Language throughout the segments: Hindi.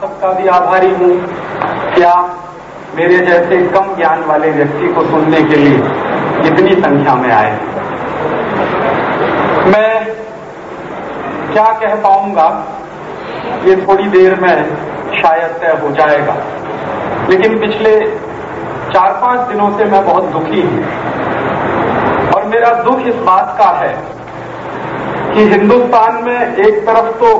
सबका भी आभारी हूँ। क्या मेरे जैसे कम ज्ञान वाले व्यक्ति को सुनने के लिए इतनी संख्या में आए? मैं क्या कह पाऊँगा? ये थोड़ी देर में शायद तय हो जाएगा। लेकिन पिछले चार पाँच दिनों से मैं बहुत दुखी हूँ। और मेरा दुख इस बात का है कि हिंदुस्तान में एक तरफ़ तो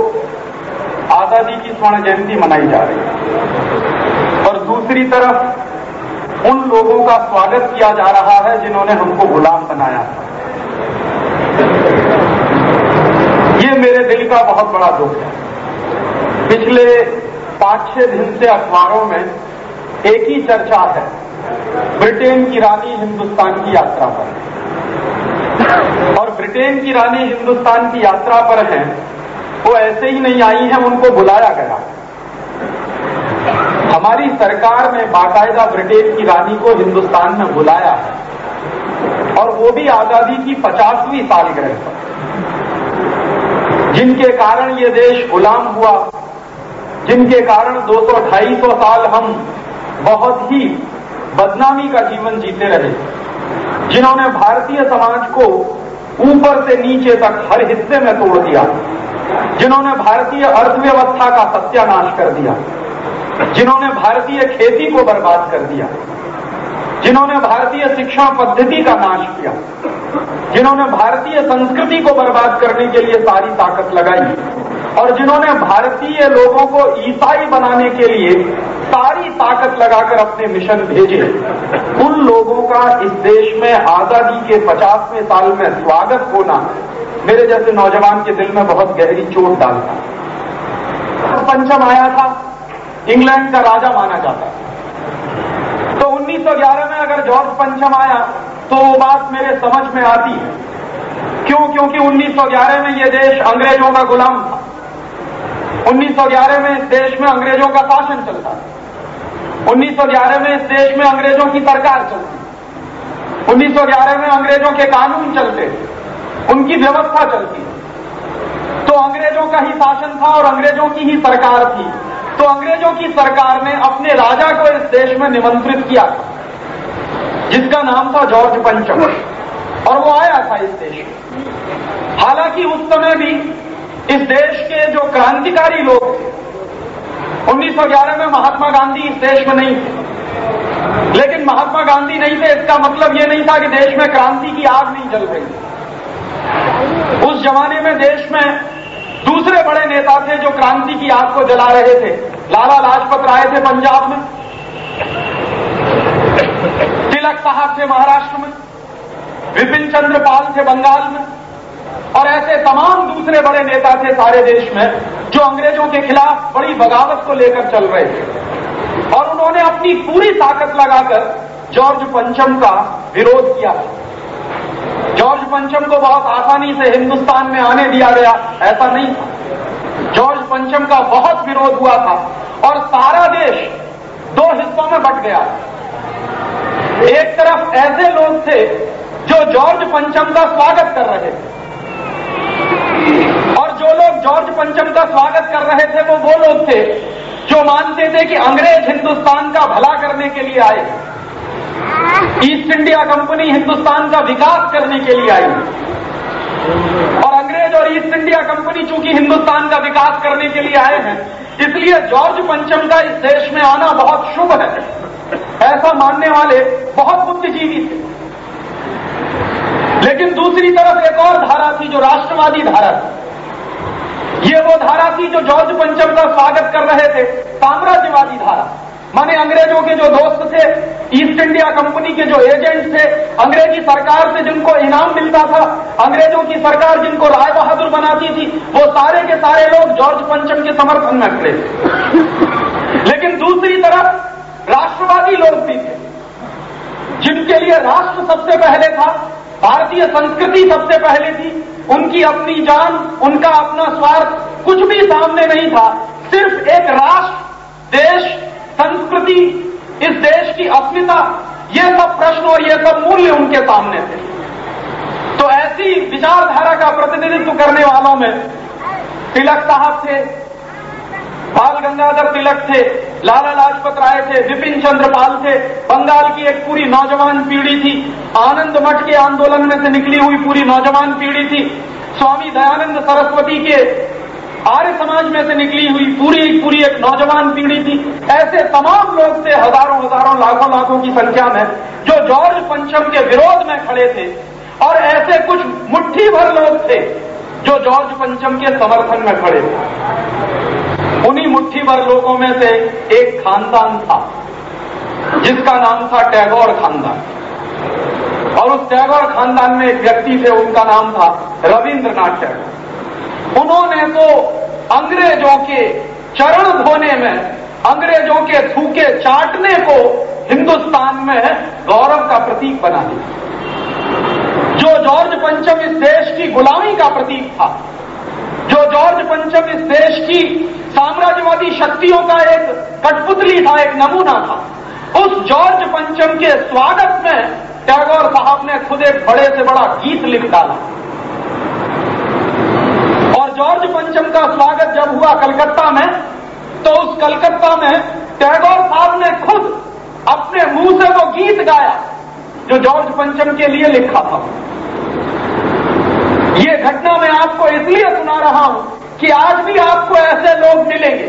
आज़ादी की स्वर्ण जयंती मनाई जा रही है। और दूसरी तरफ़ उन लोगों का स्वागत किया जा रहा है जिन्होंने हमको गुलाम बनाया ये मेरे दिल का बहुत बड़ा दुख है। पिछले पाँच छह दिन से अखबारों में एक ही चर्चा है, ब्रिटेन की रानी हिंदुस्तान की यात्रा पर। और ब्रिटेन की रानी हिंदुस्तान की यात्रा पर हैं वो ऐसे ही नहीं आई हैं, उनको बुलाया गया। हमारी सरकार ने बाकायदा ब्रिटेन की रानी को हिंदुस्तान में बुलाया है, और वो भी आज़ादी की पचासवीं सालगिरह पर। जिनके कारण ये देश गुलाम हुआ, जिनके कारण 200-250 साल हम बहुत ही बदनामी का जीवन जीते रहे, जिन्होंने भारतीय समाज को ऊपर से नीचे तक हर हिस्से में तोड़ दिया। जिन्होंने भारतीय अर्थव्यवस्था का सत्यानाश कर दिया, जिन्होंने भारतीय खेती को बर्बाद कर दिया, जिन्होंने भारतीय शिक्षा पद्धति का नाश किया, जिन्होंने भारतीय संस्कृति को बर्बाद करने के लिए सारी ताकत लगाई, और जिन्होंने भारतीय लोगों को ईसाई बनाने के लिए सारी ताकत लगाकर अपने मिशन भेजे, उन लोगों का इस देश में आज़ादी के पचासवें साल में स्वागत होना मेरे जैसे नौजवान के दिल में बहुत गहरी चोट डालता पंचम आया था, इंग्लैंड का राजा माना जाता। तो 1911 में अगर जॉर्ज पंचम आया तो वो बात मेरे समझ में आती। है क्यों? क्योंकि 1911 में ये देश अंग्रेज़ों का गुलाम था। 1911 में इस देश में अंग्रेज़ों का शासन चलता। था 1911 में इस देश में अंग्रेज़ों की सरकार चलती। 1911 में अंग्रेज़ों के कानून चलते। उनकी व्यवस्था चलती। तो अंग्रेज़ों का ही शासन था और अंग्रेज़ों की ही सरकार थी। तो अंग्रेज़ों की सरकार ने अपने राजा को इस देश में निमंत्रित किया, जिसका नाम था जॉर्ज पंचम। और वो आया था इस देश में। हालाँकि उस समय भी इस देश के जो क्रांतिकारी लोग थे 1911 में महात्मा गांधी इस देश में नहीं थे। लेकिन महात्मा गांधी नहीं थे, इसका मतलब ये नहीं था कि देश में क्रांति की आग नहीं जल रही। उस जमाने में देश में दूसरे बड़े नेता थे जो क्रांति की आग को जला रहे थे। लाला लाजपत राय थे पंजाब में। तिलक साहब थे महाराष्ट्र में। विपिन चंद्र पाल थे बंगाल में। और ऐसे तमाम दूसरे बड़े नेता थे सारे देश में, जो अंग्रेज़ों के खिलाफ बड़ी बगावत को लेकर चल रहे थे। और उन्होंने अपनी पूरी ताकत लगाकर जॉर्ज पंचम का विरोध किया। जॉर्ज पंचम को बहुत आसानी से हिंदुस्तान में आने दिया गया, ऐसा नहीं था। जॉर्ज पंचम का बहुत विरोध हुआ था और सारा देश दो हिस्सों में बट गया। एक तरफ़ ऐसे लोग थे जो जॉर्ज पंचम का स्वागत कर रहे थे। और जो लोग जॉर्ज पंचम का स्वागत कर रहे थे, वो वो लोग थे जो मानते थे कि अंग्रेज़ हिंदुस्तान का भला करने के लिए आए। ईस्ट इंडिया कंपनी हिंदुस्तान का विकास करने के लिए आई। और अंग्रेज़ और ईस्ट इंडिया कंपनी चूँकि हिंदुस्तान का विकास करने के लिए आए हैं, इसलिए जॉर्ज पंचम का इस देश में आना बहुत शुभ है। ऐसा मानने वाले बहुत बुद्धिजीवी थे। लेकिन दूसरी तरफ़ एक और धारा थी जो राष्ट्रवादी धारा थी। ये वो धारा थी जो जॉर्ज पंचम का स्वागत कर रहे थे, साम्राज्यवादी धारा। माने अंग्रेज़ों के जो दोस्त थे ईस्ट इंडिया कंपनी के जो एजेंट थे, अंग्रेज़ी सरकार से जिनको इनाम मिलता था, अंग्रेज़ों की सरकार जिनको राय बहादुर बनाती थी, वो सारे के सारे लोग जॉर्ज पंचम के समर्थन में खड़े थे। लेकिन दूसरी तरफ़, राष्ट्रवादी लोग भी थे, जिनके लिए राष्ट्र सबसे पहले था, भारतीय संस्कृति सबसे पहले थी, उनकी अपनी जान, उनका अपना स्वार्थ कुछ भी सामने नहीं था, सिर्फ़ एक राष्ट्र, देश संस्कृति, इस देश की अस्मिता, ये सब प्रश्न और ये सब मूल्य उनके सामने थे। तो ऐसी विचारधारा का प्रतिनिधित्व करने वालों में तिलक साहब थे, बाल गंगाधर तिलक थे, लाला लाजपत राय थे, विपिन चंद्र पाल थे, बंगाल की एक पूरी नौजवान पीढ़ी थी, आनंद मठ के आंदोलन में से निकली हुई पूरी नौजवान पीढ़ी थी, स्वामी दयानंद सरस्वती के आर्य समाज में से निकली हुई पूरी पूरी एक नौजवान पीढ़ी थी। ऐसे तमाम लोग थे हज़ारों हज़ारों, लाखों लाखों की संख्या में, जो जॉर्ज पंचम के विरोध में खड़े थे, और ऐसे कुछ मुट्ठी भर लोग थे, जो जॉर्ज पंचम के समर्थन में खड़े थे। उन्हीं मुट्ठी भर लोगों में से एक खानदान था, जिसका नाम था टैगोर खानदान। और उस टैगोर खानदान में एक व्यक्ति थे, उनका नाम था रविन्द्रनाथ टैगोर। उन्होंने तो अंग्रेज़ों के चरण धोने में, अंग्रेज़ों के थूके चाटने को हिंदुस्तान में गौरव का प्रतीक बना दिया। जो जॉर्ज पंचम इस देश की गुलामी का प्रतीक था, जो जॉर्ज पंचम इस देश की साम्राज्यवादी शक्तियों का एक कठपुतली था, एक नमूना था, उस जॉर्ज पंचम के स्वागत में टैगोर साहब ने खुद एक बड़े से बड़ा गीत लिख डाला। जॉर्ज पंचम का स्वागत जब हुआ कलकत्ता में तो उस कलकत्ता में टैगोर साहब ने खुद अपने मुँह से वो गीत गाया, जो जॉर्ज पंचम के लिए लिखा था। ये घटना मैं आपको इसलिए सुना रहा हूँ कि आज भी आपको ऐसे लोग मिलेंगे,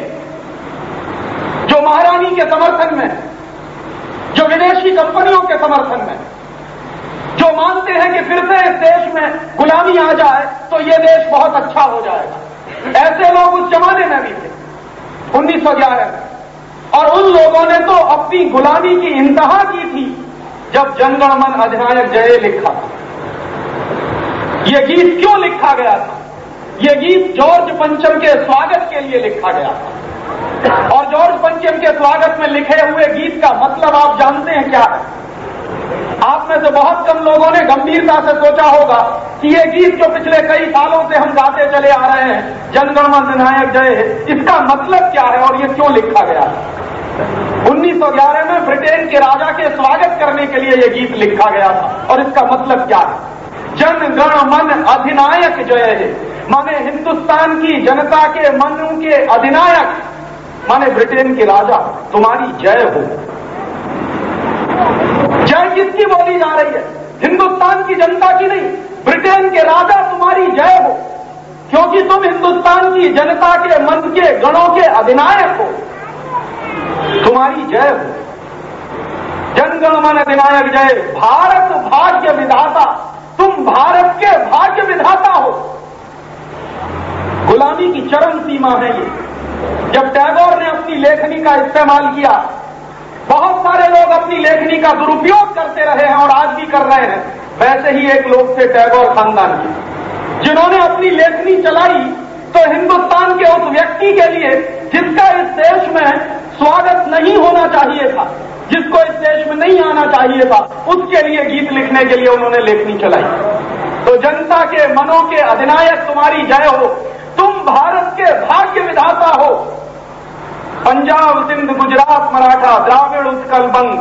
जो महारानी के समर्थन में, जो विदेशी कंपनियों के समर्थन में जो मानते हैं कि फिर से इस देश में गुलामी आ जाए तो ये देश बहुत अच्छा हो जाएगा। ऐसे लोग उस जमाने में भी थे, उन्नीस सौ ग्यारह में। और उन लोगों ने तो अपनी गुलामी की इंतहा की थी, जब जनगण मन अधिनायक जय लिखा था। ये गीत क्यों लिखा गया था? ये गीत जॉर्ज पंचम के स्वागत के लिए लिखा गया था। और जॉर्ज पंचम के स्वागत में लिखे हुए गीत का मतलब आप जानते हैं क्या है? आप में से बहुत कम लोगों ने गंभीरता से सोचा होगा कि ये गीत जो पिछले कई सालों से हम गाते चले आ रहे हैं जनगणमन विनायक जय इसका मतलब क्या है और ये क्यों लिखा गया? है 1911 में ब्रिटेन के राजा के स्वागत करने के लिए यह गीत लिखा गया था और इसका मतलब क्या है? जन गण मन अधिनायक जय है माने हिंदुस्तान की जनता के मन के अधिनायक, माने ब्रिटेन के राजा, तुम्हारी जय हो। जय किसकी बोली जा रही है? हिंदुस्तान की जनता की नहीं, ब्रिटेन के राजा तुम्हारी जय हो। क्योंकि तुम हिंदुस्तान की जनता के मन के गणों के अधिनायक हो। तुम्हारी जय हो। जनगण मन अधिनायक जय। भारत भाग्य विधाता। तुम भारत के भाग्य विधाता हो। गुलामी की चरम सीमा है ये। जब टैगोर ने अपनी लेखनी का इस्तेमाल किया बहुत सारे लोग अपनी लेखनी का दुरुपयोग करते रहे हैं और आज भी कर रहे हैं। वैसे ही एक लोग थे टैगोर खानदान के। जिन्होंने अपनी लेखनी चलाई तो हिंदुस्तान के उस व्यक्ति के लिए जिसका इस देश में स्वागत नहीं होना चाहिए था, जिसको इस देश में नहीं आना चाहिए था, उसके लिए गीत लिखने के लिए उन्होंने लेखनी चलाई। तो जनता के मनों के अधिनायक तुम्हारी जय हो, तुम भारत के भाग्य विधाता हो पंजाब सिंध, गुजरात, मराठा, द्राविड़, उत्कल बंग।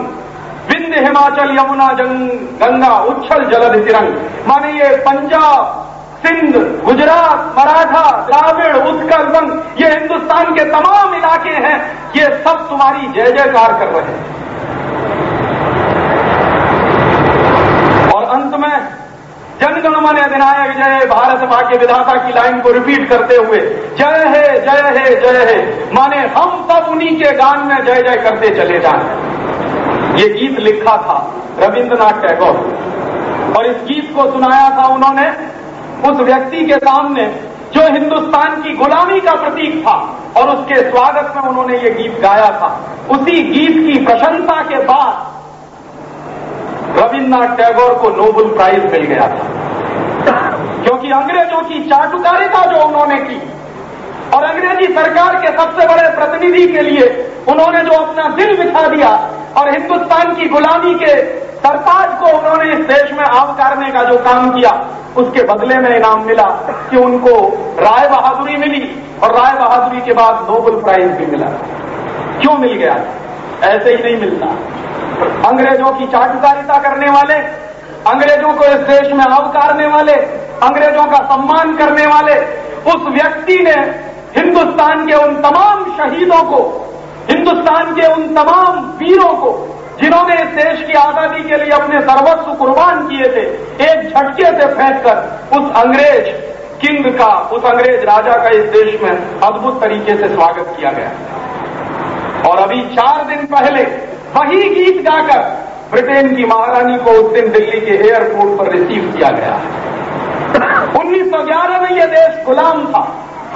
विंध्य हिमाचल, यमुना जंग, गंगा, उच्छल जलद तिरंग। माने ये पंजाब, सिंध, गुजरात, मराठा, द्राविड़, उत्कल बंग, ये हिंदुस्तान के तमाम इलाके हैं। ये सब तुम्हारी जय जयकार कर रहे हैं और अंत में जनगणमन अधिनायक जय, भारत माँ के विधाता की लाइन को रिपीट करते हुए, जय है जय है जय है। माने हम सब उन्हीं के गान में जय जय करते चले जाए। ये गीत लिखा था रविन्द्रनाथ टैगोर। और इस गीत को सुनाया था उन्होंने उस व्यक्ति के सामने जो हिंदुस्तान की गुलामी का प्रतीक था और उसके स्वागत में उन्होंने ये गीत गाया था। उसी गीत की प्रशंसा के बाद रविन्द्रनाथ टैगोर को नोबल प्राइज मिल गया था। क्योंकि अंग्रेज़ों की चाटुकारिता जो उन्होंने की, और अंग्रेज़ी सरकार के सबसे बड़े प्रतिनिधि के लिए उन्होंने जो अपना दिल बिछा दिया, और हिंदुस्तान की गुलामी के सरताज को उन्होंने इस देश में आवकारने का जो काम किया, उसके बदले में इनाम मिला कि उनको राय बहादुरी मिली, और राय बहादुरी के बाद नोबल प्राइज भी मिला। क्यों मिल गया? ऐसे ही नहीं मिलता। अंग्रेज़ों की चाटुकारिता करने वाले, अंग्रेज़ों को इस देश में आवकारने वाले, अंग्रेज़ों का सम्मान करने वाले, उस व्यक्ति ने हिंदुस्तान के उन तमाम शहीदों को, हिंदुस्तान के उन तमाम वीरों को, जिन्होंने इस देश की आज़ादी के लिए अपने सर्वस्व कुर्बान किए थे, एक झटके से फेंक कर उस अंग्रेज़ किंग का, उस अंग्रेज़ राजा का इस देश में अद्भुत तरीके से स्वागत किया गया। और अभी चार दिन पहले वही गीत गाकर ब्रिटेन की महारानी को उस दिन दिल्ली के एयरपोर्ट पर रिसीव किया गया। 1911 में यह देश गुलाम था,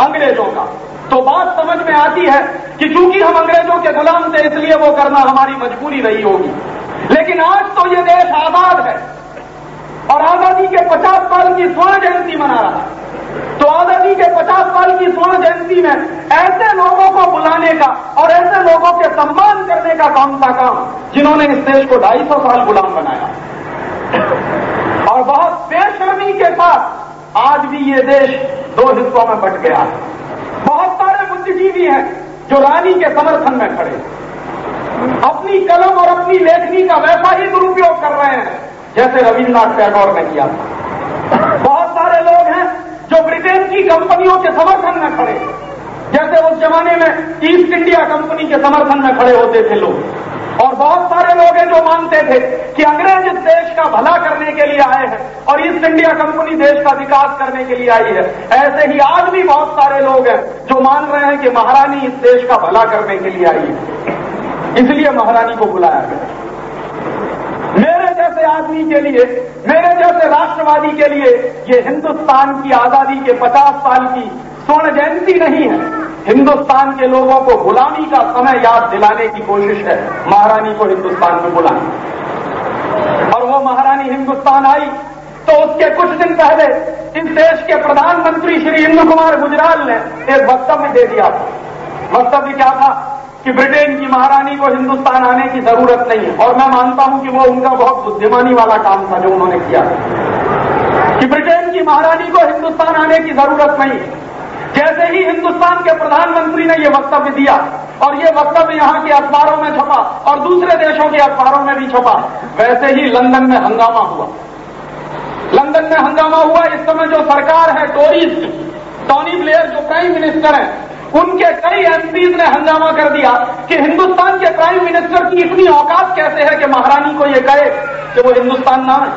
अंग्रेज़ों का। तो बात समझ में आती है कि चूँकि हम अंग्रेज़ों के गुलाम थे, इसलिए वो करना हमारी मजबूरी रही होगी। लेकिन आज तो ये देश आज़ाद है और आज़ादी के 50 साल की स्वर्ण जयंती मना रहा है। तो आज़ादी के 50 साल की स्वर्ण जयंती में ऐसे लोगों को बुलाने का और ऐसे लोगों के सम्मान करने का कौन सा काम? जिन्होंने इस देश को 250 साल गुलाम बनाया। और बहुत बेशर्मी के साथ आज भी ये देश दो हिस्सों में बट गया है। बहुत सारे बुद्धिजीवी हैं जो रानी के समर्थन में खड़े। अपनी कलम और अपनी लेखनी का वैसा ही दुरुपयोग कर रहे हैं जैसे रविन्द्रनाथ टैगोर ने किया था। बहुत जो ब्रिटेन की कंपनियों के समर्थन में खड़े। जैसे उस जमाने में ईस्ट इंडिया कंपनी के समर्थन में खड़े होते थे लोग। और बहुत सारे लोग हैं जो मानते थे कि अंग्रेज़ इस देश का भला करने के लिए आए हैं और ईस्ट इंडिया कंपनी देश का विकास करने के लिए आई है। ऐसे ही आज भी बहुत सारे लोग हैं जो मान रहे हैं कि महारानी इस देश का भला करने के लिए आई है। इसलिए महारानी को बुलाया गया। मेरे जैसे आदमी के लिए, मेरे जैसे राष्ट्रवादी के लिए ये हिंदुस्तान की आज़ादी के 50 साल की स्वर्ण जयंती नहीं है। हिंदुस्तान के लोगों को गुलामी का समय याद दिलाने की कोशिश है। महारानी को हिंदुस्तान में बुलाने। और वो महारानी हिंदुस्तान आई तो उसके कुछ दिन पहले इस देश के प्रधानमंत्री श्री इंदु कुमार गुजराल ने एक वक्तव्य दे दिया। था वक्तव्य क्या था? कि ब्रिटेन की महारानी को हिंदुस्तान आने की ज़रूरत नहीं है। और मैं मानता हूँ कि वो उनका बहुत बुद्धिमानी वाला काम था जो उन्होंने किया। कि ब्रिटेन की महारानी को हिंदुस्तान आने की ज़रूरत नहीं है। जैसे ही हिंदुस्तान के प्रधानमंत्री ने यह वक्तव्य दिया, और ये वक्तव्य यहाँ के अखबारों में छपा, और दूसरे देशों के अखबारों में भी छपा, वैसे ही लंदन में हंगामा हुआ। लंदन में हंगामा हुआ इस समय जो सरकार है टोरीज टॉनी ब्लेयर, जो प्राइम मिनिस्टर है उनके कई एमपीज ने हंगामा कर दिया कि हिंदुस्तान के प्राइम मिनिस्टर की इतनी औकात कैसे है कि महारानी को यह कहे कि वो हिंदुस्तान ना है।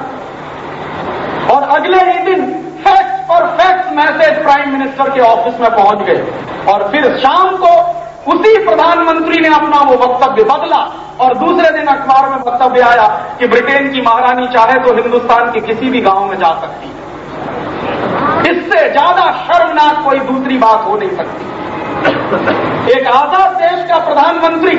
और अगले ही दिन फैक्ट और फैक्ट मैसेज प्राइम मिनिस्टर के ऑफ़िस में पहुँच गए। और फिर शाम को उसी प्रधानमंत्री ने अपना वो वक्तव्य बदला और दूसरे दिन अखबार में वक्तव्य आया कि ब्रिटेन की महारानी चाहे तो हिंदुस्तान के किसी भी गाँव में जा सकती है। इससे ज़्यादा शर्मनाक कोई दूसरी बात हो नहीं सकती। एक आज़ाद देश का प्रधानमंत्री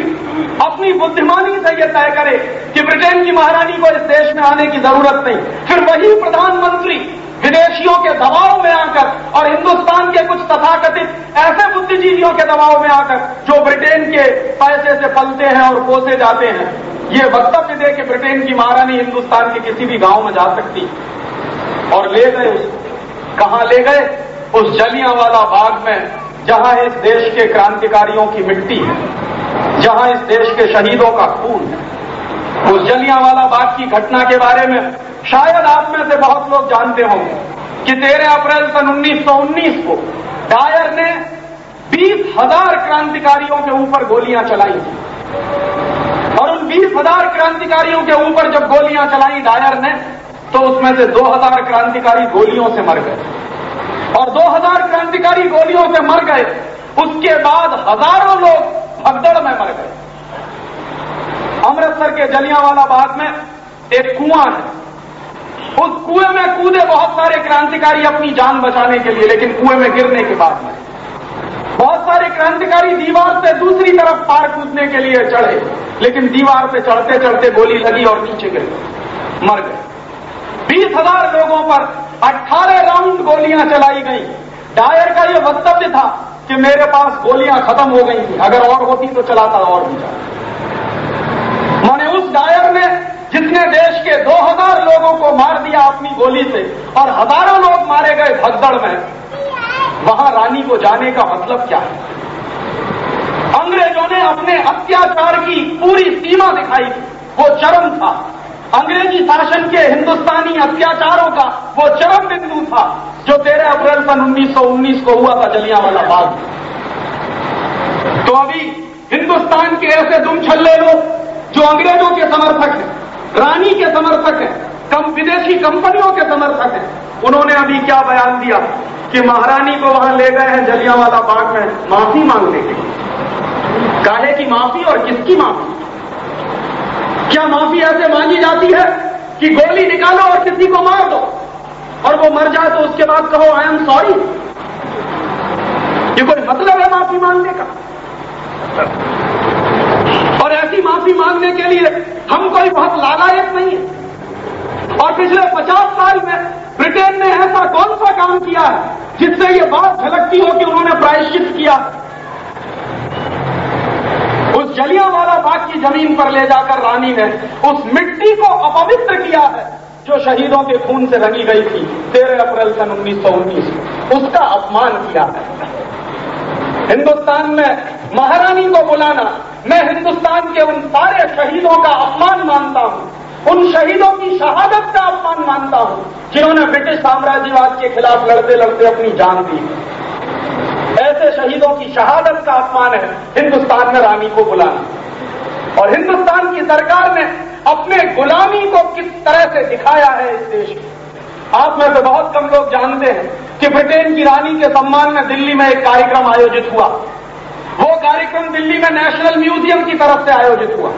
अपनी बुद्धिमानी से यह तय करे कि ब्रिटेन की महारानी को इस देश में आने की ज़रूरत नहीं। फिर वही प्रधानमंत्री विदेशियों के दबाव में आकर और हिंदुस्तान के कुछ तथाकथित ऐसे बुद्धिजीवियों के दबाव में आकर जो ब्रिटेन के पैसे से पलते हैं और पोसे जाते हैं, ये वक्तव्य दे कि ब्रिटेन की महारानी हिंदुस्तान के किसी भी गाँव में जा सकती। और ले गए उस कहाँ ले गए? उस जलियांवाला बाग में जहाँ इस देश के क्रांतिकारियों की मिट्टी है, जहाँ इस देश के शहीदों का खून है, उस जलियांवाला बाग की घटना के बारे में शायद आप में से बहुत लोग जानते होंगे कि तेरह अप्रैल सन 1919 को डायर ने बीस हज़ार क्रांतिकारियों के ऊपर गोलियाँ चलाई थी। और उन बीस हज़ार क्रांतिकारियों के ऊपर जब गोलियाँ चलाई डायर ने तो उसमें से दो हज़ार क्रांतिकारी गोलियों से मर गए। और दो हज़ार क्रांतिकारी गोलियों से मर गए। उसके बाद हज़ारों लोग भगदड़ में मर गए। अमृतसर के जलियांवाला बाग में एक कुआँ है। उस कुएँ में कूदे बहुत सारे क्रांतिकारी अपनी जान बचाने के लिए, लेकिन कुएँ में गिरने के बाद में बहुत सारे क्रांतिकारी दीवार से दूसरी तरफ़ पार कूदने के लिए चढ़े, लेकिन दीवार पे चढ़ते चढ़ते गोली लगी और नीचे गिर मर गए। बीस हज़ार लोगों पर अट्ठारह राउंड गोलियाँ चलाई गई। डायर का यह वक्तव्य था कि मेरे पास गोलियाँ खत्म हो गई थी। अगर और होती तो चलाता और भी जाता। मैंने उस डायर ने जिसने देश के 2000 लोगों को मार दिया अपनी गोली से और हज़ारों लोग मारे गए भगदड़ में, वहाँ रानी को जाने का मतलब क्या है? अंग्रेज़ों ने अपने अत्याचार की पूरी सीमा दिखाई। वो चरम था। अंग्रेज़ी शासन के हिंदुस्तानी अत्याचारों का वो चरम बिंदु था, जो तेरह अप्रैल सन 1919 को हुआ था जलियांवाला बाग। तो अभी हिंदुस्तान के ऐसे दुम छल्ले लोग, जो अंग्रेज़ों के समर्थक हैं, रानी के समर्थक हैं, कम विदेशी कंपनियों के समर्थक हैं, उन्होंने अभी क्या बयान दिया कि महारानी को वहाँ ले गए हैं जलियांवाला बाग में माफ़ी मांगने के लिए। काहे की माफ़ी और किसकी माफ़ी? क्या माफ़ी ऐसे मांगी जाती है कि गोली निकालो और किसी को मार दो? और वो मर जाए तो उसके बाद कहो आई एम सॉरी ये कोई मतलब है माफ़ी मांगने का? और ऐसी माफ़ी मांगने के लिए हम कोई बहुत लालायक नहीं है। और पिछले पचास साल में ब्रिटेन ने ऐसा कौन सा काम किया है जिससे ये बात झलकती हो कि उन्होंने प्रायश्चित किया? जलियांवाला बाग की ज़मीन पर ले जाकर रानी ने उस मिट्टी को अपवित्र किया है, जो शहीदों के खून से रंगी गई थी, तेरह अप्रैल सन उन्नीस सौ उन्नीस। उसका अपमान किया है। हिंदुस्तान में महारानी को बुलाना, मैं हिंदुस्तान के उन सारे शहीदों का अपमान मानता हूँ। उन शहीदों की शहादत का अपमान मानता हूँ, जिन्होंने ब्रिटिश साम्राज्यवाद के खिलाफ लड़ते लड़ते अपनी जान दी। ऐसे शहीदों की शहादत का अपमान है, हिंदुस्तान में रानी को बुलाना। और हिंदुस्तान की सरकार ने अपने गुलामी को किस तरह से दिखाया है इस देश में? आप में से बहुत कम लोग जानते हैं कि ब्रिटेन की रानी के सम्मान में दिल्ली में एक कार्यक्रम आयोजित हुआ। वो कार्यक्रम दिल्ली में नेशनल म्यूज़ियम की तरफ़ से आयोजित हुआ।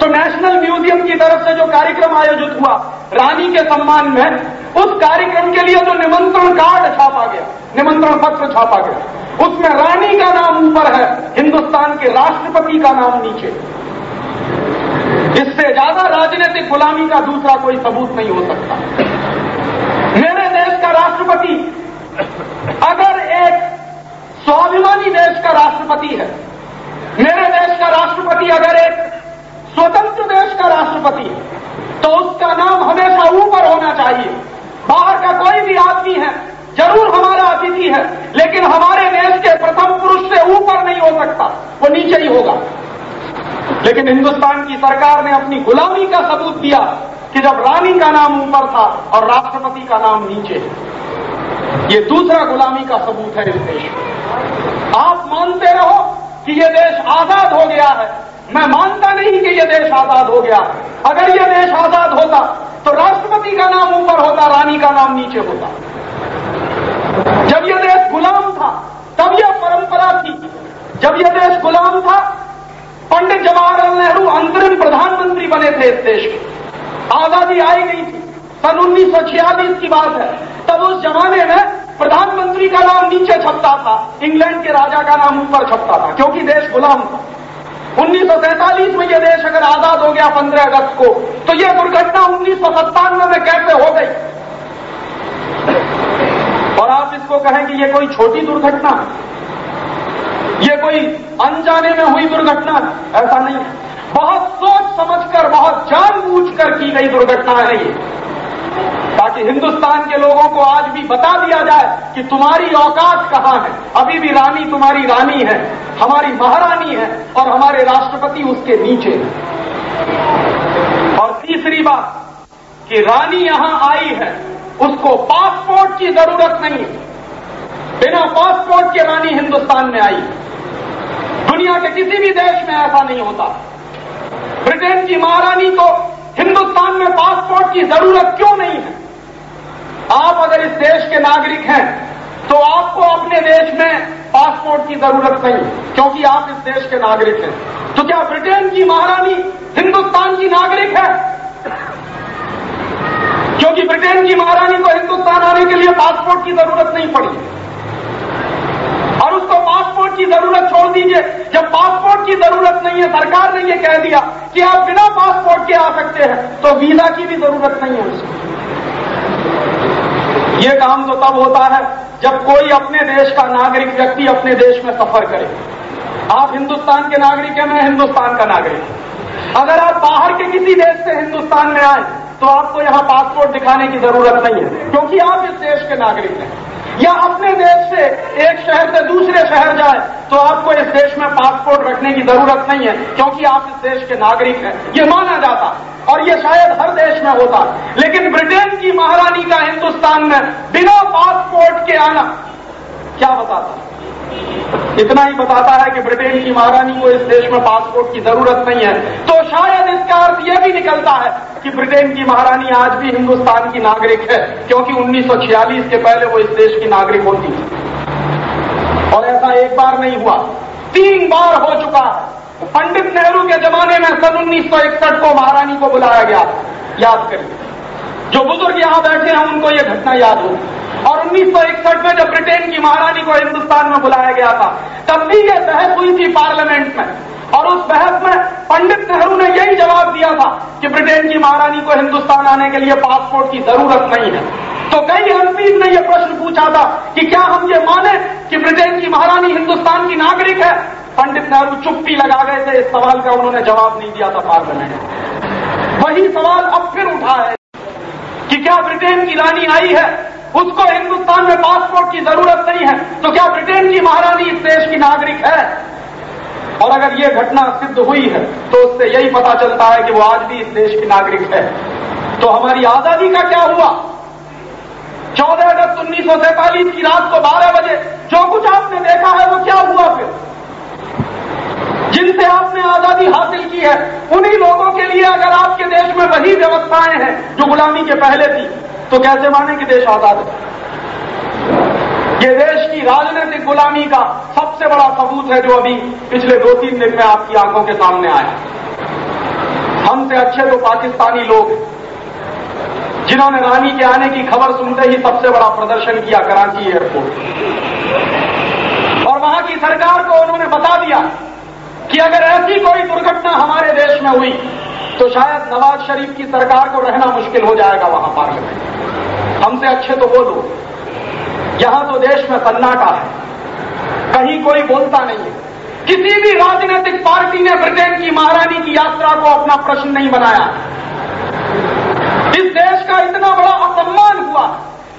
तो नेशनल म्यूज़ियम की तरफ़ से जो कार्यक्रम आयोजित हुआ, रानी के सम्मान में, उस कार्यक्रम के लिए जो निमंत्रण कार्ड छापा गया, निमंत्रण पत्र छापा गया। उसमें रानी का नाम ऊपर है, हिंदुस्तान के राष्ट्रपति का नाम नीचे। इससे ज़्यादा राजनीतिक गुलामी का दूसरा कोई सबूत नहीं हो सकता। मेरे देश का राष्ट्रपति, अगर एक स्वाभिमानी देश का राष्ट्रपति है, मेरे देश का राष्ट्रपति अगर एक स्वतंत्र देश का राष्ट्रपति है। तो उसका नाम हमेशा ऊपर होना चाहिए। बाहर का कोई भी आदमी है, ज़रूर हमारा अतिथि है, लेकिन हमारे देश के प्रथम पुरुष से ऊपर नहीं हो सकता, वो नीचे ही होगा। लेकिन हिंदुस्तान की सरकार ने अपनी गुलामी का सबूत दिया कि जब रानी का नाम ऊपर था और राष्ट्रपति का नाम नीचे ये दूसरा गुलामी का सबूत है इस देश में। आप मानते रहो कि ये देश आज़ाद हो गया है। मैं मानता नहीं कि यह देश आज़ाद हो गया। अगर यह देश आज़ाद होता तो राष्ट्रपति का नाम ऊपर होता, रानी का नाम नीचे होता। जब यह देश गुलाम था, तब यह परंपरा थी। जब यह देश गुलाम था, पंडित जवाहरलाल नेहरू अंतरिम प्रधानमंत्री बने थे इस देश के। आज़ादी आई नहीं थी। सन उन्नीस की बात है। तब उस जमाने में प्रधानमंत्री का नाम नीचे छपता था। इंग्लैंड के राजा का नाम ऊपर छपता था, क्योंकि देश गुलाम था। उन्नीस सौ सैंतालीस में यह देश अगर आज़ाद हो गया पंद्रह अगस्त को तो यह दुर्घटना उन्नीस सौ सत्तानवे में कैसे हो गई? और आप इसको कहें कि यह कोई छोटी दुर्घटना ये कोई अनजाने में हुई दुर्घटना ऐसा नहीं है। बहुत सोच समझकर, बहुत जानबूझकर की गई दुर्घटना है ये। ताकि हिंदुस्तान के लोगों को आज भी बता दिया जाए कि तुम्हारी औकात कहाँ है। अभी भी रानी तुम्हारी रानी है, हमारी महारानी है और हमारे राष्ट्रपति उसके नीचे है। और तीसरी बात, कि रानी यहाँ आई है, उसको पासपोर्ट की ज़रूरत नहीं बिना पासपोर्ट के रानी हिंदुस्तान में आई दुनिया के किसी भी देश में ऐसा नहीं होता। ब्रिटेन की महारानी को हिंदुस्तान में पासपोर्ट की ज़रूरत क्यों नहीं है? आप अगर इस देश के नागरिक हैं तो आपको अपने देश में पासपोर्ट की ज़रूरत नहीं क्योंकि आप इस देश के नागरिक हैं। तो क्या ब्रिटेन की महारानी हिंदुस्तान की नागरिक है? क्योंकि ब्रिटेन की महारानी को हिंदुस्तान आने के लिए पासपोर्ट की ज़रूरत नहीं पड़ी। और उसको पासपोर्ट की ज़रूरत छोड़ दीजिए। जब पासपोर्ट की ज़रूरत नहीं है, सरकार ने यह कह दिया कि आप बिना पासपोर्ट के आ सकते हैं तो वीज़ा की भी ज़रूरत नहीं है उसको। ये काम तो तब होता है जब कोई अपने देश का नागरिक, व्यक्ति अपने देश में सफ़र करे। आप हिंदुस्तान के नागरिक हैं, मैं हिंदुस्तान का नागरिक। अगर आप बाहर के किसी देश से हिंदुस्तान में आए तो आपको यहाँ पासपोर्ट दिखाने की ज़रूरत नहीं है, क्योंकि आप इस देश के नागरिक हैं। या अपने देश से एक शहर से दूसरे शहर जाए तो आपको इस देश में पासपोर्ट रखने की ज़रूरत नहीं है, क्योंकि आप इस देश के नागरिक हैं। ये माना जाता, और ये शायद हर देश में होता। लेकिन ब्रिटेन की महारानी का हिंदुस्तान में बिना पासपोर्ट के आना, क्या बताता? इतना ही बताता है कि ब्रिटेन की महारानी को इस देश में पासपोर्ट की ज़रूरत नहीं है। तो शायद इसका अर्थ यह भी निकलता है कि ब्रिटेन की महारानी आज भी हिंदुस्तान की नागरिक है, क्योंकि 1946 के पहले वो इस देश की नागरिक होती और ऐसा एक बार नहीं हुआ। तीन बार हो चुका है। पंडित नेहरू के जमाने में सन उन्नीस सौ इकसठ को महारानी को बुलाया गया। याद करिए। जो बुज़ुर्ग यहाँ बैठे हैं उनको यह घटना याद हो। और 1961 में जब ब्रिटेन की महारानी को हिंदुस्तान में बुलाया गया था, तब भी यह बहस हुई थी पार्लियामेंट में। और उस बहस में पंडित नेहरू ने यही जवाब दिया था कि ब्रिटेन की महारानी को हिंदुस्तान आने के लिए पासपोर्ट की ज़रूरत नहीं है। तो कई एमपीज ने यह प्रश्न पूछा था कि क्या हम ये माने कि ब्रिटेन की महारानी हिंदुस्तान की नागरिक है? पंडित नेहरू चुप्पी लगा गए थे। इस सवाल का उन्होंने जवाब नहीं दिया था पार्लियामेंट वही सवाल अब फिर उठा है। क्या ब्रिटेन की रानी आई है? उसको हिंदुस्तान में पासपोर्ट की ज़रूरत नहीं है। तो क्या ब्रिटेन की महारानी इस देश की नागरिक है? और अगर ये घटना सिद्ध हुई है तो उससे यही पता चलता है कि वो आज भी इस देश की नागरिक है। तो हमारी आज़ादी का क्या हुआ? चौदह अगस्त उन्नीस सौ सैंतालीस की रात को बारह बजे जो कुछ आपने देखा है, वो क्या हुआ फिर? जिनसे आपने आज़ादी हासिल की है, उन्हीं लोगों के लिए अगर आपके देश में वही व्यवस्थाएँ हैं जो गुलामी के पहले थी तो कैसे माने कि देश आज़ाद है? ये देश की राजनीतिक गुलामी का सबसे बड़ा सबूत है जो अभी पिछले दो तीन दिन में आपकी आँखों के सामने आया। हमसे अच्छे तो पाकिस्तानी लोग जिन्होंने रानी के आने की खबर सुनते ही सबसे बड़ा प्रदर्शन किया कराची एयरपोर्ट। और वहाँ की सरकार को उन्होंने बता दिया कि अगर ऐसी कोई दुर्घटना हमारे देश में हुई तो शायद नवाज़ शरीफ की सरकार को रहना मुश्किल हो जाएगा वहाँ पार्लियामेंट हमसे अच्छे तो लोग यहाँ तो देश में सन्नाटा है। कहीं कोई बोलता नहीं है। किसी भी राजनीतिक पार्टी ने ब्रिटेन की महारानी की यात्रा को अपना प्रश्न नहीं बनाया। इस देश का इतना बड़ा अपमान हुआ।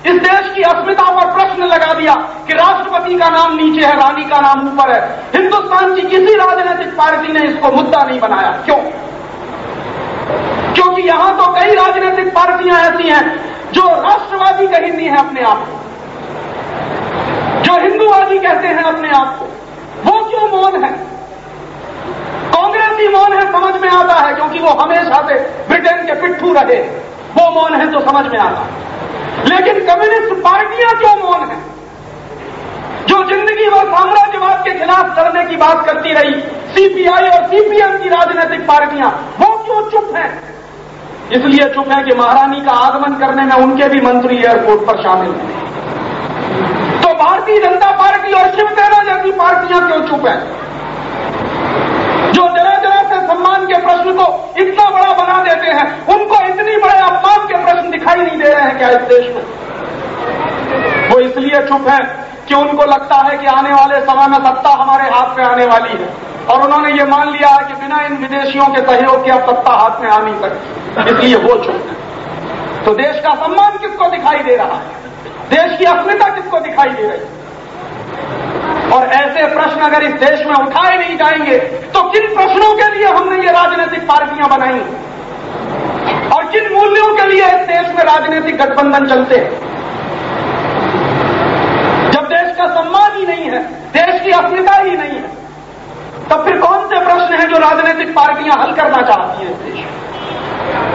इस देश की अस्मिता पर प्रश्न लगा दिया कि राष्ट्रपति का नाम नीचे है, रानी का नाम ऊपर है। हिंदुस्तान की किसी राजनीतिक पार्टी ने इसको मुद्दा नहीं बनाया। क्यों? क्योंकि यहाँ तो कई राजनीतिक पार्टियाँ ऐसी हैं जो राष्ट्रवादी कहती हैं अपने आप को। जो हिंदूवादी कहते हैं अपने आप को। वो क्यों मौन है? कांग्रेसी मौन है समझ में आता है, क्योंकि वो हमेशा से ब्रिटेन के पिट्ठू रहे। वो मौन है तो समझ में आता है। लेकिन कम्युनिस्ट पार्टियाँ क्यों मौन है? जो ज़िंदगी भर साम्राज्यवाद के खिलाफ लड़ने की बात करती रही सीपीआई और सीपीएम की राजनीतिक पार्टियाँ, वो क्यों चुप हैं? इसलिए चुप है कि महारानी का आगमन करने में उनके भी मंत्री एयरपोर्ट पर शामिल हैं। तो भारतीय जनता पार्टी और शिवसेना जैसी पार्टियाँ क्यों चुप हैं? जो से सम्मान के प्रश्न को इतना बड़ा बना देते हैं। उनको इतनी बड़े अपमान के प्रश्न दिखाई नहीं दे रहे हैं क्या इस देश में वो इसलिए चुप है कि उनको लगता है कि आने वाले समय में सत्ता हमारे हाथ में आने वाली है। और उन्होंने ये मान लिया है कि बिना इन विदेशियों के सहयोग के अब सत्ता हाथ में आ नहीं सकती। इसलिए वो चुप है। तो देश का सम्मान किसको दिखाई दे रहा है? देश की अस्मिता किसको दिखाई दे रही है? और ऐसे प्रश्न अगर इस देश में उठाए नहीं जाएँगे तो किन प्रश्नों के लिए हमने ये राजनीतिक पार्टियाँ बनाई? और किन मूल्यों के लिए इस देश में राजनीतिक गठबंधन चलते हैं? जब देश का सम्मान ही नहीं है, देश की अस्मिता ही नहीं है, तब फिर कौन से प्रश्न हैं जो राजनीतिक पार्टियाँ हल करना चाहती हैं इस देश में?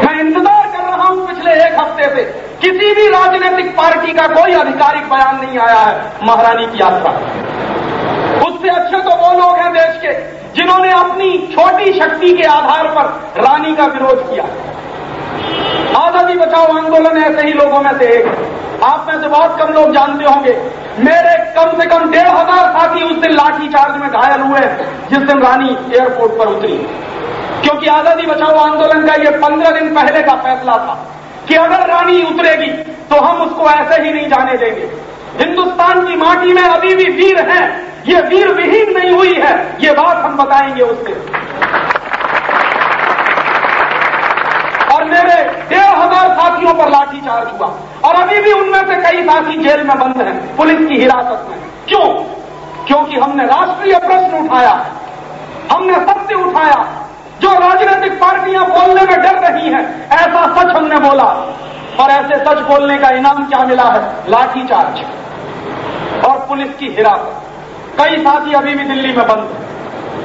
मैं इंतज़ार कर रहा हूँ पिछले एक हफ़्ते से। किसी भी राजनीतिक पार्टी का कोई आधिकारिक बयान नहीं आया है महारानी की यात्रा। उससे अच्छे तो वो लोग हैं देश के, जिन्होंने अपनी छोटी शक्ति के आधार पर रानी का विरोध किया। आज़ादी बचाओ, आंदोलन ऐसे ही लोगों में से एक। आप में से बहुत कम लोग जानते होंगे। मेरे कम से कम डेढ़ हज़ार साथी उस दिन लाठी चार्ज में घायल हुए, जिस दिन रानी एयरपोर्ट पर उतरी। क्योंकि आज़ादी बचाओ, आंदोलन का ये पंद्रह दिन पहले का फैसला था कि अगर रानी उतरेगी तो हम उसको ऐसे ही नहीं जाने देंगे। हिंदुस्तान की माटी में अभी भी वीर हैं। ये वीर विहीन नहीं हुई है। ये बात हम बताएँगे उससे और मेरे डेढ़ हज़ार साथियों पर लाठीचार्ज हुआ। और अभी भी उनमें से कई साथी जेल में बंद हैं, पुलिस की हिरासत में। क्यों? क्योंकि हमने राष्ट्रीय प्रश्न उठाया। हमने सत्य उठाया। जो राजनीतिक पार्टियाँ बोलने में डर रही हैं, ऐसा सच हमने बोला। और ऐसे सच बोलने का इनाम क्या मिला है? लाठीचार्ज। और पुलिस की हिरासत। कई साथी अभी भी दिल्ली में बंद हैं।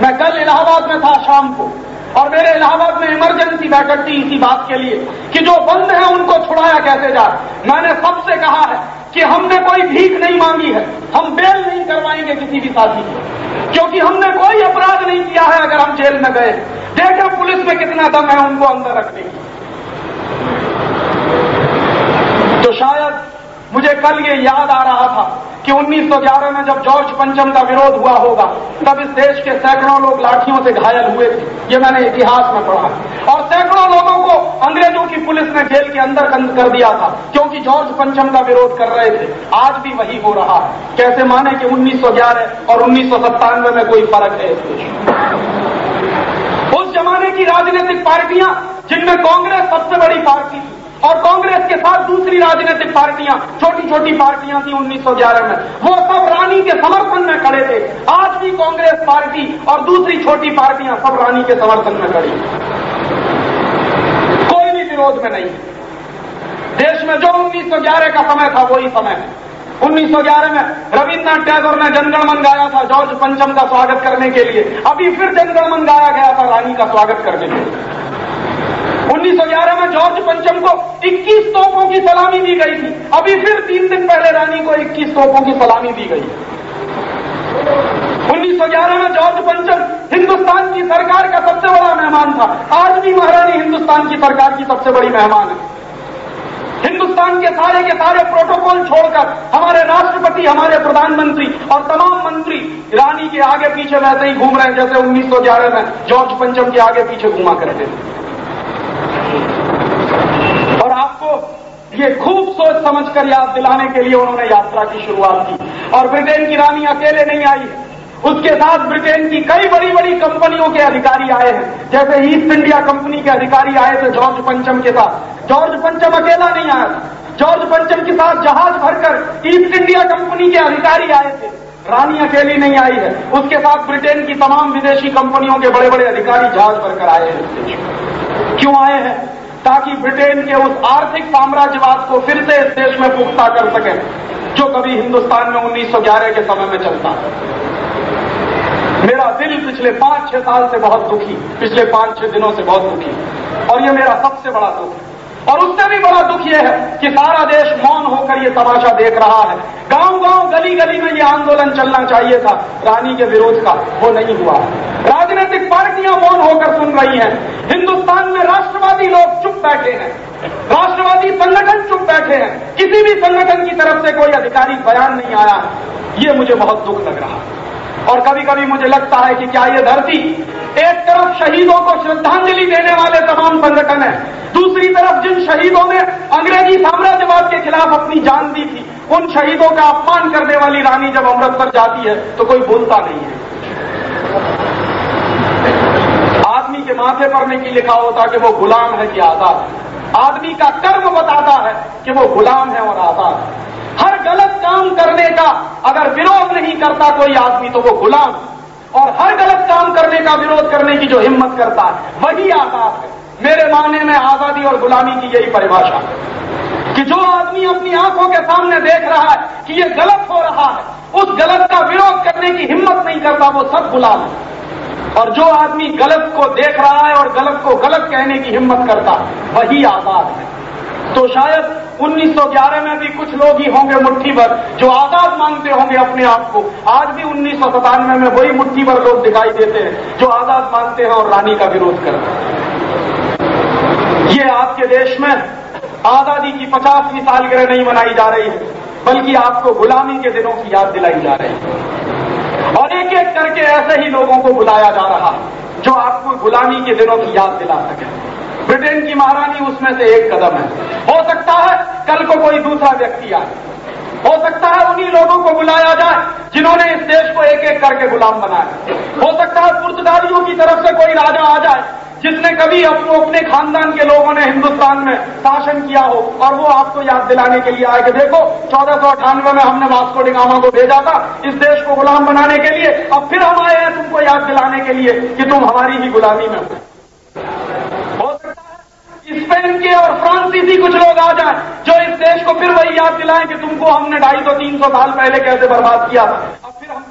मैं कल इलाहाबाद में था शाम को। और मेरे इलाहाबाद में इमरजेंसी बैठक थी इसी बात के लिए कि जो बंद है उनको छुड़ाया कैसे जाए। मैंने सबसे कहा है कि हमने कोई भीख नहीं मांगी है। हम बेल नहीं करवाएँगे किसी भी साथी को। क्योंकि हमने कोई अपराध नहीं किया है अगर हम जेल में गए। देखें पुलिस में कितना दम है उनको अंदर रखने की। तो शायद मुझे कल ये याद आ रहा था कि 1911 में जब जॉर्ज पंचम का विरोध हुआ होगा, तब इस देश के सैकड़ों लोग लाठियों से घायल हुए थे। ये मैंने इतिहास में पढ़ा। और सैकड़ों लोगों को अंग्रेज़ों की पुलिस ने जेल के अंदर बंद कर दिया था, क्योंकि जॉर्ज पंचम का विरोध कर रहे थे। आज भी वही हो रहा है। कैसे माने कि 1911 और उन्नीस में कोई फ़र्क है उस जमाने की राजनीतिक पार्टियाँ, जिनमें कांग्रेस सबसे बड़ी पार्टी और कांग्रेस के साथ दूसरी राजनीतिक पार्टियाँ छोटी छोटी पार्टियाँ थी 1911 में। वो सब रानी के समर्थन में खड़े थे। आज भी कांग्रेस पार्टी और दूसरी छोटी पार्टियाँ सब रानी के समर्थन में खड़ी कोई भी विरोध में नहीं। देश में जो 1911 का समय था, वही समय। है 1911 में रविन्द्रनाथ टैगोर ने जनगणमन गाया था, जॉर्ज पंचम का स्वागत करने के लिए। अभी फिर जनगणमन गाया गया था, रानी का स्वागत करने के लिए। 1911 में जॉर्ज पंचम को 21 तोपों की सलामी दी गई थी। अभी फिर तीन दिन पहले रानी को 21 तोपों की सलामी दी गई 1911 में जॉर्ज पंचम हिंदुस्तान की सरकार का सबसे बड़ा मेहमान था। आज भी महारानी हिंदुस्तान की सरकार की सबसे बड़ी मेहमान है। हिंदुस्तान के सारे के सारे प्रोटोकॉल छोड़कर हमारे राष्ट्रपति, हमारे प्रधानमंत्री और तमाम मंत्री रानी के आगे पीछे वैसे ही घूम रहे हैं, जैसे 1911 में जॉर्ज पंचम के आगे पीछे घूमा करते थे और आपको ये खूब सोच समझकर याद दिलाने के लिए उन्होंने यात्रा की शुरुआत की। और ब्रिटेन की रानी अकेले नहीं आई उसके साथ ब्रिटेन की कई बड़ी बड़ी कंपनियों के अधिकारी आए हैं। जैसे ईस्ट इंडिया कंपनी के अधिकारी आए थे जॉर्ज पंचम के साथ। जॉर्ज पंचम अकेला नहीं आया जॉर्ज पंचम के साथ जहाज़ भरकर ईस्ट इंडिया कंपनी के अधिकारी आए थे। रानी अकेली नहीं आई है। उसके साथ ब्रिटेन की तमाम विदेशी कंपनियों के बड़े बड़े अधिकारी जहाज़ भरकर आए हैं। क्यों आए हैं? ताकि ब्रिटेन के उस आर्थिक साम्राज्यवाद को फिर से इस देश में पुख्ता कर सके, जो कभी हिंदुस्तान में 1911 के समय में चलता मेरा दिल पिछले पाँच छह साल से बहुत दुखी, पिछले पाँच छह दिनों से बहुत दुखी, और यह मेरा सबसे बड़ा दुख है। और उससे भी बड़ा दुख यह है कि सारा देश मौन होकर ये तमाशा देख रहा है। गाँव गाँव गली गली में ये आंदोलन चलना चाहिए था। रानी के विरोध का वो नहीं हुआ। राजनीतिक पार्टियाँ मौन होकर सुन रही हैं। हिंदुस्तान में राष्ट्रवादी लोग चुप बैठे हैं। राष्ट्रवादी संगठन चुप बैठे हैं। किसी भी संगठन की तरफ़ से कोई अधिकारी बयान नहीं आया। ये मुझे बहुत दुख लग रहा है। और कभी कभी मुझे लगता है कि क्या ये धरती एक तरफ़ शहीदों को श्रद्धांजलि देने वाले तमाम संगठन है, दूसरी तरफ़ जिन शहीदों ने अंग्रेज़ी साम्राज्यवाद के खिलाफ अपनी जान दी थी, उन शहीदों का अपमान करने वाली रानी जब अमृतसर जाती है तो कोई बोलता नहीं है। आदमी के माथे पर नहीं लिखा होता कि वो गुलाम है कि आज़ाद है। आदमी का कर्म बताता है कि वो गुलाम है और आज़ाद है। हर गलत काम करने का अगर विरोध नहीं करता कोई आदमी तो वो गुलाम। और हर गलत काम करने का विरोध करने की जो हिम्मत करता है, वही आज़ाद है। मेरे मानने में आज़ादी और गुलामी की यही परिभाषा है कि जो आदमी अपनी आँखों के सामने देख रहा है कि ये गलत हो रहा है, उस गलत का विरोध करने की हिम्मत नहीं करता, वो सब गुलाम है। और जो आदमी गलत को देख रहा है और गलत को गलत कहने की हिम्मत करता, वही आज़ाद है। तो शायद 1911 में भी कुछ लोग ही होंगे मुट्ठी भर जो आज़ाद मांगते होंगे अपने आप को। आज भी उन्नीस सौ सतानवे में वही मुट्ठी भर लोग दिखाई देते हैं जो आज़ाद मांगते हैं और रानी का विरोध करते हैं। ये आपके देश में आज़ादी की पचासवीं सालगिरह नहीं मनाई जा रही है, बल्कि आपको गुलामी के दिनों की याद दिलाई जा रही है। और एक एक करके ऐसे ही लोगों को बुलाया जा रहा है, जो आपको गुलामी के दिनों की याद दिला सके। ब्रिटेन की महारानी उसमें से एक कदम है। हो सकता है कल को कोई दूसरा व्यक्ति आए। हो सकता है उन्हीं लोगों को बुलाया जाए जिन्होंने इस देश को एक एक करके गुलाम बनाया। हो सकता है पुर्तगालियों की तरफ़ से कोई राजा आ जाए जिसने कभी अपने अपने खानदान के लोगों ने हिंदुस्तान में शासन किया हो और वो आपको याद दिलाने के लिए आए कि देखो, चौदह सौ अठानवे में हमने वास्को डिगामा को भेजा था इस देश को गुलाम बनाने के लिए। अब फिर हम आए हैं तुमको याद दिलाने के लिए कि तुम हमारी ही गुलामी में हो। स्पेन के और फ्रांसीसी कुछ लोग आ जाए, जो इस देश को फिर वही याद दिलाएँ कि तुमको हमने ढाई सौ, तीन सौ साल पहले कैसे बर्बाद किया अब फिर हम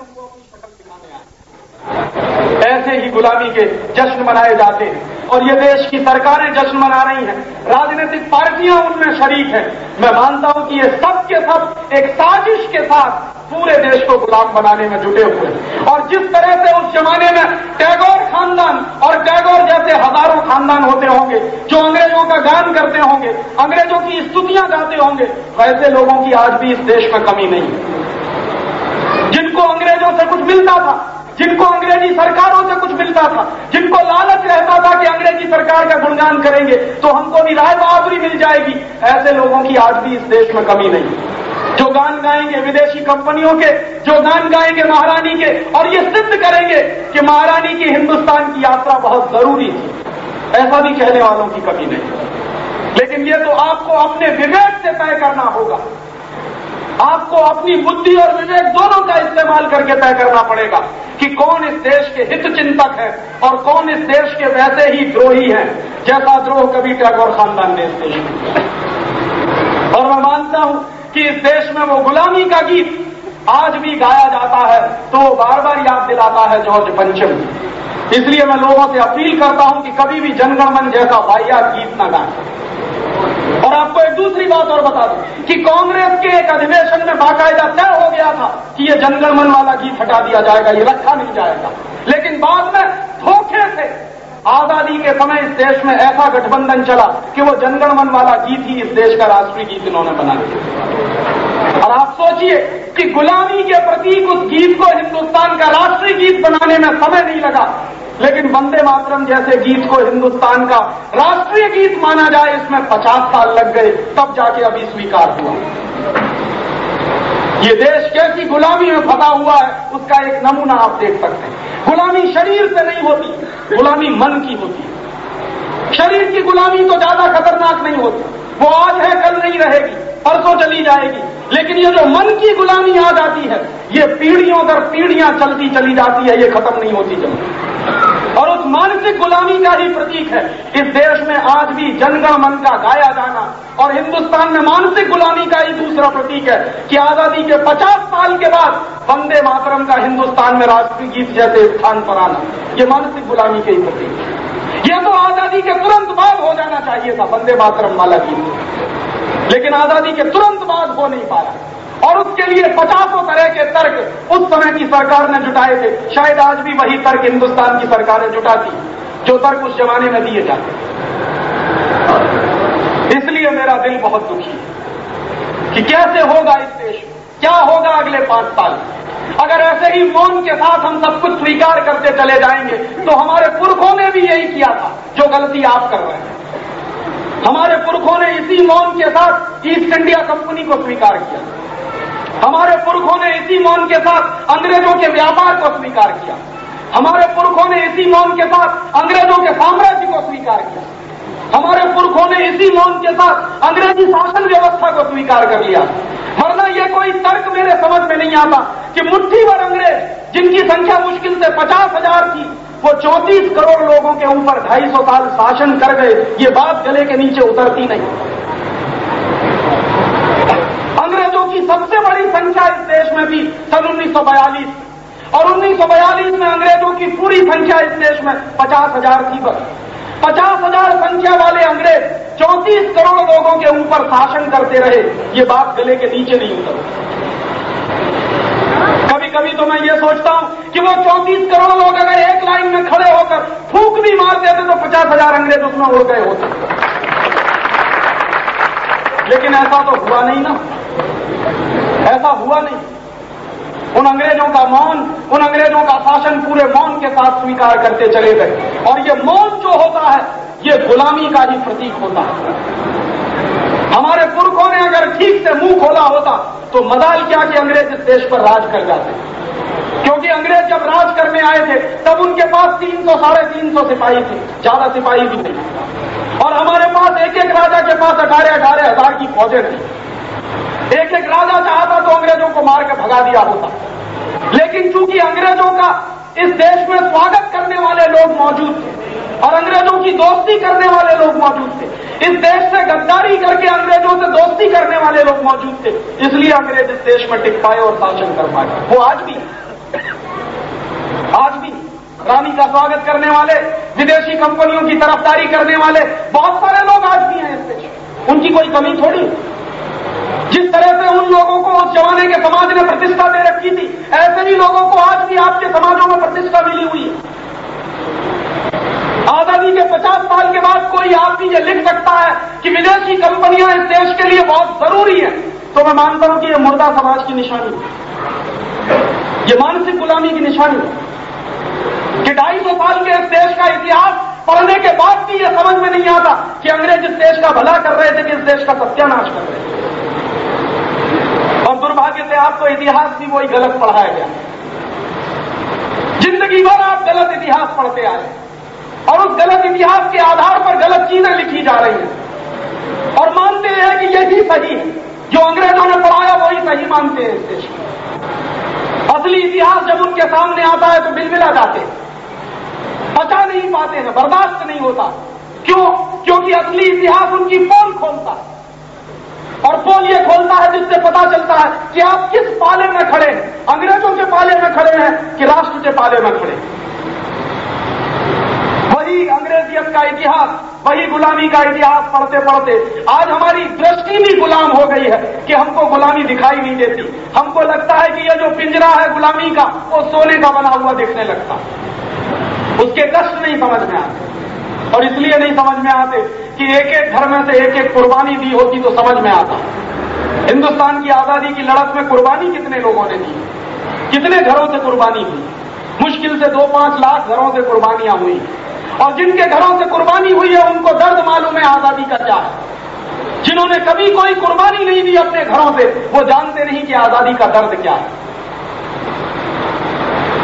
ऐसे ही गुलामी के जश्न मनाए जाते हैं। और ये देश की सरकारें जश्न मना रही हैं। राजनीतिक पार्टियाँ उनमें शरीक हैं। मैं मानता हूँ कि ये सब के सब एक साजिश के साथ पूरे देश को गुलाम बनाने में जुटे हुए हैं। और जिस तरह से उस जमाने में टैगोर खानदान और टैगोर जैसे हज़ारों खानदान होते होंगे, जो अंग्रेज़ों का गान करते होंगे, अंग्रेज़ों की स्तुतियाँ गाते होंगे, वैसे लोगों की आज भी इस देश में कमी नहीं है। जिनको अंग्रेज़ों से कुछ मिलता था जिनको अंग्रेज़ी सरकारों से कुछ मिलता था, जिनको लालच रहता था कि अंग्रेज़ी सरकार का गुणगान करेंगे तो हमको भी राय बहादुरी मिल जाएगी। ऐसे लोगों की आज भी इस देश में कमी नहीं। जो गान गाएँगे विदेशी कंपनियों के, जो गान गाएँगे महारानी के, और ये सिद्ध करेंगे कि महारानी की हिंदुस्तान की यात्रा बहुत ज़रूरी थी। ऐसा भी कहने वालों की कमी नहीं। लेकिन ये तो आपको अपने विवेक से तय करना होगा। आपको अपनी बुद्धि और विवेक दोनों का इस्तेमाल करके तय करना पड़ेगा कि कौन इस देश के हित चिंतक है और कौन इस देश के वैसे ही द्रोही हैं, जैसा द्रोह कभी टैगोर खानदान ने इस देश में और मैं मानता हूँ कि इस देश में वो गुलामी का गीत आज भी गाया जाता है तो वो बार बार याद दिलाता है जॉर्ज पंचम। इसलिए मैं लोगों से अपील करता हूँ कि कभी भी जनगणमन जैसा वाहियात गीत न गाएँ। आपको एक दूसरी बात और बता दूँ कि कांग्रेस के एक अधिवेशन में बाकायदा तय हो गया था कि ये जनगणमन वाला गीत हटा दिया जाएगा, ये रखा नहीं जाएगा। लेकिन बाद में धोखे से आज़ादी के समय इस देश में ऐसा गठबंधन चला कि वो जनगणमन वाला गीत ही इस देश का राष्ट्रीय गीत इन्होंने बना दिया। और आप सोचिए कि गुलामी के प्रतीक उस गीत को हिंदुस्तान का राष्ट्रीय गीत बनाने में समय नहीं लगा। लेकिन वंदे मातरम जैसे गीत को हिंदुस्तान का राष्ट्रीय गीत माना जाए, इसमें पचास साल लग गए, तब जाके अभी स्वीकार हुआ। ये देश कैसी गुलामी में फंसा हुआ है, उसका एक नमूना आप देख सकते हैं। गुलामी शरीर से नहीं होती, गुलामी मन की होती है। शरीर की गुलामी तो ज़्यादा खतरनाक नहीं होती। वो आज है, कल नहीं रहेगी, परसों चली जाएगी। लेकिन ये जो मन की गुलामी आ जाती है, ये पीढ़ियों दर पीढ़ियाँ चलती चली जाती है, ये खत्म नहीं होती जल्दी और उस मानसिक गुलामी का ही प्रतीक है, इस देश में आज भी जनगण मन का गाया जाना। और हिंदुस्तान में मानसिक गुलामी का ही दूसरा प्रतीक है कि आज़ादी के 50 साल के बाद वंदे मातरम का हिंदुस्तान में राष्ट्रीय गीत जैसे स्थान पर आना। ये मानसिक गुलामी के ही प्रतीक है। यह तो आज़ादी के तुरंत बाद हो जाना चाहिए था, वंदे मातरम वाला गीत लेकिन आज़ादी के तुरंत बाद हो नहीं पाया और उसके लिए पचासों तरह के तर्क उस समय की सरकार ने जुटाए थे। शायद आज भी वही तर्क हिंदुस्तान की सरकार सरकारें जुटाती जो तर्क उस जमाने में दिए जाते इसलिए मेरा दिल बहुत दुखी है कि कैसे होगा इस देश में? क्या होगा अगले पाँच साल? अगर ऐसे ही मौन के साथ हम सब कुछ स्वीकार करते चले जाएँगे तो हमारे पुरखों ने भी यही किया था, जो गलती आप कर रहे हैं। हमारे पुरखों ने इसी मौन के साथ ईस्ट इंडिया कंपनी को स्वीकार किया। हमारे पुरखों ने इसी मौन के साथ अंग्रेज़ों के व्यापार को स्वीकार किया। हमारे पुरखों ने इसी मौन के साथ अंग्रेज़ों के साम्राज्य को स्वीकार किया। हमारे पुरखों ने इसी मौन के साथ अंग्रेज़ी शासन व्यवस्था को स्वीकार कर लिया। वरना यह कोई तर्क मेरे समझ में नहीं आता कि मुट्ठी भर अंग्रेज़, जिनकी संख्या मुश्किल से पचास हज़ार थी, वो चौंतीस करोड़ लोगों के ऊपर ढाई सौ साल शासन कर गए, ये बात गले के नीचे उतरती नहीं। अंग्रेज़ों की सबसे बड़ी संख्या इस देश में थी, सन उन्नीस सौ बयालीस। और उन्नीस सौ बयालीस में अंग्रेज़ों की पूरी संख्या इस देश में पचास हज़ार थी बस। पचास हज़ार संख्या वाले अंग्रेज़ चौंतीस करोड़ लोगों के ऊपर शासन करते रहे, ये बात गले के नीचे नहीं उतर कभी कभी तो मैं ये सोचता हूँ कि वो चौंतीस करोड़ लोग अगर एक लाइन में खड़े होकर फूक भी मार देते तो पचास हज़ार अंग्रेज़ उसमें उड़ गए होते। लेकिन ऐसा तो हुआ नहीं ना। ऐसा हुआ नहीं। उन अंग्रेज़ों का मौन, उन अंग्रेज़ों का शासन पूरे मौन के साथ स्वीकार करते चले गए। और ये मौन जो होता है, ये गुलामी का ही प्रतीक होता है। हमारे पुरखों ने अगर ठीक से मुँह खोला होता तो मदाल क्या कि अंग्रेज़ इस देश पर राज कर जाते। क्योंकि अंग्रेज़ जब राज करने आए थे, तब उनके पास तीन सौ, साढ़े तीन सौ सिपाही थे। ज़्यादा सिपाही भी नहीं और हमारे पास एक एक राजा के पास अठारह अठारह हज़ार की फौजें थी। एक एक राजा चाहता तो अंग्रेज़ों को मार के भगा दिया होता। लेकिन चूँकि अंग्रेज़ों का इस देश में स्वागत करने वाले लोग मौजूद थे, और अंग्रेज़ों की दोस्ती करने वाले लोग मौजूद थे, इस देश से गद्दारी करके अंग्रेज़ों से दोस्ती करने वाले लोग मौजूद थे, इसलिए अंग्रेज़ इस देश में टिक पाए और शासन कर पाए। वो आज भी आज भी रानी का स्वागत करने वाले, विदेशी कंपनियों की तरफदारी करने वाले, बहुत सारे लोग आज भी हैं इस देश में। उनकी कोई कमी थोड़ी? जिस तरह से उन लोगों को उस जमाने के समाज ने प्रतिष्ठा दे रखी थी, ऐसे ही लोगों को आज भी आपके समाजों में प्रतिष्ठा मिली हुई है। आज़ादी के 50 साल के बाद कोई आदमी ये लिख सकता है कि विदेशी कंपनियाँ इस देश के लिए बहुत ज़रूरी है। तो मैं मानता हूँ कि ये मुर्दा समाज की निशानी है। ये मानसिक गुलामी की निशानी है कि ढाई सौ साल के इस देश का इतिहास पढ़ने के बाद भी ये समझ में नहीं आता कि अंग्रेज़ इस देश का भला कर रहे थे कि इस देश का सत्यानाश कर रहे थे। और दुर्भाग्य से आपको इतिहास भी वही गलत पढ़ाया गया। ज़िंदगी भर आप गलत इतिहास पढ़ते आए और उस गलत इतिहास के आधार पर गलत चीज़ें लिखी जा रही हैं। और मानते हैं कि यही सही है। जो अंग्रेज़ों ने पढ़ाया, वही सही मानते हैं असली इतिहास जब उनके सामने आता है तो बिलबिला जाते पचा नहीं पाते हैं, बर्दाश्त नहीं होता। क्यों? क्योंकि असली इतिहास उनकी पोल खोलता है। और पोल ये खोलता है जिससे पता चलता है कि आप किस पाले में खड़े हैं। अंग्रेज़ों के पाले में खड़े हैं कि राष्ट्र के पाले में खड़े हैं। वही अंग्रेजियत का इतिहास, वही गुलामी का इतिहास पढ़ते पढ़ते आज हमारी दृष्टि भी गुलाम हो गई है कि हमको गुलामी दिखाई नहीं देती। हमको लगता है कि यह जो पिंजरा है गुलामी का, वो सोने का बना हुआ दिखने लगता। उसके कष्ट नहीं समझ में आते। और इसलिए नहीं समझ में आते कि एक एक घर में से एक एक कुर्बानी दी होती तो समझ में आता। हिंदुस्तान की आज़ादी की लड़त में कुर्बानी कितने लोगों ने दी? कितने घरों से कुर्बानी हुई? मुश्किल से दो पाँच लाख घरों से कुर्बानियाँ हुई। और जिनके घरों से कुर्बानी हुई है, उनको दर्द मालूम है आज़ादी का क्या है। जिन्होंने कभी कोई कुर्बानी नहीं दी अपने घरों से, वो जानते नहीं कि आज़ादी का दर्द क्या है।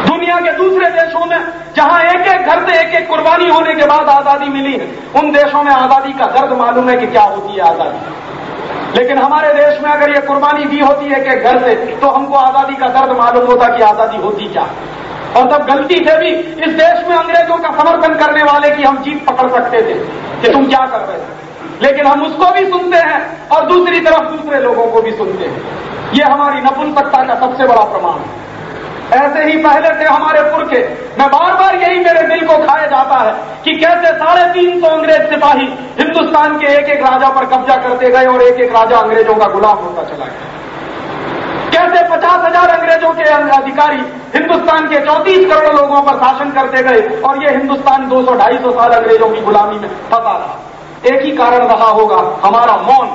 दुनिया के दूसरे देशों में, जहाँ एक एक घर से एक एक कुर्बानी होने के बाद आज़ादी मिली है, उन देशों में आज़ादी का दर्द मालूम है कि क्या होती है आज़ादी। लेकिन हमारे देश में अगर ये कुर्बानी दी होती है एक घर से तो हमको आज़ादी का दर्द मालूम होता कि आज़ादी होती क्या। और तब गलती से भी इस देश में अंग्रेज़ों का समर्थन करने वाले की हम जीत पकड़ सकते थे, कि तुम क्या कर रहे थे। लेकिन हम उसको भी सुनते हैं, और दूसरी तरफ़ दूसरे लोगों को भी सुनते हैं। ये हमारी नपुंसकता का सबसे बड़ा प्रमाण है। ऐसे ही पहले थे हमारे पुरखे, मैं बार बार यही मेरे दिल को खाया जाता है कि कैसे साढ़े तीन सौ अंग्रेज़ सिपाही हिंदुस्तान के एक एक राजा पर कब्जा करते गए और एक एक राजा अंग्रेज़ों का गुलाम होता चला गया। कैसे पचास हज़ार अंग्रेज़ों के अधिकारी हिंदुस्तान के चौतीस करोड़ लोगों पर शासन करते गए और ये हिंदुस्तान दो सौ ढाई सौ साल अंग्रेज़ों की गुलामी में फंसा रहा। एक ही कारण रहा होगा, हमारा मौन।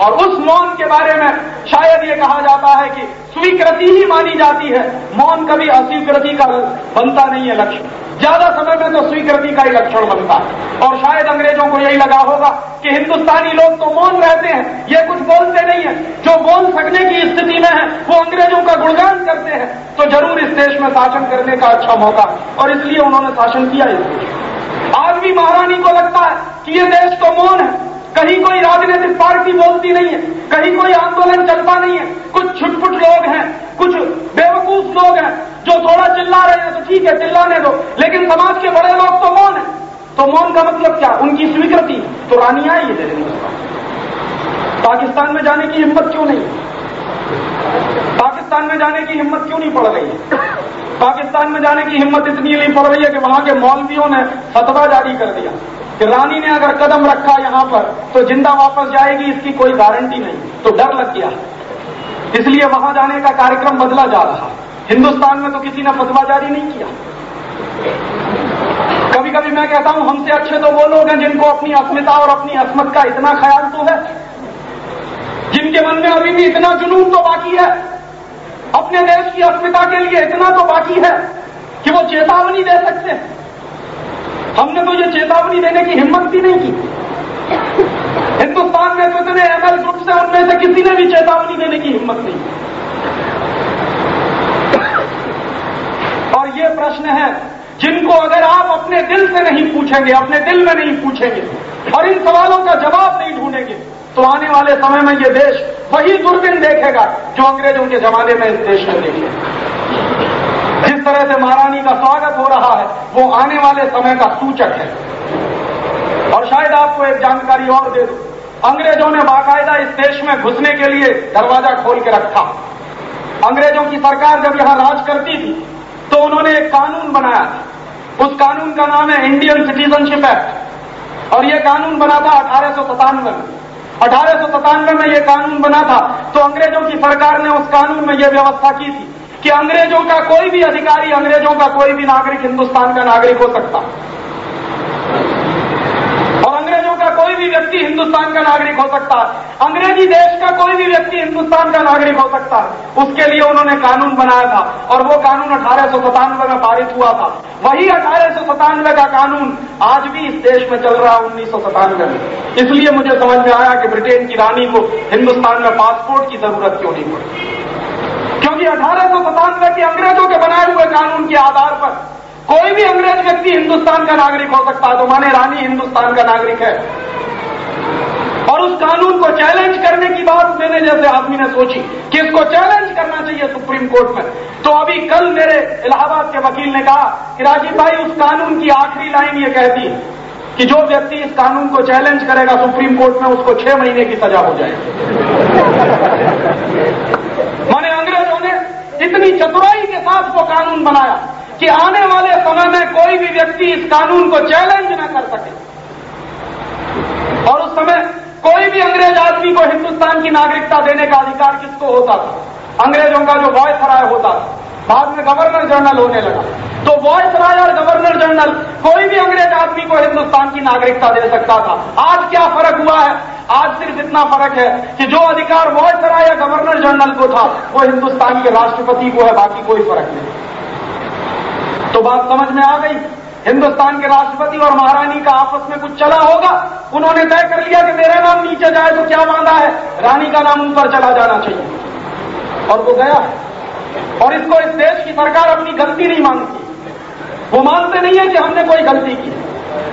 और उस मौन के बारे में शायद ये कहा जाता है कि स्वीकृति ही मानी जाती है। मौन कभी अस्वीकृति का बनता नहीं है लक्ष्य ज़्यादा समय में तो स्वीकृति का ही लक्षण बनता है। और शायद अंग्रेज़ों को यही लगा होगा कि हिंदुस्तानी लोग तो मौन रहते हैं, ये कुछ बोलते नहीं है। जो बोल सकने की स्थिति में है, वो अंग्रेज़ों का गुणगान करते हैं। तो ज़रूर इस देश में शासन करने का अच्छा मौका। और इसलिए उन्होंने शासन किया इस देश आज भी महारानी को लगता है कि ये देश तो मौन है। कहीं कोई राजनीतिक पार्टी बोलती नहीं है, कहीं कोई आंदोलन चलता नहीं है। कुछ छुटपुट लोग हैं, कुछ बेवकूफ़ लोग हैं, जो थोड़ा चिल्ला रहे हैं तो ठीक है, चिल्लाने दो। लेकिन समाज के बड़े लोग तो मौन है। तो मौन का मतलब क्या? उनकी स्वीकृति। तो रानिया ही है हिंदुस्तान पाकिस्तान में जाने की हिम्मत क्यों नहीं? पाकिस्तान में जाने की हिम्मत क्यों नहीं पड़ रही? है पाकिस्तान में जाने की हिम्मत इतनी नहीं पड़ रही है कि वहाँ के मौलवियों ने फतवा जारी कर दिया। कि रानी ने अगर कदम रखा यहाँ पर तो ज़िंदा वापस जाएगी, इसकी कोई गारंटी नहीं। तो डर लग गया। इसलिए वहाँ जाने का कार्यक्रम बदला जा रहा। हिंदुस्तान में तो किसी ने फतवा जारी नहीं किया। कभी कभी मैं कहता हूँ, हमसे अच्छे तो वो लोग हैं जिनको अपनी अस्मिता और अपनी अस्मत का इतना ख्याल तो है। जिनके मन में अभी भी इतना जुनून तो बाकी है। अपने देश की अस्मिता के लिए इतना तो बाकी है कि वो चेतावनी दे सकते हैं। हमने तो ये चेतावनी देने की हिम्मत भी नहीं की। हिंदुस्तान में तो इतने एमएल ग्रुप से उनमें से किसी ने भी चेतावनी देने की हिम्मत नहीं की। और ये प्रश्न है, जिनको अगर आप अपने दिल से नहीं पूछेंगे, अपने दिल में नहीं पूछेंगे, और इन सवालों का जवाब नहीं ढूंढेंगे तो आने वाले समय में ये देश वही दुर्दिन देखेगा जो अंग्रेज़ों के जमाने में इस देश में देखे। जिस तरह से महारानी का स्वागत हो रहा है, वो आने वाले समय का सूचक है। और शायद आपको एक जानकारी और दे दूँ। अंग्रेज़ों ने बाकायदा इस देश में घुसने के लिए दरवाज़ा खोल के रखा। अंग्रेज़ों की सरकार जब यहाँ राज करती थी तो उन्होंने एक कानून बनाया था। उस कानून का नाम है इंडियन सिटीजनशिप एक्ट और यह कानून बना था अठारह सौ सतानवे में। अठारह सौ सतानवे में यह कानून बना था तो अंग्रेज़ों की सरकार ने उस कानून में यह व्यवस्था की थी। कि अंग्रेज़ों का कोई भी अधिकारी अंग्रेज़ों का कोई भी नागरिक हिंदुस्तान का नागरिक हो सकता। और अंग्रेज़ों का कोई भी व्यक्ति हिंदुस्तान का नागरिक हो सकता। अंग्रेज़ी देश का कोई भी व्यक्ति हिंदुस्तान का नागरिक हो सकता। उसके लिए उन्होंने कानून बनाया था और वो कानून अठारह सौ सतानवे में पारित हुआ था। वही अठारह सौ सतानवे का कानून आज भी इस देश में चल रहा है उन्नीस सौ सतानवे में। इसलिए मुझे समझ में आया कि ब्रिटेन की रानी को हिंदुस्तान में पासपोर्ट की ज़रूरत क्यों नहीं पड़ी। क्योंकि अठारह सौ सतानवे के अंग्रेज़ों के बनाए हुए कानून के आधार पर कोई भी अंग्रेज़ व्यक्ति हिंदुस्तान का नागरिक हो सकता है। तो माने रानी हिंदुस्तान का नागरिक है। और उस कानून को चैलेंज करने की बात मैंने जैसे आदमी ने सोची कि इसको चैलेंज करना चाहिए सुप्रीम कोर्ट में तो अभी कल मेरे इलाहाबाद के वकील ने कहा कि राजीव भाई, उस कानून की आखिरी लाइन ये कहती कि जो व्यक्ति इस कानून को चैलेंज करेगा सुप्रीम कोर्ट में, उसको छह महीने की सजा हो जाएगी। माने इतनी चतुराई के साथ वो कानून बनाया कि आने वाले समय में कोई भी व्यक्ति इस कानून को चैलेंज न कर सके। और उस समय कोई भी अंग्रेज़ आदमी को हिंदुस्तान की नागरिकता देने का अधिकार किसको होता था? अंग्रेज़ों का जो वॉय फराय होता था। बाद में गवर्नर जनरल होने लगा। तो वॉयस राय और गवर्नर जनरल कोई भी अंग्रेज़ आदमी को हिंदुस्तान की नागरिकता दे सकता था। आज क्या फ़र्क हुआ है? आज सिर्फ़ इतना फ़र्क है कि जो अधिकार वॉयस राय या गवर्नर जनरल को था, वो हिंदुस्तान के राष्ट्रपति को है, बाकी कोई फ़र्क नहीं। तो बात समझ में आ गई? हिंदुस्तान के राष्ट्रपति और महारानी का आपस में कुछ चला होगा? उन्होंने तय कर लिया कि मेरा नाम नीचे जाए तो क्या मांगा है? रानी का नाम ऊपर चला जाना चाहिए। और वो गया। और इसको इस देश की सरकार अपनी गलती नहीं मानती। वो मानते नहीं है कि हमने कोई गलती की।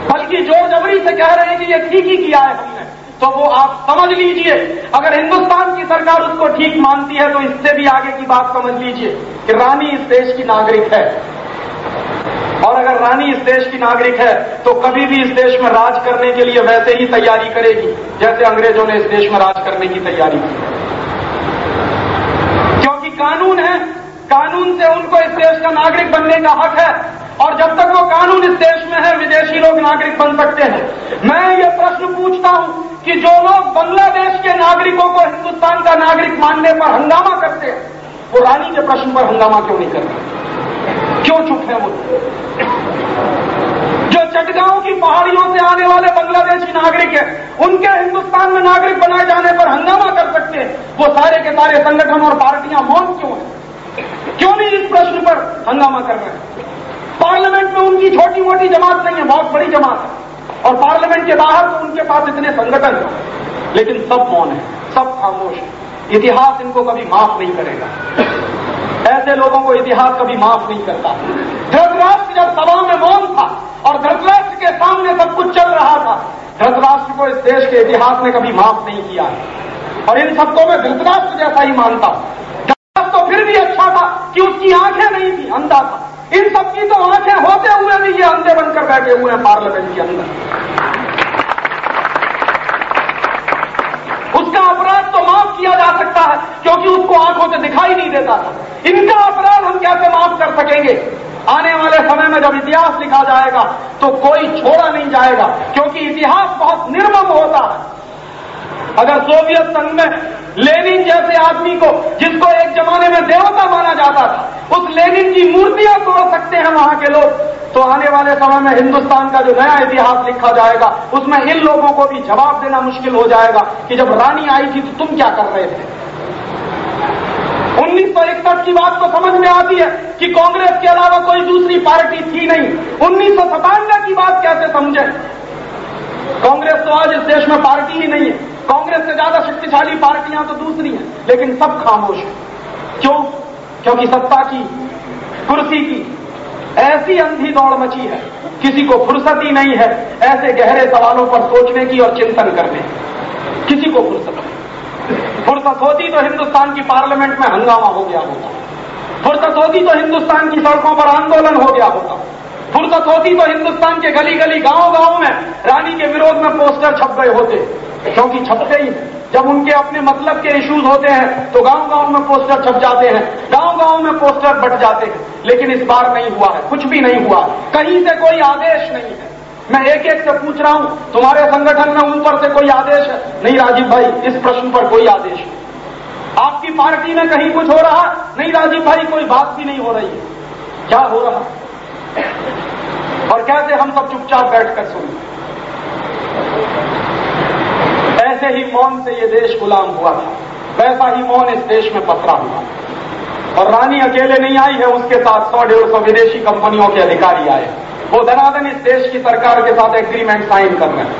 बल्कि ज़ोर जबरी से कह रहे हैं कि ये ठीक ही किया है हमने। तो वो आप समझ लीजिए, अगर हिंदुस्तान की सरकार उसको ठीक मानती है तो इससे भी आगे की बात समझ लीजिए कि रानी इस देश की नागरिक है। और अगर रानी इस देश की नागरिक है तो कभी भी इस देश में राज करने के लिए वैसे ही तैयारी करेगी, जैसे अंग्रेज़ों ने इस देश में राज करने की तैयारी की। क्योंकि कानून है कानून से उनको इस देश का नागरिक बनने का हक है। और जब तक वो कानून इस देश में है, विदेशी लोग नागरिक बन सकते हैं। मैं ये प्रश्न पूछता हूँ कि जो लोग बांग्लादेश के नागरिकों को हिंदुस्तान का नागरिक मानने पर हंगामा करते हैं, वो रानी के प्रश्न पर हंगामा क्यों नहीं कर रहे क्यों चुप है वो? जो चटगांव की पहाड़ियों से आने वाले बांग्लादेशी नागरिक है, उनके हिंदुस्तान में नागरिक बनाए जाने पर हंगामा कर सकते हैं। वो सारे के सारे संगठन और पार्टियाँ मौन क्यों है? क्यों नहीं इस प्रश्न पर हंगामा कर रहे पार्लियामेंट में उनकी छोटी मोटी जमात नहीं है, बहुत बड़ी जमात है। और पार्लियामेंट के बाहर तो उनके पास इतने संगठन हैं। लेकिन सब मौन है, सब खामोश है। इतिहास इनको कभी माफ़ नहीं करेगा। ऐसे लोगों को इतिहास कभी माफ़ नहीं करता। धृतराष्ट्र जब सभा में मौन था और धृतराष्ट्र के सामने सब कुछ चल रहा था, धृतराष्ट्र को इस देश के इतिहास ने कभी माफ़ नहीं किया है। और इन सबको मैं धृतराष्ट्र जैसा ही मानता हूँ। धृतराष्ट्र तो फिर भी अच्छा था कि उसकी आँखें नहीं थी, अंधा था। इन सबकी तो आँखें होते हुए भी ये अंधे बनकर बैठे हुए हैं पार्लियामेंट के अंदर। उसका अपराध तो माफ़ किया जा सकता है, क्योंकि उसको आँखों से दिखाई नहीं देता था। इनका अपराध हम कैसे माफ़ कर सकेंगे? आने वाले समय में जब इतिहास लिखा जाएगा तो कोई छोड़ा नहीं जाएगा, क्योंकि इतिहास बहुत निर्मम होता है। अगर सोवियत संघ में लेनिन जैसे आदमी को, जिसको एक जमाने में देवता माना जाता था, उस लेनिन की मूर्तियाँ तोड़ सकते हैं वहाँ के लोग तो आने वाले समय में हिंदुस्तान का जो नया इतिहास लिखा जाएगा, उसमें इन लोगों को भी जवाब देना मुश्किल हो जाएगा कि जब रानी आई थी तो तुम क्या कर रहे थे। उन्नीस सौ इकसठ की बात तो समझ में आती है कि कांग्रेस के अलावा कोई दूसरी पार्टी थी नहीं। उन्नीस सौ सतानवे की बात कैसे समझे? कांग्रेस तो आज इस देश में पार्टी ही नहीं है। कांग्रेस से ज़्यादा शक्तिशाली पार्टियाँ तो दूसरी हैं, लेकिन सब खामोश है। क्यों? क्योंकि सत्ता की, कुर्सी की, ऐसी अंधी दौड़ मची है, किसी को फुर्सत ही नहीं है ऐसे गहरे सवालों पर सोचने की और चिंतन करने किसी को फुर्सत नहीं। फुर्सत होती तो हिंदुस्तान की पार्लियामेंट में हंगामा हो गया होता। फुर्सत होती तो हिंदुस्तान की सड़कों पर आंदोलन हो गया होता। फुर्सत होती तो हिंदुस्तान के गली गली गाँव गाँव में रानी के विरोध में पोस्टर छप गए होते। क्योंकि छपते ही जब उनके अपने मतलब के इश्यूज़ होते हैं तो गाँव गाँव में पोस्टर छप जाते हैं गाँव गाँव में पोस्टर बट जाते हैं। लेकिन इस बार नहीं हुआ है, कुछ भी नहीं हुआ कहीं से कोई आदेश नहीं है। मैं एक एक से पूछ रहा हूँ, तुम्हारे संगठन में ऊपर से कोई आदेश है? नहीं राजीव भाई, इस प्रश्न पर कोई आदेश आपकी पार्टी में कहीं कुछ हो रहा? नहीं राजीव भाई, कोई बात भी नहीं हो रही है। क्या हो रहा? और कैसे हम सब चुपचाप बैठकर सुन? ऐसे ही मौन से ये देश गुलाम हुआ था। वैसा ही मौन इस देश में पसरा हुआ। और रानी अकेले नहीं आई है, उसके साथ सौ डेढ़ सौ विदेशी कंपनियों के अधिकारी आए। वो धनाधन इस देश की सरकार के साथ एग्रीमेंट साइन कर रहे हैं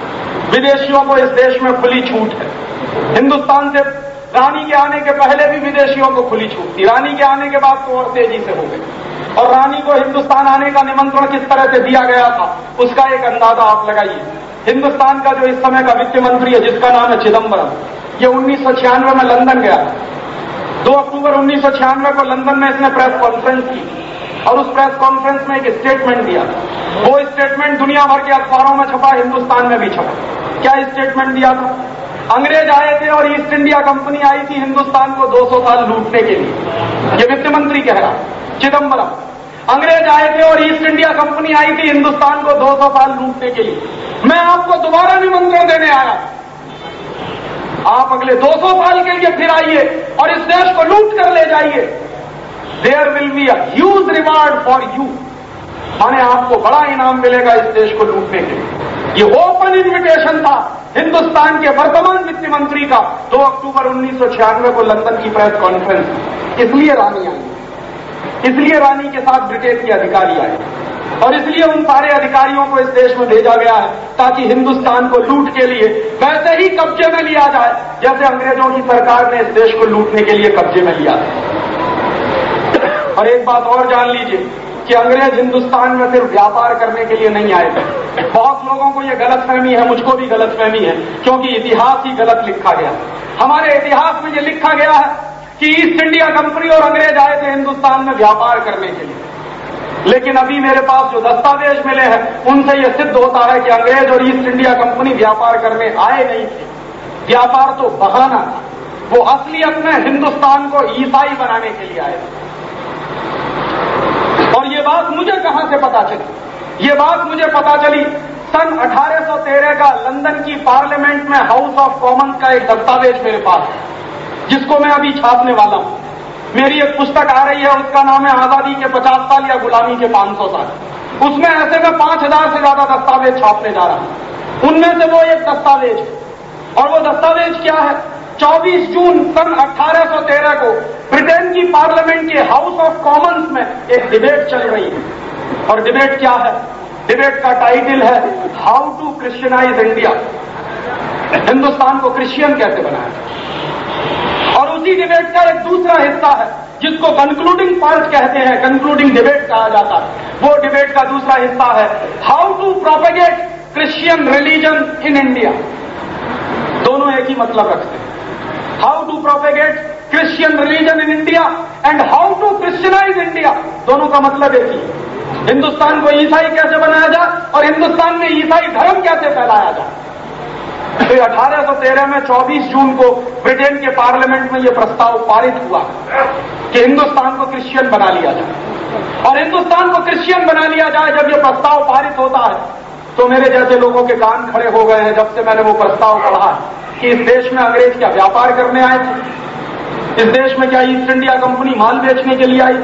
विदेशियों को इस देश में खुली छूट है। हिंदुस्तान से रानी के आने के पहले भी विदेशियों को खुली छूट थी रानी के आने के बाद तो और तेज़ी से हो गई। और रानी को हिंदुस्तान आने का निमंत्रण किस तरह से दिया गया था, उसका एक अंदाज़ा आप लगाइए। हिंदुस्तान का जो इस समय का वित्त मंत्री है, जिसका नाम है चिदम्बरम ये उन्नीस सौ छियानवे में लंदन गया दो अक्टूबर उन्नीस सौ छियानवे को लंदन में इसने प्रेस कॉन्फ्रेंस की और उस प्रेस कॉन्फ्रेंस में एक स्टेटमेंट दिया। वो स्टेटमेंट दुनिया भर के अखबारों में छपा, हिंदुस्तान में भी छपा। क्या स्टेटमेंट दिया था? अंग्रेज़ आए थे और ईस्ट इंडिया कंपनी आई थी हिंदुस्तान को 200 साल लूटने के लिए। ये वित्त मंत्री कह रहा चिदम्बरम अंग्रेज़ आए थे और ईस्ट इंडिया कंपनी आई थी हिंदुस्तान को 200 साल लूटने के लिए। मैं आपको दोबारा निमंत्रण देने आया। आप अगले 200 साल के लिए फिर आइए और इस देश को लूट कर ले जाइए। There will be a reward for you माने आपको बड़ा इनाम मिलेगा इस देश को लूटने के लिए। ये ओपन इन्विटेशन था हिंदुस्तान के वर्तमान वित्त मंत्री का 2 अक्टूबर उन्नीस सौ छियानवे को लंदन की प्रेस कॉन्फ्रेंस इसलिए रानी आई। इसलिए रानी के साथ ब्रिटेन के अधिकारी आए। और इसलिए उन सारे अधिकारियों को इस देश में भेजा गया है ताकि हिंदुस्तान को लूट के लिए वैसे ही कब्जे में लिया जाए, जैसे अंग्रेज़ों की सरकार ने इस देश को लूटने के लिए कब्जे में लिया। और एक बात और जान लीजिए कि अंग्रेज़ हिंदुस्तान में सिर्फ़ व्यापार करने के लिए नहीं आए थे। बहुत लोगों को यह गलतफहमी है, मुझको भी गलतफहमी है, क्योंकि इतिहास ही गलत लिखा गया हमारे इतिहास में यह लिखा गया है कि ईस्ट इंडिया कंपनी और अंग्रेज़ आए थे हिंदुस्तान में व्यापार करने के लिए। लेकिन अभी मेरे पास जो दस्तावेज़ मिले हैं, उनसे यह सिद्ध होता है कि अंग्रेज़ और ईस्ट इंडिया कंपनी व्यापार करने आए नहीं थे। व्यापार तो बहाना था। वो असलियत में हिंदुस्तान को ईसाई बनाने के लिए आए और ये बात मुझे कहाँ से पता चली? ये बात मुझे पता चली। सन 1813 का लंदन की पार्लियामेंट में हाउस ऑफ़ कॉमन्स का एक दस्तावेज़ मेरे पास है, जिसको मैं अभी छापने वाला हूँ। मेरी एक पुस्तक आ रही है, उसका नाम है आज़ादी के 50 साल या गुलामी के 500 साल। उसमें ऐसे में पाँच हज़ार से ज़्यादा दस्तावेज़ छापने जा रहा हूँ। उनमें से वो एक दस्तावेज़ है। और वो दस्तावेज़ क्या है? 24 जून सन 1813 को ब्रिटेन की पार्लियामेंट के हाउस ऑफ़ कॉमन्स में एक डिबेट चल रही है। और डिबेट क्या है? डिबेट का टाइटल है how to Christianize India Hindustan को क्रिश्चियन कैसे बनाया और उसी डिबेट का एक दूसरा हिस्सा है, जिसको कंक्लूडिंग पार्ट कहते हैं कंक्लूडिंग डिबेट कहा जाता है। वो डिबेट का दूसरा हिस्सा है how to propagate Christian religion in India दोनों एक ही मतलब रखते हैं। How to propagate Christian religion in India and how to Christianize India दोनों का मतलब एक ही। हिंदुस्तान को ईसाई कैसे बनाया जाए और हिंदुस्तान में ईसाई धर्म कैसे फैलाया जाए? तो 1813 में 24 जून को ब्रिटेन के पार्लियामेंट में यह प्रस्ताव पारित हुआ कि हिंदुस्तान को क्रिश्चियन बना लिया जाए। और हिंदुस्तान को क्रिश्चियन बना लिया जाए जब यह प्रस्ताव पारित होता है तो मेरे जैसे लोगों के कान खड़े हो गए हैं जब से मैंने वो प्रस्ताव पढ़ा कि इस देश में अंग्रेज़ क्या व्यापार करने आए थे? इस देश में क्या ईस्ट इंडिया कंपनी माल बेचने के लिए आई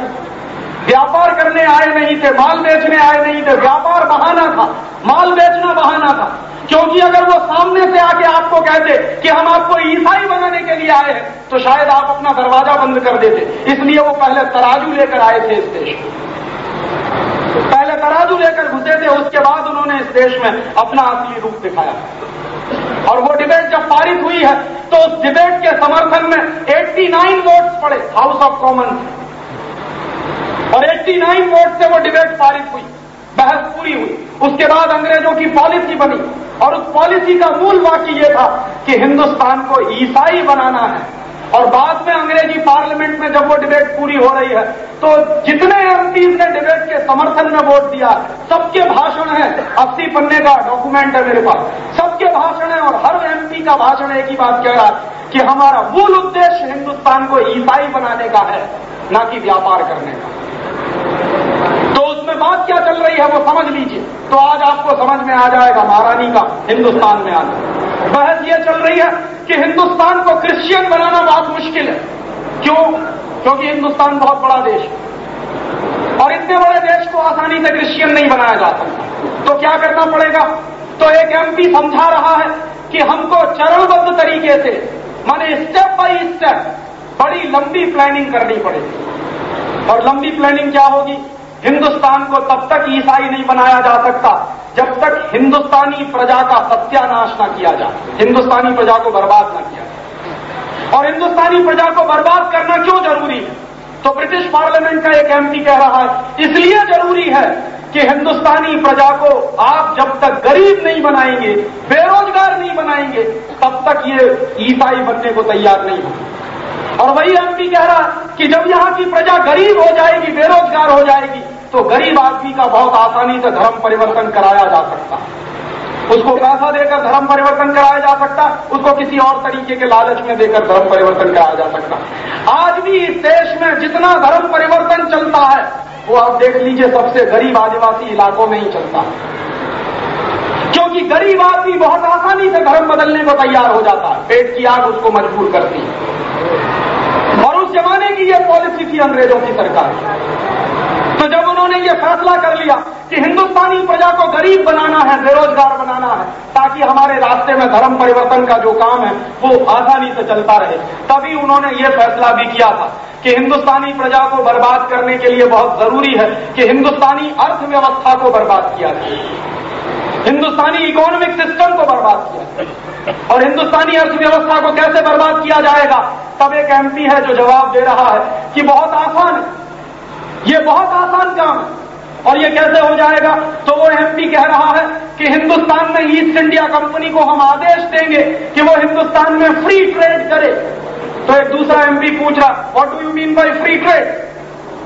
व्यापार करने आए नहीं थे, माल बेचने आए नहीं थे, व्यापार बहाना था, माल बेचना बहाना था। क्योंकि अगर वो सामने से आके आपको कहते कि हम आपको ईसाई बनाने के लिए आए हैं तो शायद आप अपना दरवाज़ा बंद कर देते। इसलिए वो पहले तराजू लेकर आए थे इस देश में। पहले तराजू लेकर घुसे थे, उसके बाद उन्होंने इस देश में अपना असली रूप दिखाया। और वो डिबेट जब पारित हुई है तो उस डिबेट के समर्थन में 89 वोट्स पड़े, हाउस ऑफ़ कॉमन और 89 वोट से वो डिबेट पारित हुई, बहस पूरी हुई। उसके बाद अंग्रेज़ों की पॉलिसी बनी और उस पॉलिसी का मूल वाक्य यह था कि हिंदुस्तान को ईसाई बनाना है। और बाद में अंग्रेज़ी पार्लियामेंट में जब वो डिबेट पूरी हो रही है तो जितने एमपीज ने डिबेट के समर्थन में वोट दिया, सबके भाषण है, अस्सी पन्ने का डॉक्यूमेंट है मेरे पास। सबके भाषण है और हर एमपी का भाषण एक ही बात कह रहा है कि हमारा मूल उद्देश्य हिंदुस्तान को ईसाई बनाने का है, न कि व्यापार करने का। तो उसमें बात क्या चल रही है वो समझ लीजिए। तो आज आपको समझ में आ जाएगा महारानी का हिंदुस्तान में आना। बहस यह चल रही है कि हिंदुस्तान को क्रिश्चियन बनाना बहुत मुश्किल है। क्यों? क्योंकि हिंदुस्तान बहुत बड़ा देश है। और इतने बड़े देश को आसानी से क्रिश्चियन नहीं बनाया जा सकता। तो क्या करना पड़ेगा? तो एक एमपी समझा रहा है कि हमको चरणबद्ध तरीके से, माने स्टेप बाई स्टेप बड़ी लंबी प्लानिंग करनी पड़ेगी। और लंबी प्लानिंग क्या होगी? हिंदुस्तान को तब तक ईसाई नहीं बनाया जा सकता जब तक हिंदुस्तानी प्रजा का सत्यानाश न किया जाए। हिंदुस्तानी प्रजा को बर्बाद न किया जाए। और हिंदुस्तानी प्रजा को बर्बाद करना क्यों ज़रूरी है? तो ब्रिटिश पार्लियामेंट का एक एमपी कह रहा है, इसलिए ज़रूरी है कि हिंदुस्तानी प्रजा को आप जब तक गरीब नहीं बनाएँगे, बेरोजगार नहीं बनाएँगे, तब तक ये ईसाई बनने को तैयार नहीं होंगे। और वही एमपी कह रहा कि जब यहाँ की प्रजा गरीब हो जाएगी, बेरोजगार हो जाएगी तो गरीब आदमी का बहुत आसानी से धर्म परिवर्तन कराया जा सकता। उसको पैसा देकर धर्म परिवर्तन कराया जा सकता, उसको किसी और तरीके के लालच में देकर धर्म परिवर्तन कराया जा सकता। आज भी इस देश में जितना धर्म परिवर्तन चलता है, वो आप देख लीजिए सबसे गरीब आदिवासी इलाकों में ही चलता क्योंकि गरीब आदमी बहुत आसानी से धर्म बदलने को तैयार हो जाता है। पेट की आग उसको मजबूर करती है। और उस जमाने की यह पॉलिसी थी अंग्रेज़ों की सरकार। तो जब उन्होंने ये फैसला कर लिया कि हिंदुस्तानी प्रजा को गरीब बनाना है, बेरोजगार बनाना है, ताकि हमारे रास्ते में धर्म परिवर्तन का जो काम है, वो आसानी से चलता रहे, तभी उन्होंने ये फैसला भी किया था कि हिंदुस्तानी प्रजा को बर्बाद करने के लिए बहुत ज़रूरी है कि हिंदुस्तानी अर्थव्यवस्था को बर्बाद किया जाए। हिंदुस्तानी इकोनॉमिक सिस्टम को बर्बाद किया और हिंदुस्तानी अर्थव्यवस्था को कैसे बर्बाद किया जाएगा? तब एक एमपी है जो जवाब दे रहा है कि बहुत आसान है। ये बहुत आसान काम है। और ये कैसे हो जाएगा? तो वो एमपी कह रहा है कि हिंदुस्तान में ईस्ट इंडिया कंपनी को हम आदेश देंगे कि वो हिंदुस्तान में फ्री ट्रेड करे। तो एक दूसरा एमपी पूछ रहा what do you mean by free trade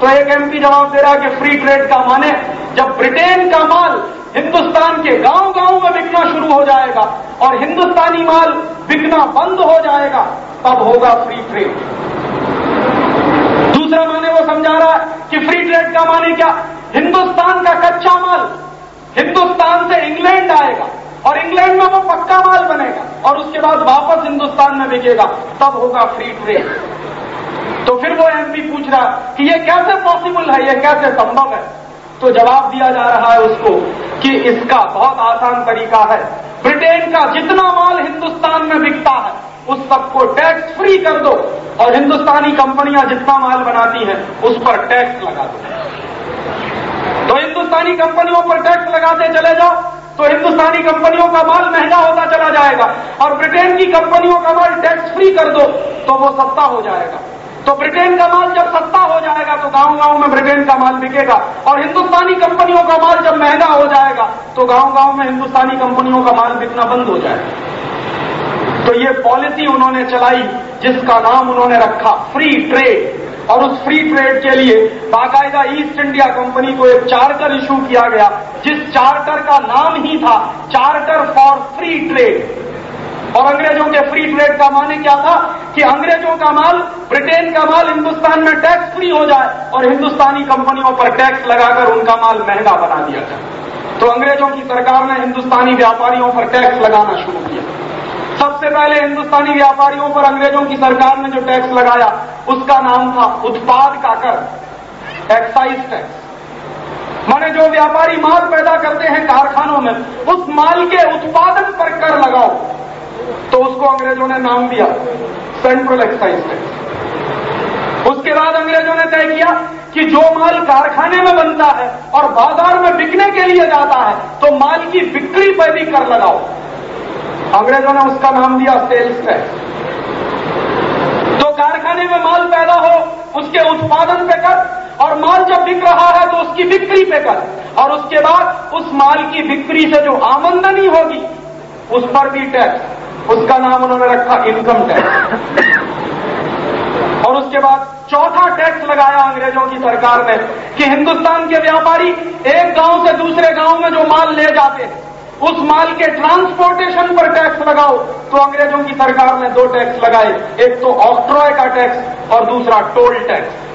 तो एक एमपी जवाब दे रहा कि फ्री ट्रेड का माने जब ब्रिटेन का माल हिंदुस्तान के गाँव गाँव में बिकना शुरू हो जाएगा और हिंदुस्तानी माल बिकना बंद हो जाएगा, तब होगा फ्री ट्रेड दूसरा माने वो समझा रहा है कि फ्री ट्रेड का माने क्या? हिंदुस्तान का कच्चा माल। हिंदुस्तान से इंग्लैंड आएगा और इंग्लैंड में वो पक्का माल बनेगा और उसके बाद वापस हिंदुस्तान में बिकेगा। तब होगा फ्री ट्रेड तो फिर वो एमपी पूछ रहा कि ये कैसे पॉसिबल है? ये कैसे संभव है? तो जवाब दिया जा रहा है उसको कि इसका बहुत आसान तरीका है। ब्रिटेन का जितना माल हिंदुस्तान में बिकता है उस सबको टैक्स फ्री कर दो और हिंदुस्तानी कंपनियाँ जितना माल बनाती हैं, उस पर टैक्स लगा दो। तो हिंदुस्तानी कंपनियों पर टैक्स लगाते चले जाओ तो हिंदुस्तानी कंपनियों का माल महँगा होता चला जाएगा और ब्रिटेन की कंपनियों का माल टैक्स फ्री कर दो तो वो सस्ता हो जाएगा। तो ब्रिटेन का माल जब सस्ता हो जाएगा तो गाँव गाँव में ब्रिटेन का माल बिकेगा और हिंदुस्तानी कंपनियों का माल जब महँगा हो जाएगा तो गाँव गाँव में हिंदुस्तानी कंपनियों का माल बिकना बंद हो जाएगा। तो ये पॉलिसी उन्होंने चलाई, जिसका नाम उन्होंने रखा फ्री ट्रेड और उस फ्री ट्रेड के लिए बाकायदा ईस्ट इंडिया कंपनी को एक चार्टर इशू किया गया, जिस चार्टर का नाम ही था चार्टर फॉर फ्री ट्रेड और अंग्रेज़ों के फ्री ट्रेड का माने क्या था? कि अंग्रेज़ों का माल, ब्रिटेन का माल हिंदुस्तान में टैक्स फ्री हो जाए और हिंदुस्तानी कंपनियों पर टैक्स लगाकर उनका माल महँगा बना दिया जाए। तो अंग्रेज़ों की सरकार ने हिंदुस्तानी व्यापारियों पर टैक्स लगाना शुरू किया। सबसे पहले हिंदुस्तानी व्यापारियों पर अंग्रेज़ों की सरकार ने जो टैक्स लगाया, उसका नाम था उत्पाद का कर एक्साइज टैक्स माने जो व्यापारी माल पैदा करते हैं कारखानों में, उस माल के उत्पादन पर कर लगाओ। तो उसको अंग्रेज़ों ने नाम दिया सेंट्रल एक्साइज टैक्स उसके बाद अंग्रेज़ों ने तय किया कि जो माल कारखाने में बनता है और बाज़ार में बिकने के लिए जाता है तो माल की बिक्री पर भी कर लगाओ। अंग्रेज़ों ने उसका नाम दिया सेल्स टैक्स तो कारखाने में माल पैदा हो, उसके उत्पादन पे कर और माल जब बिक रहा है तो उसकी बिक्री पे कर और उसके बाद उस माल की बिक्री से जो आमंदनी होगी, उस पर भी टैक्स। उसका नाम उन्होंने रखा इनकम टैक्स। और उसके बाद चौथा टैक्स लगाया अंग्रेज़ों की सरकार ने कि हिंदुस्तान के व्यापारी एक गाँव से दूसरे गाँव में जो माल ले जाते हैं उस माल के ट्रांसपोर्टेशन पर टैक्स लगाओ तो अंग्रेज़ों की सरकार ने दो टैक्स लगाए। एक तो ऑक्ट्रॉय का टैक्स और दूसरा टोल टैक्स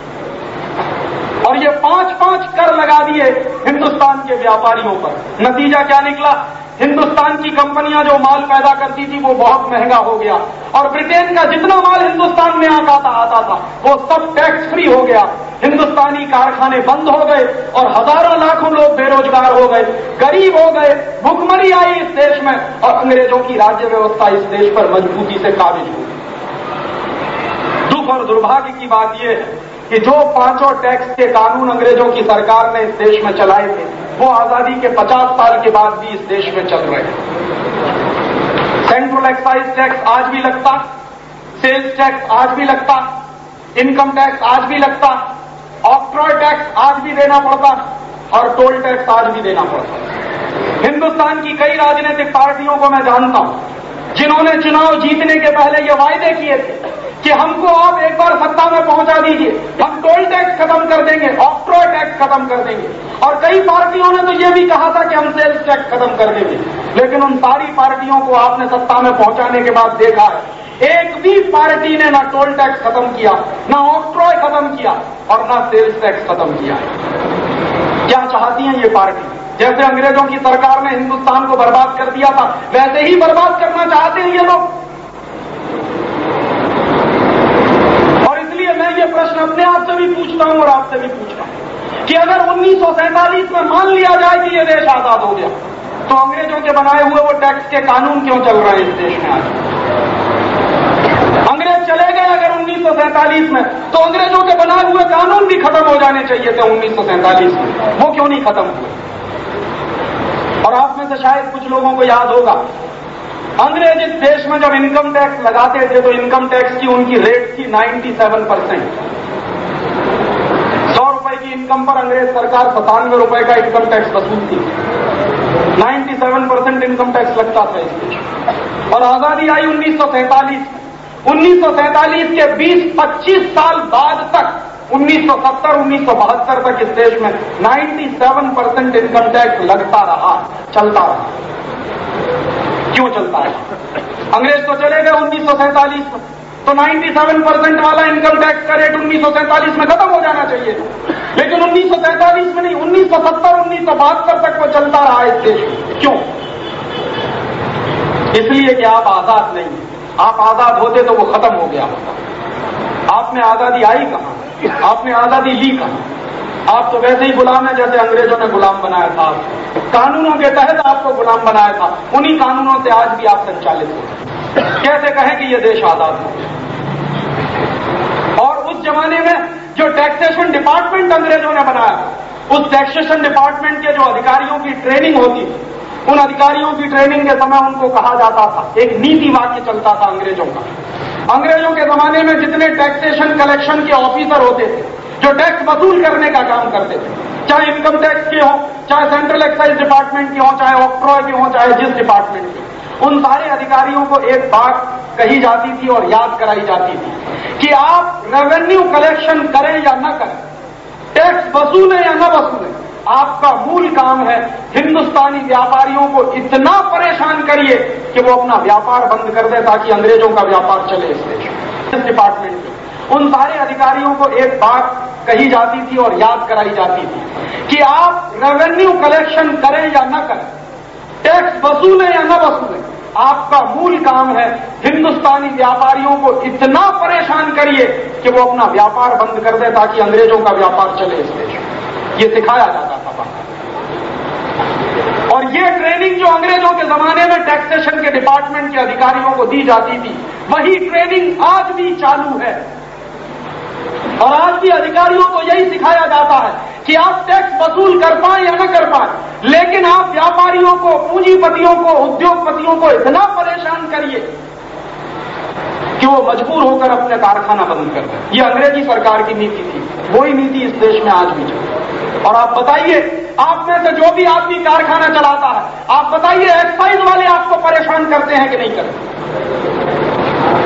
और ये पाँच पाँच कर लगा दिए हिंदुस्तान के व्यापारियों पर। नतीजा क्या निकला? हिंदुस्तान की कंपनियाँ जो माल पैदा करती थी, वो बहुत महँगा हो गया। और ब्रिटेन का जितना माल हिंदुस्तान में आता था आता था, वो सब टैक्स फ्री हो गया। हिंदुस्तानी कारखाने बंद हो गए और हज़ारों लाखों लोग बेरोजगार हो गए। गरीब हो गए, भुखमरी आई इस देश में और अंग्रेज़ों की राज्य व्यवस्था इस देश पर मजबूती से काबिज हुई दुख और दुर्भाग्य की बात यह है कि जो पाँचों टैक्स के कानून अंग्रेज़ों की सरकार ने इस देश में चलाए थे, वो आज़ादी के 50 साल के बाद भी इस देश में चल रहे हैं। सेंट्रल एक्साइज टैक्स आज भी लगता सेल्स टैक्स आज भी लगता इनकम टैक्स आज भी लगता ऑक्ट्रॉय टैक्स आज भी देना पड़ता, और टोल टैक्स आज भी देना पड़ता। हिंदुस्तान की कई राजनीतिक पार्टियों को मैं जानता हूँ, जिन्होंने चुनाव जीतने के पहले ये वायदे किए थे कि हमको आप एक बार सत्ता में पहुँचा दीजिए। हम टोल टैक्स खत्म कर देंगे ऑक्ट्रॉय टैक्स खत्म कर देंगे। और कई पार्टियों ने तो ये भी कहा था कि हम सेल्स टैक्स खत्म कर देंगे। लेकिन उन सारी पार्टियों को आपने सत्ता में पहुँचाने के बाद देखा है। एक भी पार्टी ने ना टोल टैक्स खत्म किया, ना ऑक्ट्रॉय खत्म किया और ना सेल्स टैक्स खत्म किया क्या चाहती है ये पार्टी? जैसे अंग्रेज़ों की सरकार ने हिंदुस्तान को बर्बाद कर दिया था, वैसे ही बर्बाद करना चाहते हैं ये लोग मैं ये प्रश्न अपने आप से भी पूछता हूँ और आपसे भी पूछता हूँ कि अगर उन्नीस सौ सैंतालीस में मान लिया जाए कि ये देश आज़ाद हो गया तो अंग्रेज़ों के बनाए हुए वो टैक्स के कानून क्यों चल रहे हैं इस देश में आज? अंग्रेज़ चले गए अगर उन्नीस सौ सैंतालीस में तो अंग्रेज़ों के बनाए हुए कानून भी खत्म हो जाने चाहिए थे उन्नीस सौ सैंतालीस में। वो क्यों नहीं खत्म हुए? और आप में से शायद कुछ लोगों को याद होगा, अंग्रेज़ इस देश में जब इनकम टैक्स लगाते थे तो इनकम टैक्स की उनकी रेट थी 97 परसेंट। सौ रुपए की इनकम पर अंग्रेज़ सरकार सतानवे रुपए का इनकम टैक्स वसूलती 97 परसेंट इनकम टैक्स लगता था इस देश और आज़ादी आई उन्नीस सौ सैंतालीस उन्नीस सौ सैंतालीस के 20-25 साल बाद तक 1970 1972 तक इस देश में 97 परसेंट इनकम टैक्स लगता रहा, चलता रहा। क्यों चलता है? अंग्रेज़ तो चले गए उन्नीस सौ सैंतालीस में। तो 97 परसेंट वाला इनकम टैक्स का रेट उन्नीस में खत्म हो जाना चाहिए। लेकिन उन्नीस में नहीं, उन्नीस सौ सत्तर, उन्नीस सौ बहत्तर तक वो चलता रहा इस देश में। क्यों? इसलिए कि आप आज़ाद नहीं आप आज़ाद होते तो वो खत्म हो गया होता। आपने आज़ादी आई कहाँ? आपने आज़ादी ली कहाँ? आप तो वैसे ही गुलाम है जैसे अंग्रेज़ों ने गुलाम बनाया था। कानूनों के तहत आपको गुलाम बनाया था। उन्हीं कानूनों से आज भी आप संचालित हो। कैसे कहें कि ये देश आज़ाद हो? और उस जमाने में जो टैक्सेशन डिपार्टमेंट अंग्रेज़ों ने बनाया, उस टैक्सेशन डिपार्टमेंट के जो अधिकारियों की ट्रेनिंग होती, उन अधिकारियों की ट्रेनिंग के समय उनको कहा जाता था, एक नीति वाक्य चलता था अंग्रेज़ों का। अंग्रेज़ों के जमाने में जितने टैक्सेशन कलेक्शन के ऑफिसर होते थे, जो टैक्स वसूल करने का काम करते थे, चाहे इनकम टैक्स के हो, चाहे सेंट्रल एक्साइज डिपार्टमेंट के हो, चाहे ऑक्ट्रॉय के हो, चाहे जिस डिपार्टमेंट के उन सारे अधिकारियों को एक बात कही जाती थी और याद कराई जाती थी कि आप रेवेन्यू कलेक्शन करें या न करें टैक्स वसूलें या न वसूलें, आपका मूल काम है हिंदुस्तानी व्यापारियों को इतना परेशान करिए कि वो अपना व्यापार बंद कर दे ताकि अंग्रेज़ों का व्यापार चले इस देश इस डिपार्टमेंट में उन सारे अधिकारियों को एक बात कही जाती थी और याद कराई जाती थी कि आप रेवेन्यू कलेक्शन करें या न करें टैक्स वसूलें या न वसूलें आपका मूल काम है हिंदुस्तानी व्यापारियों को इतना परेशान करिए कि वो अपना व्यापार बंद कर दे ताकि अंग्रेज़ों का व्यापार चले इस देश में। ये सिखाया जाता था और ये ट्रेनिंग जो अंग्रेज़ों के जमाने में टैक्सेशन के डिपार्टमेंट के अधिकारियों को दी जाती थी, वही ट्रेनिंग आज भी चालू है। और आज भी अधिकारियों को यही सिखाया जाता है कि आप टैक्स वसूल कर पाए या न कर पाए, लेकिन आप व्यापारियों को, पूंजीपतियों को, उद्योगपतियों को इतना परेशान करिए कि वो मजबूर होकर अपने कारखाना बंद कर दें। ये अंग्रेज़ी सरकार की नीति थी। वही नीति इस देश में आज भी चल और आप बताइए, आप में से जो भी आदमी कारखाना चलाता है, आप बताइए, एक्साइज वाले आपको परेशान करते हैं कि नहीं करते?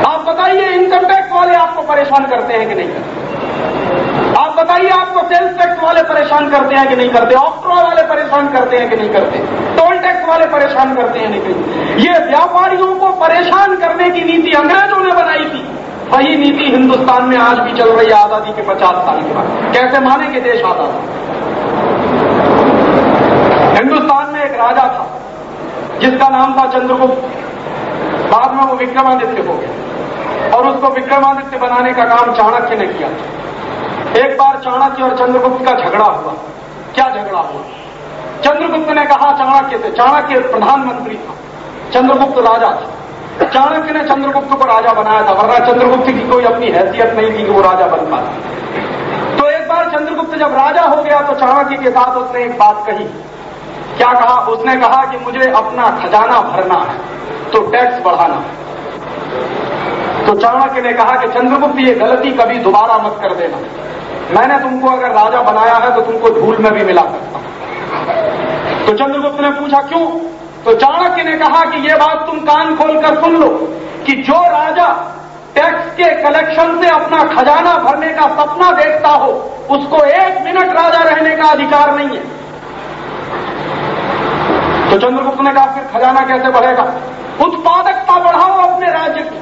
आप बताइए इनकम टैक्स वाले आपको परेशान करते हैं कि नहीं? करते आप बताइए आपको सेल्स टैक्स वाले परेशान करते हैं कि नहीं करते? ऑक्ट्रा वाले परेशान करते हैं कि नहीं करते? टोल टैक्स वाले परेशान करते हैं नहीं? ये व्यापारियों को परेशान करने की नीति अंग्रेज़ों ने बनाई थी। वही नीति हिंदुस्तान में आज भी चल रही है आज़ादी के पचास साल के बाद। कैसे माने के देश आज़ाद हिंदुस्तान में एक राजा था, जिसका नाम था चंद्रगुप्त। बाद में वो विक्रमादित्य हो गया। और उसको विक्रमादित्य बनाने का काम चाणक्य ने किया। एक बार चाणक्य और चंद्रगुप्त का झगड़ा हुआ। क्या झगड़ा हुआ? चंद्रगुप्त ने कहा, चाणक्य से चाणक्य प्रधानमंत्री था। चंद्रगुप्त राजा था। चाणक्य ने चंद्रगुप्त को राजा बनाया था, वरना चंद्रगुप्त की कोई अपनी हैसियत नहीं थी कि वो राजा बन पाता। तो एक बार चंद्रगुप्त जब राजा हो गया तो चाणक्य के साथ उसने एक बात कही। क्या कहा? उसने कहा कि मुझे अपना खजाना भरना है। तो टैक्स बढ़ाना। तो चाणक्य ने कहा कि चंद्रगुप्त, ये गलती कभी दोबारा मत कर देना। मैंने तुमको अगर राजा बनाया है तो तुमको धूल में भी मिला सकता तो चंद्रगुप्त ने पूछा, क्यों? तो चाणक्य ने कहा कि यह बात तुम कान खोलकर सुन लो कि जो राजा टैक्स के कलेक्शन से अपना खजाना भरने का सपना देखता हो, उसको एक मिनट राजा रहने का अधिकार नहीं है। तो चंद्रगुप्त ने कहा, फिर खजाना कैसे बढ़ेगा? उत्पादकता बढ़ाओ अपने राज्य की।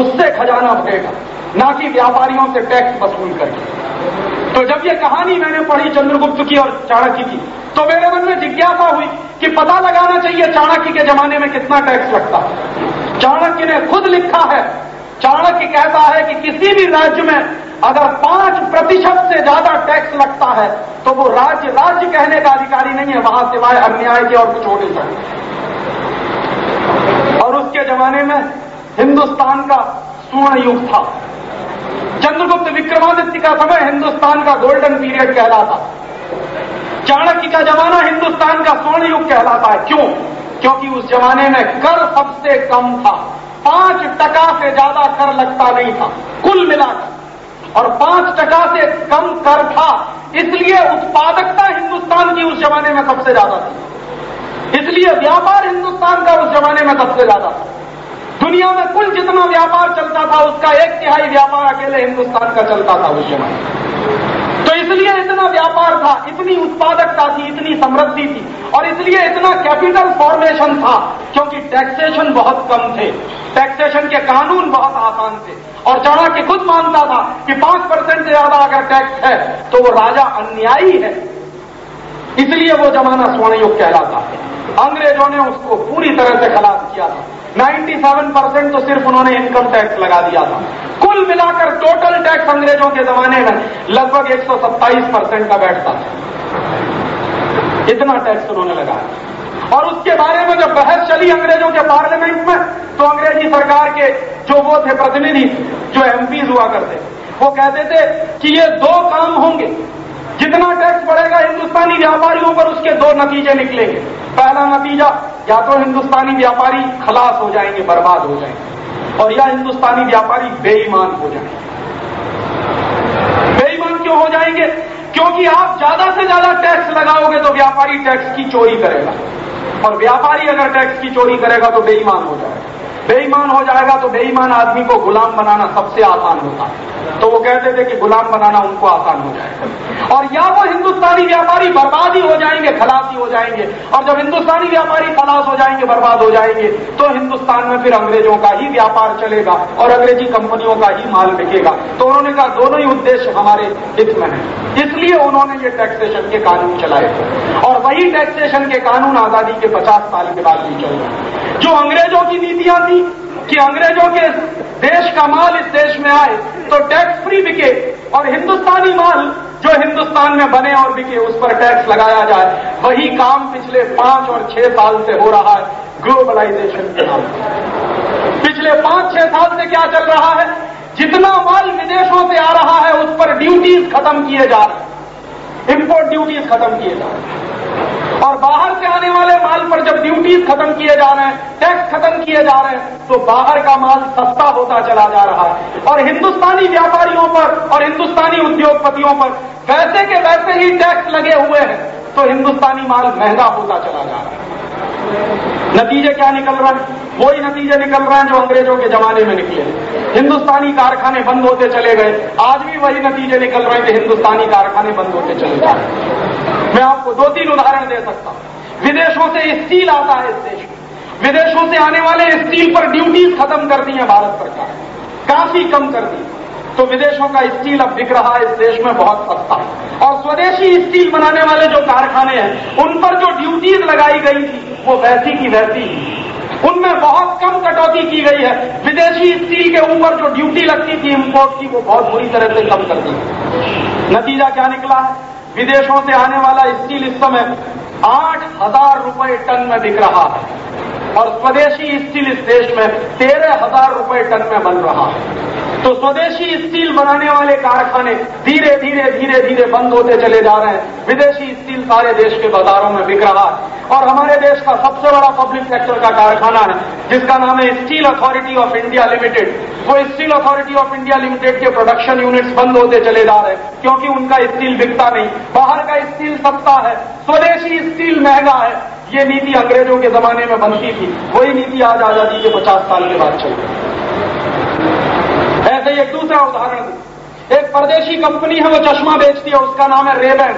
उससे खजाना बढ़ेगा ना कि व्यापारियों से टैक्स वसूल करके। तो जब ये कहानी मैंने पढ़ी चंद्रगुप्त की और चाणक्य की तो मेरे मन में जिज्ञासा हुई कि पता लगाना चाहिए चाणक्य के जमाने में कितना टैक्स लगता। चाणक्य ने खुद लिखा है, चाणक्य कहता है कि किसी भी राज्य में अगर पाँच प्रतिशत से ज़्यादा टैक्स लगता है तो वो राज्य राज्य कहने का अधिकारी नहीं है, वहाँ सिवाय अन्याय के और कुछ हो नहीं सकता। और उसके जमाने में हिंदुस्तान का स्वर्ण युग था। चंद्रगुप्त विक्रमादित्य का समय हिंदुस्तान का गोल्डन पीरियड कहलाता। चाणक्य का जमाना हिंदुस्तान का स्वर्ण युग कहलाता है। क्यों? क्योंकि उस जमाने में कर सबसे कम था। पाँच टका से ज़्यादा कर लगता नहीं था। कुल मिलाकर। और पाँच टका से कम कर था। इसलिए उत्पादकता हिंदुस्तान की उस जमाने में सबसे ज़्यादा थी। इसलिए व्यापार हिंदुस्तान का उस जमाने में सबसे ज़्यादा था। दुनिया में कुल जितना व्यापार चलता था, उसका एक तिहाई व्यापार अकेले हिंदुस्तान का चलता था उस जमाने तो इसलिए इतना व्यापार था, इतनी उत्पादकता थी, इतनी समृद्धि थी, और इसलिए इतना कैपिटल फॉर्मेशन था, क्योंकि टैक्सेशन बहुत कम थे। टैक्सेशन के कानून बहुत आसान थे, और चाणक्य खुद मानता था कि पाँच परसेंट से ज़्यादा अगर टैक्स है तो वो राजा अन्यायी है। इसलिए वो जमाना स्वर्ण युग कहलाता। अंग्रेज़ों ने उसको पूरी तरह से खलास किया था। 97 परसेंट तो सिर्फ़ उन्होंने इनकम टैक्स लगा दिया था। कुल मिलाकर टोटल टैक्स अंग्रेज़ों के जमाने में लगभग 127 परसेंट का बैठता था। इतना टैक्स उन्होंने लगाया और उसके बारे में जब बहस चली अंग्रेज़ों के पार्लियामेंट में तो अंग्रेज़ी सरकार के जो वो थे प्रतिनिधि, जो एमपीज हुआ करते, वो कहते थे कि ये दो काम होंगे। जितना टैक्स बढ़ेगा, हिंदुस्तानी व्यापारियों पर उसके दो नतीजे निकलेंगे। पहला नतीजा, या तो हिंदुस्तानी व्यापारी खलास हो जाएँगे, बर्बाद हो जाएँगे, और या हिंदुस्तानी व्यापारी बेईमान हो जाएँगे। बेईमान क्यों हो जाएँगे? क्योंकि आप ज़्यादा से ज़्यादा टैक्स लगाओगे तो व्यापारी टैक्स की चोरी करेगा, और व्यापारी अगर टैक्स की चोरी करेगा तो बेईमान हो जाएगा। बेईमान हो जाएगा तो बेईमान आदमी को गुलाम बनाना सबसे आसान होता है। तो वो कहते थे कि गुलाम बनाना उनको आसान हो जाएगा। और या वो हिंदुस्तानी व्यापारी बर्बाद ही हो जाएँगे खलास ही हो जाएँगे। और जब हिंदुस्तानी व्यापारी खलास हो जाएँगे, बर्बाद हो जाएँगे तो हिंदुस्तान में फिर अंग्रेज़ों का ही व्यापार चलेगा और अंग्रेज़ी कंपनियों का ही माल बिकेगा। तो उन्होंने कहा, दोनों ही उद्देश्य हमारे हित में है। इसलिए उन्होंने ये टैक्सेशन के कानून चलाए थे। और वही टैक्सेशन के कानून आज़ादी के पचास साल के बाद भी चल रहे जो अंग्रेज़ों की नीतियाँ थी कि अंग्रेज़ों के देश का माल इस देश में आए तो टैक्स फ्री बिके और हिंदुस्तानी माल जो हिंदुस्तान में बने और बिके, उस पर टैक्स लगाया जाए। वही काम पिछले पाँच और छह साल से हो रहा है ग्लोबलाइजेशन के नाम पिछले पाँच, छह साल से क्या चल रहा है? जितना माल विदेशों से आ रहा है, उस पर ड्यूटीज़ खत्म किए जा रहे हैं। इम्पोर्ट ड्यूटीज़ खत्म किए जा रहे हैं। और बाहर से आने वाले माल पर जब ड्यूटीज़ खत्म किए जा रहे हैं टैक्स खत्म किए जा रहे हैं तो बाहर का माल सस्ता होता चला जा रहा है। और हिंदुस्तानी व्यापारियों पर और हिंदुस्तानी उद्योगपतियों पर वैसे के वैसे ही टैक्स लगे हुए हैं तो हिंदुस्तानी माल महँगा होता चला जा रहा है। नतीजे क्या निकल रहे हैं? वही नतीजे निकल रहे हैं जो अंग्रेज़ों के जमाने में निकले हिंदुस्तानी कारखाने बंद होते चले गए। आज भी वही नतीजे निकल रहे हैं कि हिंदुस्तानी कारखाने बंद होते चले गए। मैं आपको दो तीन उदाहरण दे सकता हूँ। विदेशों से स्टील आता है इस देश में। विदेशों से आने वाले स्टील पर ड्यूटीज़ खत्म कर दी है भारत सरकार। काफ़ी कम कर दी। तो विदेशों का स्टील अब बिक रहा है, इस देश में बहुत सस्ता। और स्वदेशी स्टील बनाने वाले जो कारखाने हैं, उन पर जो ड्यूटीज़ लगाई गई थी, वो वैसी की वैसी उनमें बहुत कम कटौती की गई है। विदेशी स्टील के ऊपर जो ड्यूटी लगती थी इंपोर्ट की, वो बहुत बुरी तरह से कम कर दी। नतीजा क्या निकला? है विदेशों से आने वाला स्टील इस समय आठ हज़ार रुपए टन में बिक रहा है। और स्वदेशी स्टील इस देश में तेरह हज़ार रुपए टन में बन रहा है। तो स्वदेशी स्टील बनाने वाले कारखाने धीरे धीरे धीरे धीरे बंद होते चले जा रहे हैं। विदेशी स्टील सारे देश के बाजारों में बिक रहा है। और हमारे देश का सबसे बड़ा पब्लिक सेक्टर का कारखाना है, जिसका नाम है Steel Authority of India Limited. वो Steel Authority of India Limited के प्रोडक्शन यूनिट्स बंद होते चले जा रहे हैं, क्योंकि उनका स्टील बिकता नहीं। बाहर का स्टील सस्ता है, स्वदेशी स्टील महँगा है। ये नीति अंग्रेज़ों के जमाने में बनती थी। वही नीति आज आज़ादी के पचास साल के बाद चल ऐसे ही एक दूसरा उदाहरण एक परदेशी कंपनी है, वो चश्मा बेचती है, उसका नाम है रेबन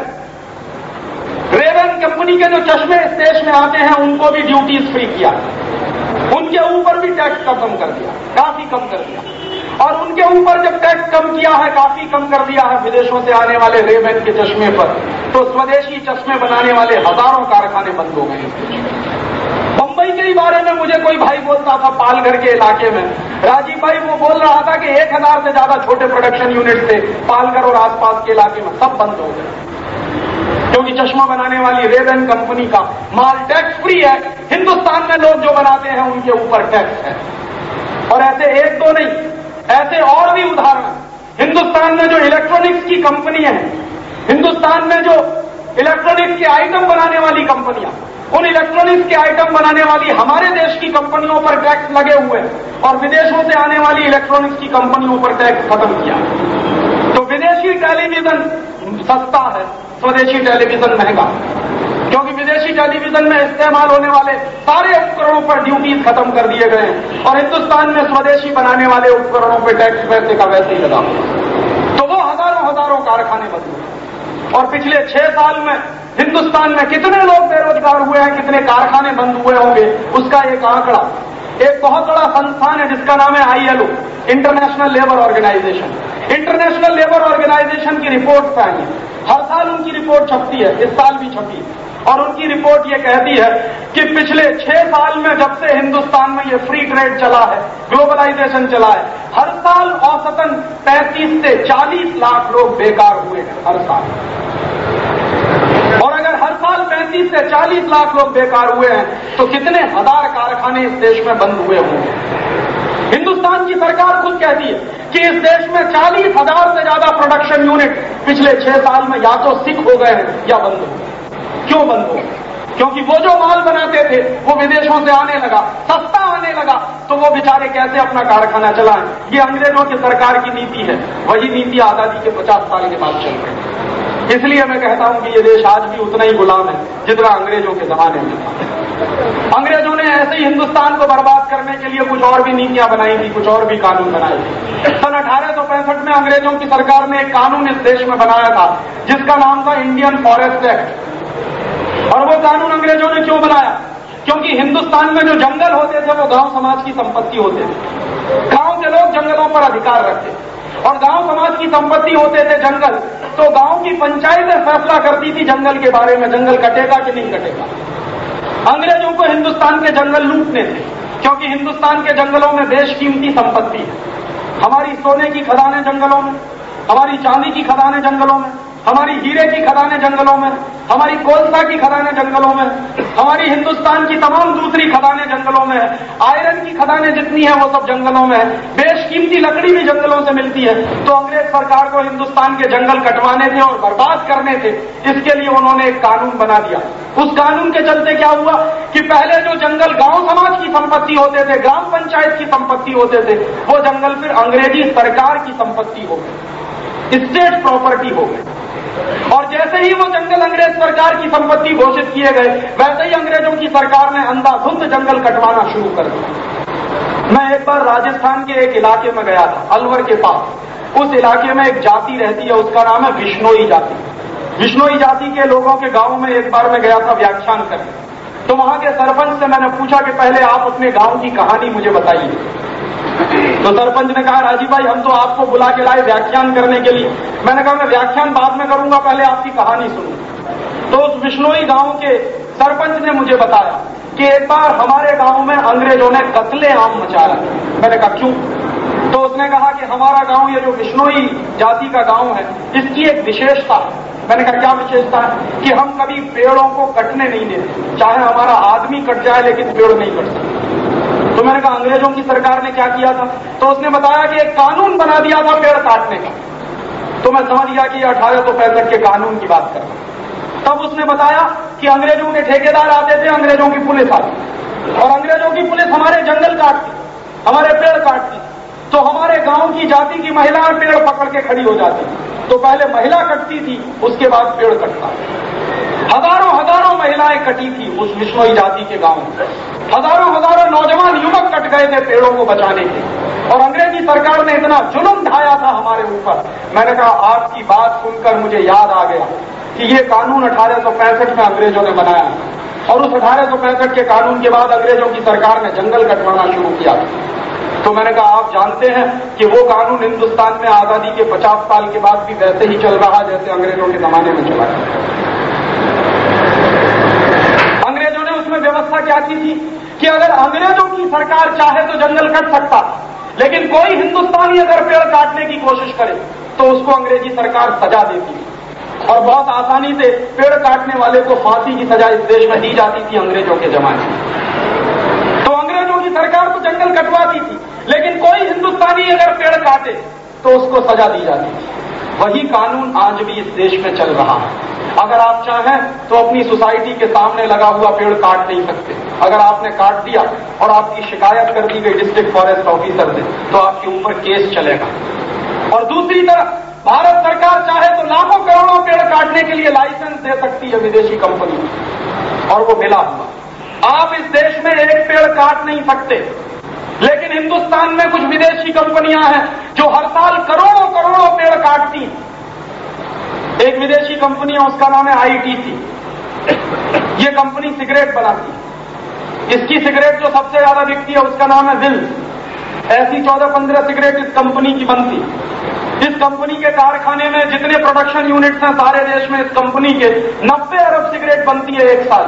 रेबन कंपनी के जो चश्मे इस देश में आते हैं, उनको भी ड्यूटीज़ फ्री किया। उनके ऊपर भी टैक्स कम कर दिया। काफ़ी कम कर दिया। और उनके ऊपर जब टैक्स कम किया है, काफ़ी कम कर दिया है विदेशों से आने वाले रेबन के चश्मे पर तो स्वदेशी चश्मे बनाने वाले हज़ारों कारखाने बंद हो गए। बंबई के ही बारे में मुझे कोई भाई बोलता था पालघर के इलाके में। राजीव भाई, वो बोल रहा था कि एक हज़ार से ज़्यादा छोटे प्रोडक्शन यूनिट थे पालघर और आसपास के इलाके में, सब बंद हो गए। क्योंकि चश्मा बनाने वाली रेबन कंपनी का माल टैक्स फ्री है। हिंदुस्तान में लोग जो बनाते हैं, उनके ऊपर टैक्स है। और ऐसे एक दो नहीं ऐसे और भी उदाहरण। हिंदुस्तान में जो इलेक्ट्रॉनिक्स की कंपनी है, हिंदुस्तान में जो इलेक्ट्रॉनिक्स के आइटम बनाने वाली कंपनियाँ उन इलेक्ट्रॉनिक्स के आइटम बनाने वाली हमारे देश की कंपनियों पर टैक्स लगे हुए और विदेशों से आने वाली इलेक्ट्रॉनिक्स की कंपनियों पर टैक्स खत्म किया तो विदेशी टेलीविज़न सस्ता है, स्वदेशी टेलीविज़न महँगा। क्योंकि विदेशी टेलीविज़न में इस्तेमाल होने वाले सारे उपकरणों पर ड्यूटीज़ खत्म कर दिए गए हैं। और हिंदुस्तान में स्वदेशी बनाने वाले उपकरणों पर टैक्स पैसे का वैसे ही लगा तो वो हज़ारों हज़ारों कारखाने बंद हुए। और पिछले छह साल में हिंदुस्तान में कितने लोग बेरोजगार हुए हैं, कितने कारखाने बंद हुए होंगे, उसका एक आंकड़ा। एक बहुत बड़ा संस्थान है, जिसका नाम है ILO International Labour Organization International Labour Organization की रिपोर्ट आई हर साल उनकी रिपोर्ट छपती है, इस साल भी छपी और उनकी रिपोर्ट ये कहती है कि पिछले छह साल में जब से हिंदुस्तान में ये फ्री ट्रेड चला है ग्लोबलाइजेशन चला है, हर साल औसतन 35 से 40 लाख लोग बेकार हुए हैं हर साल। और अगर हर साल 35 से 40 लाख लोग बेकार हुए हैं तो कितने हज़ार कारखाने इस देश में बंद हुए होंगे? हिंदुस्तान की सरकार खुद कहती है कि इस देश में चालीस हज़ार से ज़्यादा प्रोडक्शन यूनिट पिछले छह साल में या तो सिख हो गए हैं या बंद हो। क्यों बंद हो? क्योंकि वो जो माल बनाते थे, वो विदेशों से आने लगा, सस्ता आने लगा तो वो बेचारे कैसे अपना कारखाना चलाएँ? ये अंग्रेज़ों की सरकार की नीति है। वही नीति आज़ादी के पचास साल के बाद चल रही है। इसलिए मैं कहता हूँ कि ये देश आज भी उतना ही गुलाम है, जितना अंग्रेज़ों के जमाने में था। अंग्रेज़ों ने ऐसे ही हिंदुस्तान को बर्बाद करने के लिए कुछ और भी नीतियाँ बनाई थी, कुछ और भी कानून बनाए थे। सन अठारह सौ पैंसठ में अंग्रेज़ों की सरकार ने एक कानून इस देश में बनाया था, जिसका नाम था इंडियन फॉरेस्ट एक्ट। और वो कानून अंग्रेज़ों ने क्यों बनाया? क्योंकि हिंदुस्तान में जो जंगल होते थे, वो गाँव समाज की संपत्ति होते थे। गाँव के लोग जंगलों पर अधिकार रखते और गाँव समाज की संपत्ति होते थे जंगल तो गाँव की पंचायतें फैसला करती थी जंगल के बारे में, जंगल कटेगा कि नहीं कटेगा। अंग्रेज़ों को हिंदुस्तान के जंगल लूटने थे, क्योंकि हिंदुस्तान के जंगलों में देश कीमती संपत्ति है। हमारी सोने की खदानें जंगलों में, हमारी चांदी की खदानें जंगलों में हमारी हीरे की खदानें जंगलों में, हमारी कोलसा की खदानें जंगलों में, हमारी हिंदुस्तान की तमाम दूसरी खदानें जंगलों में, आयरन की खदानें जितनी है वो सब जंगलों में है बेशकीमती लकड़ी भी जंगलों से मिलती है। तो अंग्रेज़ सरकार को हिंदुस्तान के जंगल कटवाने थे और बर्बाद करने थे, इसके लिए उन्होंने एक कानून बना दिया। उस कानून के चलते क्या हुआ कि पहले जो जंगल गाँव समाज की संपत्ति होते थे, ग्राम पंचायत की संपत्ति होते थे, वो जंगल फिर अंग्रेज़ी सरकार की संपत्ति हो गई स्टेट प्रॉपर्टी हो गई और जैसे ही वो जंगल अंग्रेज़ सरकार की संपत्ति घोषित किए गए, वैसे ही अंग्रेज़ों की सरकार ने अंधाधुंध जंगल कटवाना शुरू कर दिया। मैं एक बार राजस्थान के एक इलाके में गया था, अलवर के पास। उस इलाके में एक जाति रहती है, उसका नाम है विष्णोई जाति। विष्णोई जाति के लोगों के गाँव में एक बार मैं गया था व्याख्यान करने। तो वहाँ के सरपंच से मैंने पूछा कि पहले आप अपने गाँव की कहानी मुझे बताइए। तो सरपंच ने कहा, राजीव भाई, हम तो आपको बुला के लाए व्याख्यान करने के लिए। मैंने कहा, मैं व्याख्यान बाद में करूँगा, पहले आपकी कहानी सुनू। तो उस विष्णोई गाँव के सरपंच ने मुझे बताया कि एक बार हमारे गाँव में अंग्रेज़ों ने कतले आम मचाया मैंने कहा, क्यों? तो उसने कहा कि हमारा गाँव, ये जो विष्णोई जाति का गाँव है, इसकी एक विशेषता मैंने कहा, क्या विशेषता है? कि हम कभी पेड़ों को कटने नहीं देते। चाहे हमारा आदमी कट जाए, लेकिन पेड़ नहीं कट सकते। तो मैंने कहा, अंग्रेज़ों की सरकार ने क्या किया था? तो उसने बताया कि एक कानून बना दिया था पेड़ काटने का। तो मैं समझ गया कि अठारह सौ पैंसठ के कानून की बात कर तब उसने बताया कि अंग्रेज़ों के ठेकेदार आते थे, अंग्रेज़ों की पुलिस आती और अंग्रेज़ों की पुलिस हमारे जंगल काटती हमारे पेड़ काटती तो हमारे गाँव की जाति की महिलाएँ पेड़ पकड़ के खड़ी हो जाती तो पहले महिला कटती थी, उसके बाद पेड़ कटता हज़ारों हज़ारों महिलाएँ कटी थी उस विष्णोई जाति के गाँव में। हज़ारों हज़ारों नौजवान युवक कट गए थे पेड़ों को बचाने के और अंग्रेज़ी सरकार ने इतना जुलम ढाया था हमारे ऊपर। मैंने कहा आपकी बात सुनकर मुझे याद आ गया कि ये कानून अठारह सौ पैंसठ में अंग्रेज़ों ने बनाया और उस अठारह के कानून के बाद अंग्रेज़ों की सरकार ने जंगल कटवाना शुरू किया तो मैंने कहा, आप जानते हैं कि वो कानून हिंदुस्तान में आज़ादी के 50 साल के बाद भी वैसे ही चल रहा जैसे अंग्रेज़ों के जमाने में चला उसमें व्यवस्था क्या की थी कि अगर अंग्रेज़ों की सरकार चाहे तो जंगल कट सकता, लेकिन कोई हिंदुस्तानी अगर पेड़ काटने की कोशिश करे तो उसको अंग्रेज़ी सरकार सजा देती थी और बहुत आसानी से पेड़ काटने वाले को फांसी की सजा इस देश में दी जाती थी अंग्रेज़ों के जमाने में। तो अंग्रेज़ों की सरकार तो जंगल कटवाती थी, लेकिन कोई हिंदुस्तानी अगर पेड़ काटे तो उसको सजा दी जाती है वही कानून आज भी इस देश में चल रहा है। अगर आप चाहें तो अपनी सोसाइटी के सामने लगा हुआ पेड़ काट नहीं सकते। अगर आपने काट दिया और आपकी शिकायत कर दी गई डिस्ट्रिक्ट फॉरेस्ट ऑफिसर से तो आपके ऊपर केस चलेगा। और दूसरी तरफ़, भारत सरकार चाहे तो लाखों करोड़ों पेड़ काटने के लिए लाइसेंस दे सकती है विदेशी कंपनी और वो मिला हुआ। आप इस देश में एक पेड़ काट नहीं सकते। लेकिन हिंदुस्तान में कुछ विदेशी कंपनियाँ हैं जो हर साल करोड़ों करोड़ों पेड़ काटती हैं। एक विदेशी कंपनी है, उसका नाम है आईटीसी। ये कंपनी सिगरेट बनाती है। इसकी सिगरेट जो सबसे ज़्यादा बिकती है, उसका नाम है विल ऐसी चौदह पंद्रह सिगरेट इस कंपनी की बनती इस कंपनी के कारखाने में जितने प्रोडक्शन यूनिट्स हैं, सारे देश में इस कंपनी के नब्बे अरब सिगरेट बनती है एक साल।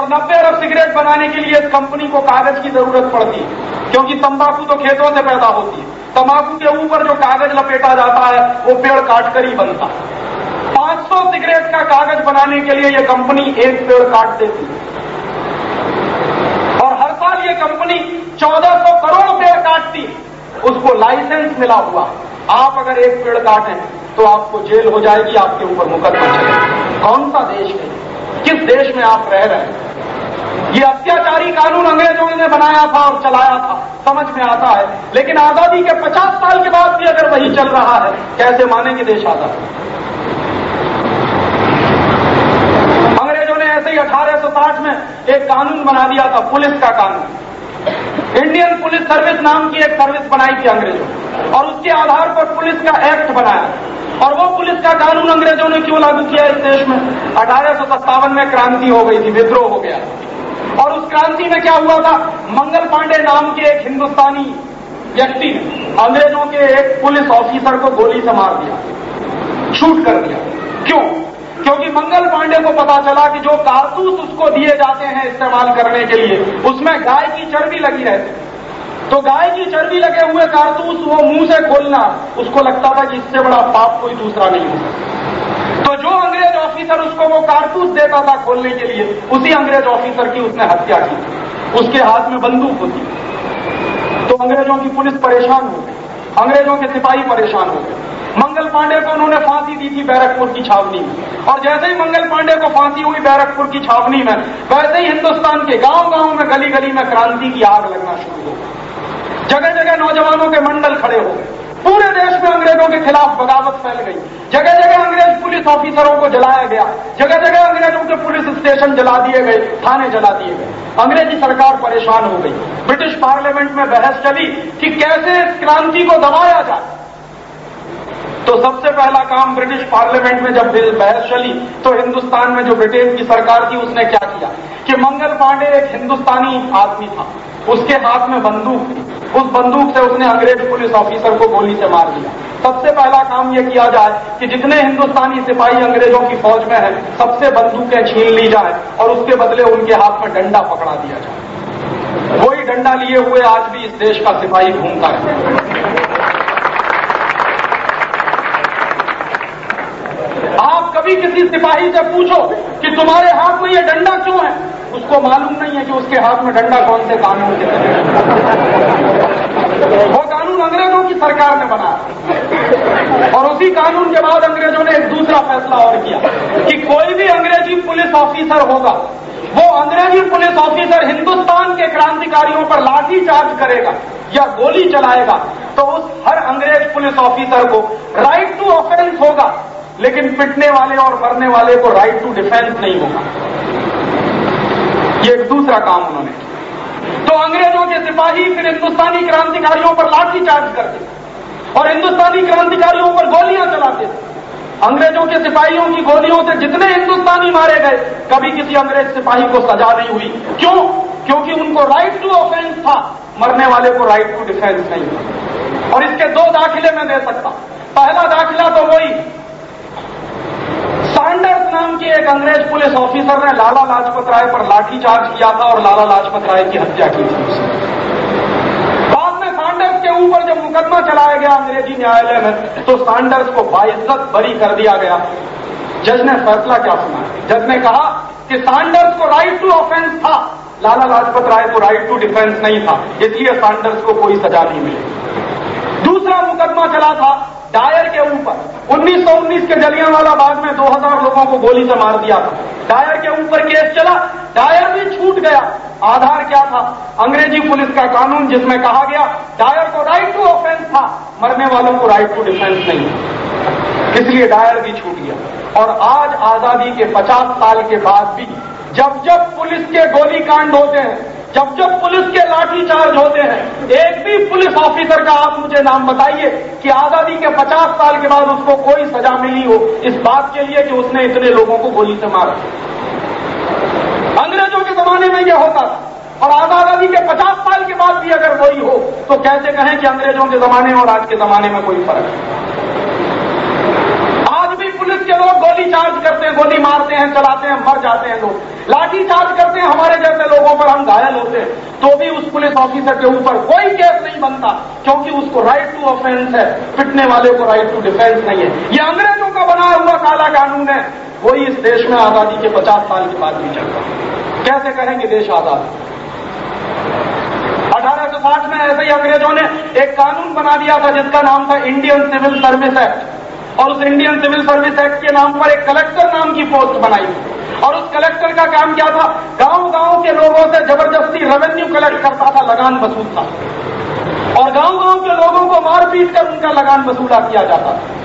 और नब्बे अरब सिगरेट बनाने के लिए इस कंपनी को कागज़ की ज़रूरत पड़ती है, क्योंकि तंबाकू तो खेतों से पैदा होती है। तंबाकू के ऊपर जो कागज़ लपेटा जाता है, वो पेड़ काटकर ही बनता है। 500 सिगरेट का कागज़ बनाने के लिए यह कंपनी एक पेड़ काट देती है। और हर साल ये कंपनी 1400 करोड़ पेड़ काटती उसको लाइसेंस मिला हुआ। आप अगर एक पेड़ काटें तो आपको जेल हो जाएगी, आपके ऊपर मुकदमा चलेगा। कौन सा देश है? किस देश में आप रह रहे हैं? ये अत्याचारी कानून अंग्रेज़ों ने बनाया था और चलाया था। समझ में आता है। लेकिन आज़ादी के 50 साल के बाद भी अगर वही चल रहा है, कैसे मानेंगे देश आज़ाद? अंग्रेज़ों ने ऐसे ही अठारह सौ साठ में एक कानून बना दिया था, पुलिस का कानून। इंडियन पुलिस सर्विस नाम की एक सर्विस बनाई थी अंग्रेज़ों और उसके आधार पर पुलिस का एक्ट बनाया। और वो पुलिस का कानून अंग्रेज़ों ने क्यों लागू किया इस देश में? अठारह सौ सत्तावन में क्रांति हो गई थी, विद्रोह हो गया। और उस क्रांति में क्या हुआ था? मंगल पांडे नाम के एक हिंदुस्तानी व्यक्ति ने अंग्रेज़ों के एक पुलिस ऑफिसर को गोली से मार दिया, शूट कर दिया। क्यों? क्योंकि मंगल पांडे को पता चला कि जो कारतूस उसको दिए जाते हैं इस्तेमाल करने के लिए, उसमें गाय की चर्बी लगी रहती। तो गाय की चर्बी लगे हुए कारतूस वो मुँह से खोलना, उसको लगता था कि इससे बड़ा पाप कोई दूसरा नहीं हो तो जो अंग्रेज़ ऑफिसर उसको वो कारतूस देता था खोलने के लिए, उसी अंग्रेज़ ऑफिसर की उसने हत्या की। उसके हाथ में बंदूक होती। तो अंग्रेज़ों की पुलिस परेशान हो गई। अंग्रेज़ों के सिपाही परेशान हो गए। मंगल पांडे को उन्होंने फांसी दी थी बैरकपुर की छावनी में। और जैसे ही मंगल पांडे को फांसी हुई बैरकपुर की छावनी में, वैसे ही हिंदुस्तान के गाँव गाँव में गली गली में क्रांति की आग लगना शुरू हो गई। जगह जगह नौजवानों के मंडल खड़े हो गए। पूरे देश में अंग्रेज़ों के खिलाफ बगावत फैल गई। जगह जगह अंग्रेज़ पुलिस ऑफिसरों को जलाया गया। जगह जगह अंग्रेज़ों के पुलिस स्टेशन जला दिए गए, थाने जला दिए गए। अंग्रेज़ी सरकार परेशान हो गई। ब्रिटिश पार्लियामेंट में बहस चली कि कैसे इस क्रांति को दबाया जाए। तो सबसे पहला काम ब्रिटिश पार्लियामेंट में जब बहस चली तो हिंदुस्तान में जो ब्रिटेन की सरकार थी, उसने क्या किया? कि मंगल पांडे एक हिंदुस्तानी आदमी था। उसके हाथ में बंदूक। थी उस बंदूक से उसने अंग्रेज़ पुलिस ऑफिसर को गोली से मार दिया। सबसे पहला काम यह किया जाए कि जितने हिंदुस्तानी सिपाही अंग्रेज़ों की फौज में है, सबसे बंदूकें छीन ली जाए और उसके बदले उनके हाथ में डंडा पकड़ा दिया जाए। वही डंडा लिए हुए आज भी इस देश का सिपाही घूमता है आप कभी किसी सिपाही से पूछो कि तुम्हारे हाथ में ये डंडा क्यों है? उसको मालूम नहीं है कि उसके हाथ में डंडा कौन से कानून के वो कानून अंग्रेज़ों की सरकार ने बनाया और उसी कानून के बाद अंग्रेज़ों ने एक दूसरा फैसला और किया कि कोई भी अंग्रेज़ी पुलिस ऑफिसर होगा, वो अंग्रेज़ी पुलिस ऑफिसर हिंदुस्तान के क्रांतिकारियों पर लाठी चार्ज करेगा या गोली चलाएगा तो उस हर अंग्रेज़ पुलिस ऑफिसर को राइट टू ऑफेंस होगा, लेकिन पिटने वाले और मरने वाले को राइट टू डिफेंस नहीं होगा। ये एक दूसरा काम उन्होंने तो अंग्रेज़ों के सिपाही फिर हिंदुस्तानी क्रांतिकारियों पर लाठी चार्ज करते और हिंदुस्तानी क्रांतिकारियों पर गोलियाँ चलाते थे। अंग्रेज़ों के सिपाहियों की गोलियों से जितने हिंदुस्तानी मारे गए, कभी किसी अंग्रेज़ सिपाही को सजा नहीं हुई। क्यों? क्योंकि उनको राइट टू ऑफेंस था। मरने वाले को राइट टू डिफेंस नहीं था। और इसके दो दाखिले मैं दे सकता। पहला दाखिला तो वही सैंडर्स नाम के एक अंग्रेज़ पुलिस ऑफिसर ने लाला लाजपत राय पर लाठीचार्ज किया था और लाला लाजपत राय की हत्या की थी बाद में सैंडर्स के ऊपर जब मुकदमा चलाया गया अंग्रेज़ी न्यायालय में तो सैंडर्स को बाइज्जत बरी कर दिया गया। जज ने फैसला क्या सुना? जज ने कहा कि सैंडर्स को राइट टू ऑफेंस था। लाला लाजपत राय को राइट टू डिफेंस नहीं था, इसलिए सैंडर्स को कोई सजा नहीं मिली। दूसरा मुकदमा चला था डायर के ऊपर 1919 के जलियांवाला बाग में 2000 लोगों को गोली से मार दिया था। डायर के ऊपर केस चला, डायर भी छूट गया। आधार क्या था? अंग्रेज़ी पुलिस का कानून जिसमें कहा गया, डायर को राइट टू ऑफेंस था, मरने वालों को राइट टू डिफेंस नहीं। इसलिए डायर भी छूट गया। और आज आज़ादी के 50 साल के बाद भी, जब जब पुलिस के गोली कांड होते हैं जब जब पुलिस के लाठी चार्ज होते हैं, एक भी पुलिस ऑफिसर का आप मुझे नाम बताइए कि आज़ादी के 50 साल के बाद उसको कोई सजा मिली हो, इस बात के लिए कि उसने इतने लोगों को गोली से मारा। अंग्रेज़ों के जमाने में यह होता था। और आज़ादी के 50 साल के बाद भी अगर वही हो तो कैसे कहें कि अंग्रेज़ों के जमाने और आज के जमाने में कोई फ़र्क? है के लोग गोली चार्ज करते हैं, गोली मारते हैं, चलाते हैं, मर जाते हैं लोग। लाठी चार्ज करते हैं हमारे जैसे लोगों पर, हम घायल होते हैं। तो भी उस पुलिस ऑफिसर के ऊपर कोई केस नहीं बनता, क्योंकि उसको राइट टू ऑफेंस है। पिटने वाले को राइट टू डिफेंस नहीं है। ये अंग्रेज़ों का बनाया हुआ काला कानून है। वही इस देश में आज़ादी के पचास साल के बाद भी चलता कैसे कहेंगे देश आज़ाद? अठारह सौ साठ में ऐसे ही अंग्रेज़ों ने एक कानून बना दिया था, जिसका नाम था इंडियन सिविल सर्विस एक्ट। और उस इंडियन सिविल सर्विस एक्ट के नाम पर एक कलेक्टर नाम की पोस्ट बनाई। और उस कलेक्टर का काम क्या था? गाँव गाँव के लोगों से ज़बरदस्ती रेवेन्यू कलेक्ट करता था, लगान वसूलता और गाँव गाँव के लोगों को मारपीट कर उनका लगान वसूला किया जाता था।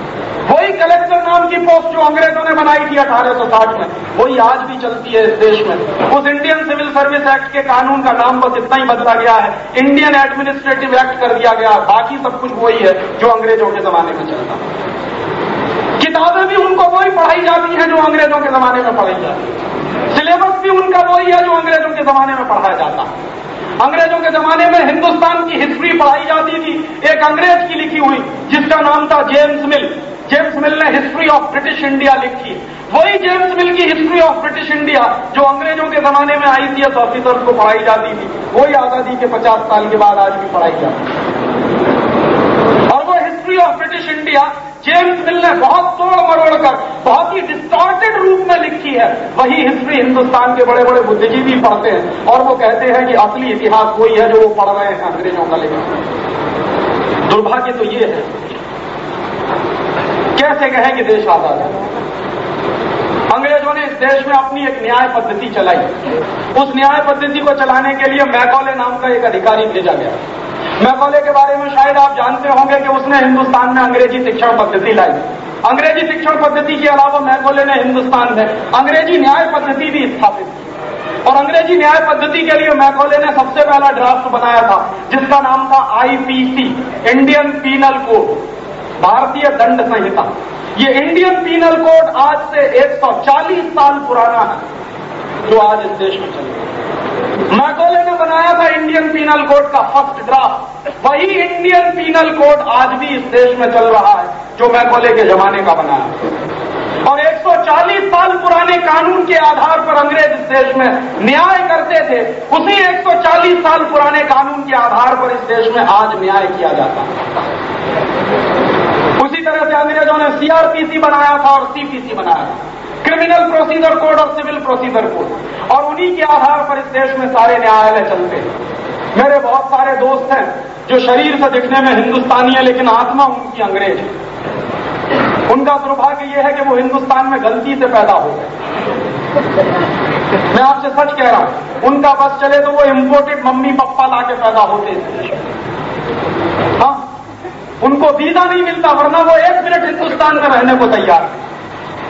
वही कलेक्टर नाम की पोस्ट जो अंग्रेज़ों ने बनाई थी अठारह सौ साठ में, वही आज भी चलती है इस देश में। उस इंडियन सिविल सर्विस एक्ट के कानून का नाम बस इतना ही बदला गया है। इंडियन एडमिनिस्ट्रेटिव एक्ट कर दिया गया। बाकी सब कुछ वही है जो अंग्रेज़ों के जमाने में चलता। किताबें भी उनको वही पढ़ाई जाती हैं जो अंग्रेज़ों के जमाने में पढ़ाई जाती है। सिलेबस भी उनका वही है जो अंग्रेज़ों के जमाने में पढ़ाया जाता अंग्रेज़ों के जमाने में हिंदुस्तान की हिस्ट्री पढ़ाई जाती थी। एक अंग्रेज़ की लिखी हुई, जिसका नाम था जेम्स मिल। जेम्स मिल ने हिस्ट्री ऑफ़ ब्रिटिश इंडिया लिखी। वही जेम्स मिल की हिस्ट्री ऑफ़ ब्रिटिश इंडिया जो अंग्रेज़ों के जमाने में आईसीएस ऑफिसर्स को पढ़ाई जाती थी। वही आज़ादी के 50 साल के बाद आज भी पढ़ाई जाती और वो history of British India James Mill ने बहुत तोड़ मरोड़ कर, बहुत ही डिस्टॉर्टेड रूप में लिखी है। वही हिस्ट्री हिंदुस्तान के बड़े बड़े बुद्धिजीवी पढ़ते हैं और वो कहते हैं कि असली इतिहास वही है जो वो पढ़ रहे हैं अंग्रेज़ों का लिखा। दुर्भाग्य तो ये है। कैसे कहें कि देश आज़ाद है? अंग्रेज़ों ने इस देश में अपनी एक न्याय पद्धति चलाई। उस न्याय पद्धति को चलाने के लिए मैकॉले नाम का एक अधिकारी भेजा गया। मैकौले के बारे में शायद आप जानते होंगे कि उसने हिंदुस्तान में अंग्रेज़ी शिक्षण पद्धति लाई। अंग्रेज़ी शिक्षण पद्धति के अलावा मैकौले ने हिंदुस्तान में अंग्रेज़ी न्याय पद्धति भी स्थापित की। और अंग्रेज़ी न्याय पद्धति के लिए मैकौले ने सबसे पहला ड्राफ्ट बनाया था, जिसका नाम था आईपीसी इंडियन पीनल कोड भारतीय दंड संहिता। ये इंडियन पीनल कोड आज से 140 साल पुराना है, जो आज इस देश में चल रहा है। मैकोले ने बनाया था इंडियन पीनल कोड का फ़र्स्ट ड्राफ्ट वही इंडियन पीनल कोड आज भी इस देश में चल रहा है, जो मैकोले के जमाने का बनाया। और 140 साल पुराने कानून के आधार पर अंग्रेज़ इस देश में न्याय करते थे, उसी 140 साल पुराने कानून के आधार पर इस देश में आज न्याय किया जाता है। उसी तरह से अंग्रेज़ों ने सीआरपीसी बनाया था और सीपीसी बनाया था। क्रिमिनल प्रोसीजर कोड और सिविल प्रोसीजर कोड। और उन्हीं के आधार पर इस देश में सारे न्यायालय चलते हैं। मेरे बहुत सारे दोस्त हैं, जो शरीर से दिखने में हिंदुस्तानी है, लेकिन आत्मा उनकी अंग्रेज़ है। उनका दुर्भाग्य यह है कि वो हिंदुस्तान में गलती से पैदा हो गए। मैं आपसे सच कह रहा हूँ, उनका बस चले तो वो इम्पोर्टेड मम्मी पप्पा ला के पैदा होते हाँ उनको वीज़ा नहीं मिलता, वरना वो एक मिनट हिंदुस्तान में रहने को तैयार है।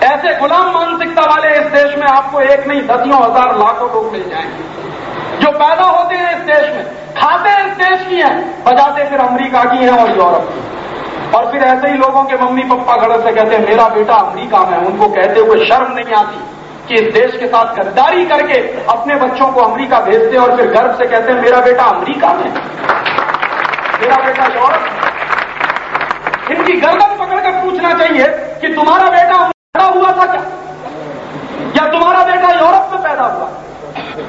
ऐसे गुलाम मानसिकता वाले इस देश में आपको एक नहीं दसियों हज़ार लाखों लोग मिल जाएँगे। जो पैदा होते हैं इस देश में, खाते इस देश की हैं, बजाते फिर अमेरिका की हैं और यूरोप की। और फिर ऐसे ही लोगों के मम्मी पप्पा गलत से कहते हैं, मेरा बेटा अमेरिका में उनको कहते हुए शर्म नहीं आती कि इस देश के साथ गद्दारी करके अपने बच्चों को अमेरिका भेजते और फिर गर्व से कहते हैं, मेरा बेटा अमेरिका में मेरा बेटा यूरोप इनकी गर्दन पकड़कर पूछना चाहिए कि तुम्हारा बेटा पैदा हुआ था क्या? या तुम्हारा बेटा यूरोप में पैदा हुआ?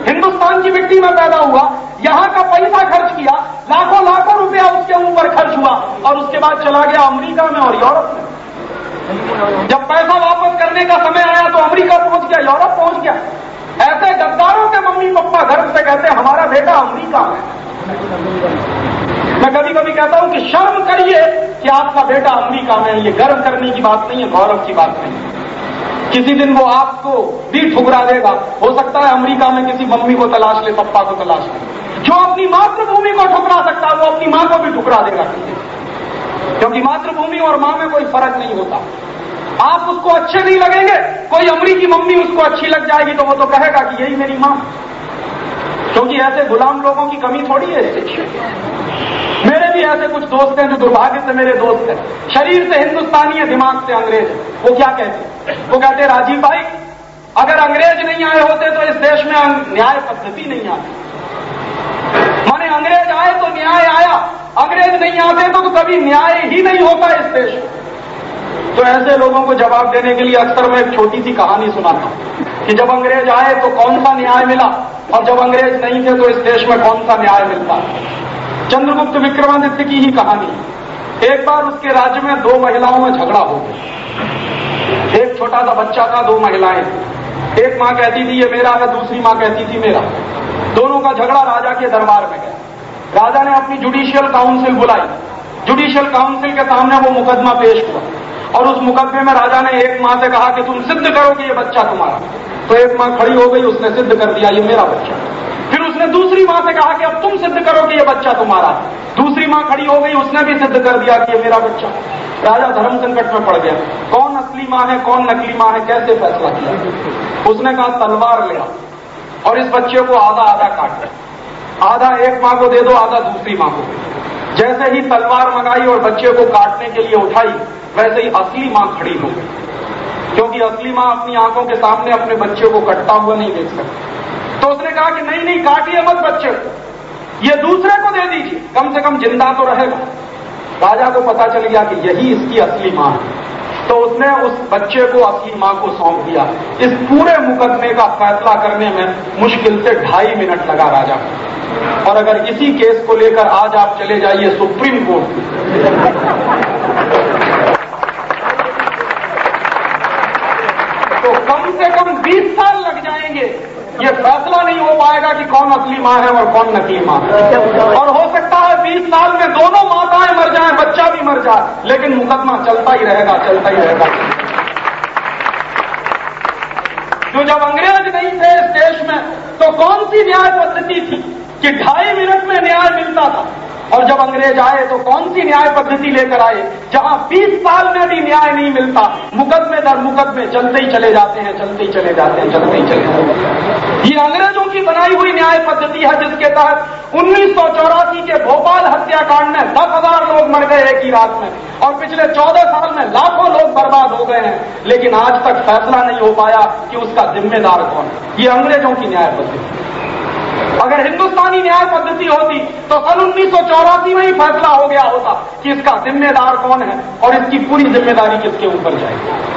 हिंदुस्तान की मिट्टी में पैदा हुआ, यहाँ का पैसा खर्च किया, लाखों लाखों रुपया उसके ऊपर खर्च हुआ, और उसके बाद चला गया अमेरिका में और यूरोप में। जब पैसा वापस करने का समय आया तो अमेरिका पहुँच गया, यूरोप पहुँच गया। ऐसे गद्दारों के मम्मी पप्पा घर से कहते, हमारा बेटा अमेरिका में मैं कभी कभी कहता हूँ कि शर्म करिए कि आपका बेटा अमेरिका में ये गर्व करने की बात नहीं है, गौरव की बात नहीं है। किसी दिन वो आपको भी ठुकरा देगा। हो सकता है अमेरिका में किसी मम्मी को तलाश ले, पप्पा को तलाश ले। जो अपनी मातृभूमि को ठुकरा सकता है, वो अपनी माँ को भी ठुकरा देगा। क्योंकि मातृभूमि और माँ में कोई फ़र्क नहीं होता। आप उसको अच्छे नहीं लगेंगे, कोई अमरीकी मम्मी उसको अच्छी लग जाएगी तो वो तो कहेगा कि यही मेरी माँ। क्योंकि ऐसे गुलाम लोगों की कमी थोड़ी है। मेरे भी ऐसे कुछ दोस्त हैं जो दुर्भाग्य से मेरे दोस्त हैं। शरीर से हिंदुस्तानी है, दिमाग से अंग्रेज़। वो क्या कहते हैं? वो कहते हैं, राजीव भाई, अगर अंग्रेज़ नहीं आए होते तो इस देश में न्याय पद्धति नहीं आती। माने अंग्रेज़ आए तो न्याय आया। अंग्रेज़ नहीं आते तो कभी न्याय ही नहीं होता इस देश में। तो ऐसे लोगों को जवाब देने के लिए अक्सर मैं एक छोटी सी कहानी सुनाता हूँ कि जब अंग्रेज़ आए तो कौन सा न्याय मिला? और जब अंग्रेज़ नहीं थे तो इस देश में कौन सा न्याय मिलता? चंद्रगुप्त विक्रमादित्य की ही कहानी। एक बार उसके राज्य में दो महिलाओं में झगड़ा हो गया। एक छोटा सा बच्चा था, दो महिलाएँ एक माँ कहती थी, ये मेरा है, दूसरी माँ कहती थी, मेरा दोनों का झगड़ा राजा के दरबार में गया। राजा ने अपनी जुडिशियल काउंसिल बुलाई। जुडिशियल काउंसिल के सामने वो मुकदमा पेश हुआ। और उस मुकदमे में राजा ने एक माँ से कहा कि तुम सिद्ध करो कि ये बच्चा तुम्हारा। तो एक माँ खड़ी हो गई, उसने सिद्ध कर दिया, ये मेरा बच्चा। फिर उसने दूसरी माँ से कहा कि अब तुम सिद्ध करो कि ये बच्चा तुम्हारा। दूसरी माँ खड़ी हो गई, उसने भी सिद्ध कर दिया कि ये मेरा बच्चा। राजा धर्म संकट में पड़ गया। कौन असली माँ है, कौन नकली माँ है, कैसे फैसला किया? उसने कहा, तलवार ले और इस बच्चे को आधा आधा काट आधा एक माँ को दे दो, आधा दूसरी माँ को जैसे ही तलवार मंगाई और बच्चे को काटने के लिए उठाई वैसे ही असली माँ खड़ी हो गई। क्योंकि असली माँ अपनी आँखों के सामने अपने बच्चे को कटता हुआ नहीं देख सकती। तो उसने कहा कि नहीं नहीं, काटिए मत बच्चे को। ये दूसरे को दे दीजिए। कम से कम ज़िंदा तो रहेगा। राजा को पता चल गया कि यही इसकी असली माँ है। तो उसने उस बच्चे को, असली माँ को सौंप दिया। इस पूरे मुकदमे का फैसला करने में मुश्किल से ढाई मिनट लगा राजा और अगर इसी केस को लेकर आज आप चले जाइए सुप्रीम कोर्ट तो से कम 20 साल लग जाएँगे। ये फैसला नहीं हो पाएगा कि कौन असली माँ है और कौन नकली माँ है। और हो सकता है बीस साल में दोनों माताएँ मर जाएँ, बच्चा भी मर जाए, लेकिन मुकदमा चलता ही रहेगा, चलता ही रहेगा। जो जब अंग्रेज़ नहीं थे इस देश में तो कौन सी न्याय पद्धति थी कि ढाई मिनट में न्याय मिलता था? और जब अंग्रेज़ आए तो कौन सी न्याय पद्धति लेकर आए? जहाँ 20 साल में भी न्याय नहीं मिलता, मुकदमे दर मुकदमे चलते ही चले जाते हैं, चलते ही चले जाते हैं, चलते ही चले जाते हैं। ये अंग्रेज़ों की बनाई हुई न्याय पद्धति है जिसके तहत उन्नीस सौ चौरासी के भोपाल हत्याकांड में दस हज़ार लोग मर गए एक ही रात में, और पिछले चौदह साल में लाखों लोग बर्बाद हो गए हैं। लेकिन आज तक फैसला नहीं हो पाया कि उसका जिम्मेदार कौन। ये अंग्रेज़ों की न्याय पद्धति। अगर हिंदुस्तानी न्याय पद्धति होती तो सन उन्नीस में ही फैसला हो गया होता कि इसका जिम्मेदार कौन है और इसकी पूरी ज़िम्मेदारी किसके ऊपर जाएगी।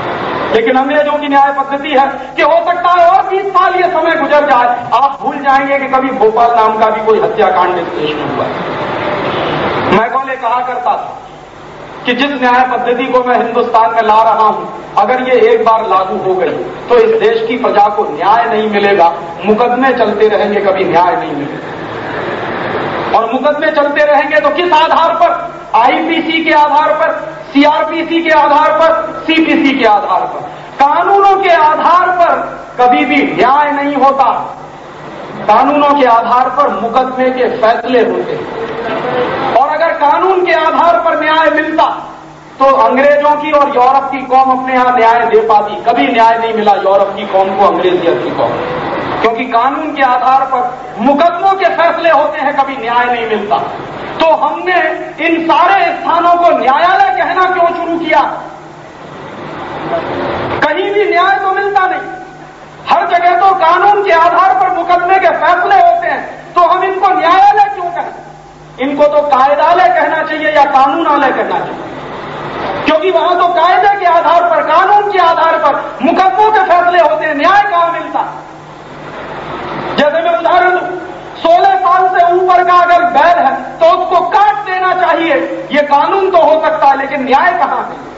लेकिन अंग्रेज़ों की न्याय पद्धति है कि हो सकता है और बीस साल ये समय गुजर जाए। आप भूल जाएँगे कि कभी भोपाल नाम का भी कोई हत्याकांड इस देश में हुआ। मैकोले कहा करता था कि जिस न्याय पद्धति को मैं हिंदुस्तान में ला रहा हूँ, अगर ये एक बार लागू हो गई तो इस देश की प्रजा को न्याय नहीं मिलेगा। मुकदमे चलते रहेंगे, कभी न्याय नहीं मिलेगा। और मुकदमे चलते रहेंगे तो किस आधार पर? आईपीसी के आधार पर, सीआरपीसी के आधार पर, सीपीसी के आधार पर। कानूनों के आधार पर कभी भी न्याय नहीं होता। कानूनों के आधार पर मुकदमे के फैसले होते। अगर कानून के आधार पर न्याय मिलता तो अंग्रेज़ों की और यूरोप की कौम अपने यहाँ न्याय दे पाती। कभी न्याय नहीं मिला यूरोप की कौम को अंग्रेजियत की कौम क्योंकि कानून के आधार पर मुकदमों के फैसले होते हैं, कभी न्याय नहीं मिलता। तो हमने इन सारे स्थानों को न्यायालय कहना क्यों शुरू किया? कहीं भी न्याय तो मिलता नहीं। हर जगह तो कानून के आधार पर मुकदमे के फैसले होते हैं तो हम इनको न्यायालय क्यों कहें? इनको तो कायदालय कहना चाहिए या कानून कानूनालय कहना चाहिए। क्योंकि वहाँ तो कायदे के आधार पर, कानून के आधार पर मुकदमों के फैसले होते हैं, न्याय कहाँ मिलता? जैसे मैं उदाहरण दू, सोलह साल से ऊपर का अगर बैल है तो उसको काट देना चाहिए। ये कानून तो हो सकता है, लेकिन न्याय कहाँ है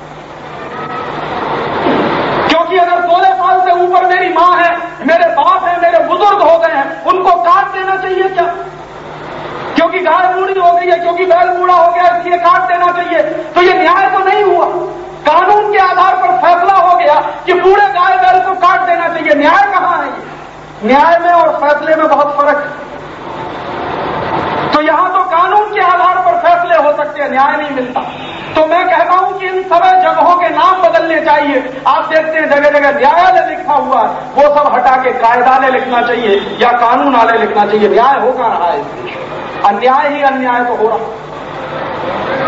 क्योंकि अगर सोलह साल से ऊपर मेरी माँ है, मेरे बाप है, मेरे बुज़ुर्ग हो गए हैं, उनको काट देना चाहिए क्या? क्योंकि गाय बूढ़ी हो गई है, क्योंकि बैल बूढ़ा हो गया, इसलिए काट देना चाहिए। तो ये न्याय तो नहीं हुआ। कानून के आधार पर फैसला हो गया कि बूढ़े गाय बैल को काट देना चाहिए। न्याय कहाँ है ये? न्याय में और फैसले में बहुत फ़र्क है। तो यहाँ तो कानून के आधार सकते न्याय नहीं मिलता। तो मैं कहता हूँ कि इन सब जगहों के नाम बदलने चाहिए। आप देखते हैं जगह जगह न्यायालय लिखा हुआ है। वो सब हटा के कायदालय लिखना चाहिए या कानूनालय लिखना चाहिए। न्याय होगा रहा है। अन्याय ही अन्याय तो हो रहा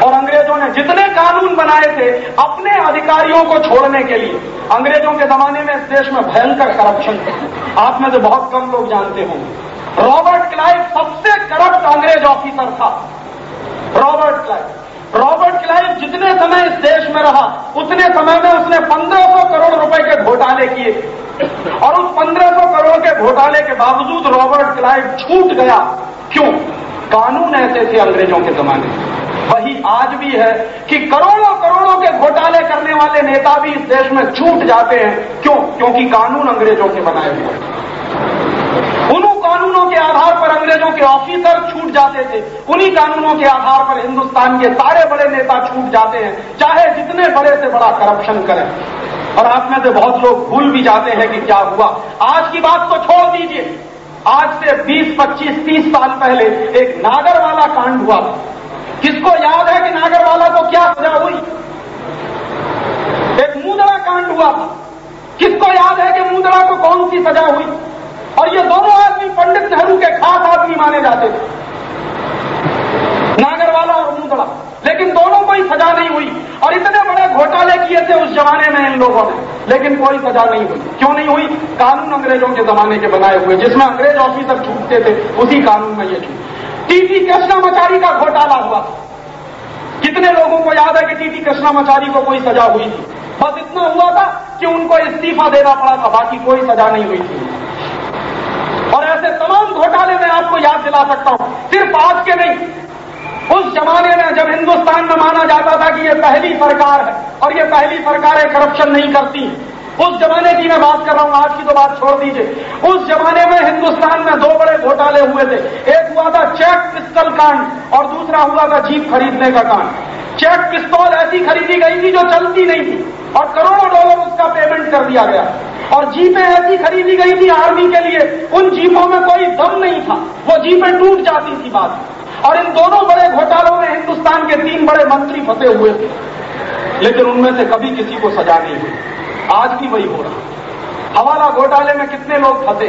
और अंग्रेज़ों ने जितने कानून बनाए थे अपने अधिकारियों को छोड़ने के लिए, अंग्रेज़ों के जमाने में इस देश में भयंकर करप्शन आप में से बहुत कम लोग जानते होंगे। रॉबर्ट क्लाइव सबसे करप्ट अंग्रेज़ ऑफिसर था। रॉबर्ट क्लाइव रॉबर्ट क्लाइव जितने समय इस देश में रहा, उतने समय में उसने 1500 करोड़ रुपए के घोटाले किए। और उस 1500 करोड़ के घोटाले के बावजूद रॉबर्ट क्लाइव छूट गया। क्यों? कानून ऐसे थे अंग्रेज़ों के जमाने। वही आज भी है कि करोड़ों करोड़ों के घोटाले करने वाले नेता भी इस देश में छूट जाते हैं। क्यों? क्योंकि कानून अंग्रेज़ों के बनाए हुए उन्हीं कानूनों के आधार पर अंग्रेज़ों के ऑफिसर छूट जाते थे। उन्हीं कानूनों के आधार पर हिंदुस्तान के सारे बड़े नेता छूट जाते हैं। चाहे जितने बड़े से बड़ा करप्शन करें। और आप में से बहुत लोग भूल भी जाते हैं कि क्या हुआ। आज की बात तो छोड़ दीजिए। आज से 20, 25, 30 साल पहले एक नागरवाला कांड हुआ था। किसको याद है कि नागरवाला को क्या सजा हुई? एक मुदड़ा कांड हुआ था। किसको याद है कि मुदड़ा को कौन सी सजा हुई? और ये दोनों आदमी पंडित नेहरू के खास आदमी माने जाते थे। नागरवाला और मुदड़ा लेकिन दोनों को ही सजा नहीं हुई। और इतने बड़े घोटाले किए थे उस जमाने में इन लोगों ने। लेकिन कोई सजा नहीं हुई। क्यों नहीं हुई? कानून अंग्रेज़ों के जमाने के बनाए हुए, जिसमें अंग्रेज़ ऑफिसर छूटते थे, उसी कानून में ये छूट। टीटी कृष्णामाचारी का घोटाला हुआ। कितने लोगों को याद है कि टीटी कृष्णामाचारी को कोई सजा हुई थी? बस इतना हुआ था कि उनको इस्तीफा देना पड़ा था, बाकी कोई सजा नहीं हुई थी। और ऐसे तमाम घोटाले मैं आपको याद दिला सकता हूँ। सिर्फ़ आज के नहीं, उस जमाने में जब हिंदुस्तान में माना जाता था कि यह पहली सरकार है और यह पहली सरकारें करप्शन नहीं करती उस जमाने की मैं बात कर रहा हूँ, आज की तो बात छोड़ दीजिए। उस जमाने में हिंदुस्तान में दो बड़े घोटाले हुए थे। एक हुआ था चेक पिस्टल कांड और दूसरा हुआ था जीप खरीदने का कांड। चेक पिस्तौल ऐसी खरीदी गई थी जो चलती नहीं थी और करोड़ों डॉलर उसका पेमेंट कर दिया गया। और जीपें ऐसी खरीदी गई थी आर्मी के लिए, उन जीपों में कोई दम नहीं था। वो जीपें टूट जाती थी बात और इन दोनों बड़े घोटालों में हिंदुस्तान के तीन बड़े मंत्री फंसे हुए थे। लेकिन उनमें से कभी किसी को सजा नहीं हुई। आज भी वही हो रहा हवाला घोटाले में कितने लोग फंसे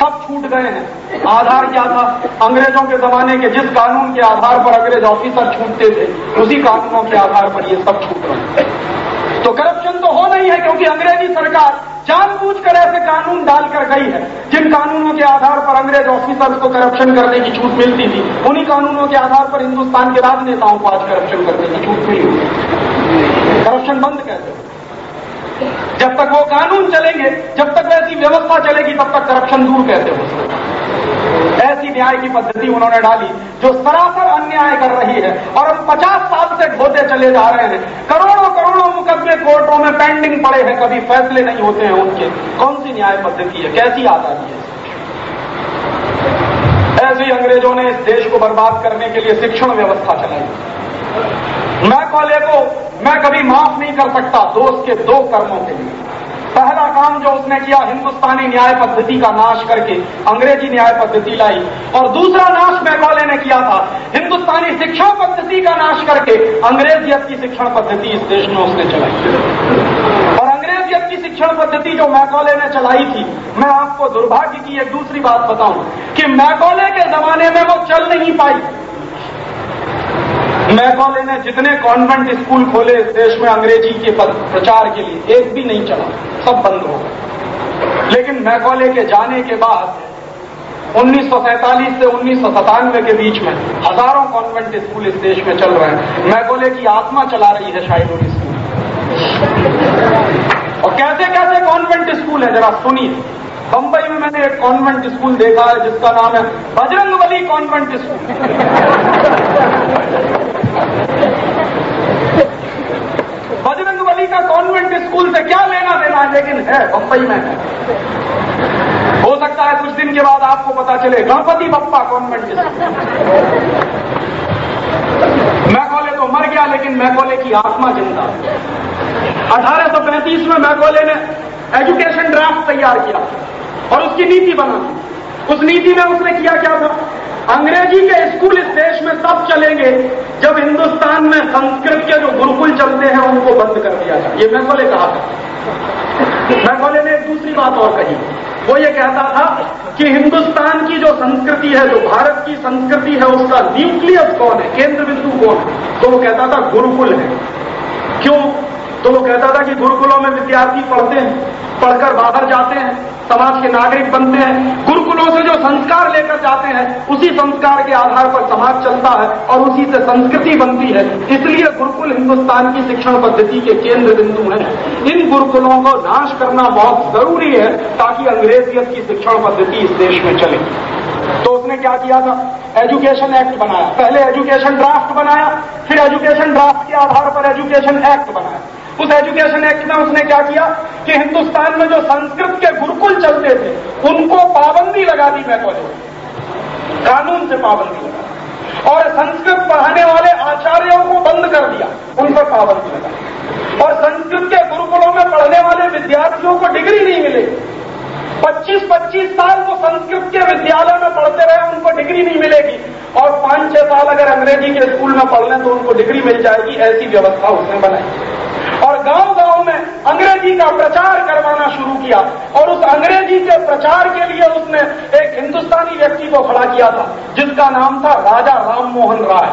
सब छूट गए हैं। आधार क्या था? अंग्रेज़ों के जमाने के जिस कानून के आधार पर अंग्रेज़ ऑफिसर छूटते थे, उसी कानूनों के आधार पर ये सब छूट रहे हैं। तो करप्शन तो हो नहीं है क्योंकि अंग्रेज़ी सरकार जानबूझकर ऐसे कानून डालकर गई है। जिन कानूनों के आधार पर अंग्रेज़ ऑफिसर्स को करप्शन करने की छूट मिलती थी, उन्हीं कानूनों के आधार पर हिंदुस्तान के राजनेताओं को आज करप्शन करने की छूट मिली। करप्शन बंद कैसे जब तक वो कानून चलेंगे, जब तक ऐसी व्यवस्था चलेगी, तब तक करप्शन दूर कैसे हो सकता ऐसी न्याय की पद्धति उन्होंने डाली, जो सरासर अन्याय कर रही है, और हम पचास साल से ढोते चले जा रहे हैं। करोड़ों करोड़ों मुकदमे कोर्टों में पेंडिंग पड़े हैं, कभी फैसले नहीं होते हैं उनके। कौन सी न्याय पद्धति है? कैसी आज़ादी है? ऐसे ही अंग्रेज़ों ने इस देश को बर्बाद करने के लिए शिक्षण व्यवस्था चलाई। मैं कॉले को, मैं कभी माफ़ नहीं कर सकता दोस्त के दो कर्मों के लिए। पहला काम जो उसने किया, हिंदुस्तानी न्याय पद्धति का नाश करके अंग्रेज़ी न्याय पद्धति लाई। और दूसरा नाश मैकॉले ने किया था, हिंदुस्तानी शिक्षा पद्धति का नाश करके अंग्रेजियत की शिक्षण पद्धति इस देश में उसने चलाई। और अंग्रेजियत की शिक्षण पद्धति जो मैकॉले ने चलाई थी, मैं आपको दुर्भाग्य की एक दूसरी बात बताऊँ कि मैकॉले के जमाने में वो चल नहीं पाई। मैकॉले ने जितने कॉन्वेंट स्कूल खोले इस देश में अंग्रेज़ी के प्रचार के लिए, एक भी नहीं चला। सब बंद हो गए। लेकिन मैकॉले के जाने के बाद 1947 से उन्नीस सौ सत्तानवे के बीच में हज़ारों कॉन्वेंट स्कूल इस देश में चल रहे हैं। मैकॉले की आत्मा चला रही है शायद उन स्कूल और कैसे कैसे कॉन्वेंट स्कूल है? जरा सुनिए। बंबई में मैंने एक कॉन्वेंट स्कूल देखा है, जिसका नाम है बजरंग बजरंगबली कॉन्वेंट स्कूल बजरंग बली का कॉन्वेंट स्कूल से क्या लेना देना है? लेकिन है, बम्बई में हो। सकता है कुछ दिन के बाद आपको पता चले, गणपति बप्पा कॉन्वेंट मैकोले तो मर गया, लेकिन मैकोले की आत्मा ज़िंदा। 1835 में मैकोले ने एजुकेशन ड्राफ्ट तैयार किया और उसकी नीति बना उस नीति में उसने किया क्या था? अंग्रेज़ी के स्कूल इस देश में तब चलेंगे, जब हिंदुस्तान में संस्कृत के जो गुरुकुल चलते हैं, उनको बंद कर दिया जाए। ये मैकोले कहा था। मैकोले ने एक दूसरी बात और कही। वो ये कहता था कि हिंदुस्तान की जो संस्कृति है, जो भारत की संस्कृति है, उसका न्यूक्लियस कौन है? केंद्र बिंदु कौन है? तो वो कहता था गुरुकुल है। क्यों? तो वो कहता था कि गुरुकुलों में विद्यार्थी पढ़ते हैं, पढ़कर बाहर जाते हैं, समाज के नागरिक बनते हैं। गुरुकुलों से जो संस्कार लेकर जाते हैं, उसी संस्कार के आधार पर समाज चलता है और उसी से संस्कृति बनती है। इसलिए गुरुकुल हिंदुस्तान की शिक्षण पद्धति के केंद्र बिंदु हैं। इन गुरुकुलों को नाश करना बहुत ज़रूरी है, ताकि अंग्रेजियत की शिक्षण पद्धति इस देश में चले। तो उसने क्या किया था? एजुकेशन एक्ट बनाया। पहले एजुकेशन ड्राफ्ट बनाया, फिर एजुकेशन ड्राफ्ट के आधार पर एजुकेशन एक्ट बनाया। उस एजुकेशन एक्ट में उसने क्या किया कि हिंदुस्तान में जो संस्कृत के गुरुकुल चलते थे, उनको पाबंदी लगा दी मैं कॉलेज कानून से पाबंदी लगा और संस्कृत पढ़ाने वाले आचार्यों को बंद कर दिया, उन पर पाबंदी लगा और संस्कृत के गुरुकुलों में पढ़ने वाले विद्यार्थियों को डिग्री नहीं मिलेगी 25-25 साल वो संस्कृत के विद्यालय में पढ़ते रहे, उनको डिग्री नहीं मिलेगी। और पाँच छह साल अगर अंग्रेज़ी के स्कूल में पढ़ लें तो उनको डिग्री मिल जाएगी, ऐसी व्यवस्था उसने बनाई। और गाँव गाँव में अंग्रेज़ी का प्रचार करवाना शुरू किया। और उस अंग्रेज़ी के प्रचार के लिए उसने एक हिंदुस्तानी व्यक्ति को खड़ा किया था, जिसका नाम था राजा राम मोहन राय।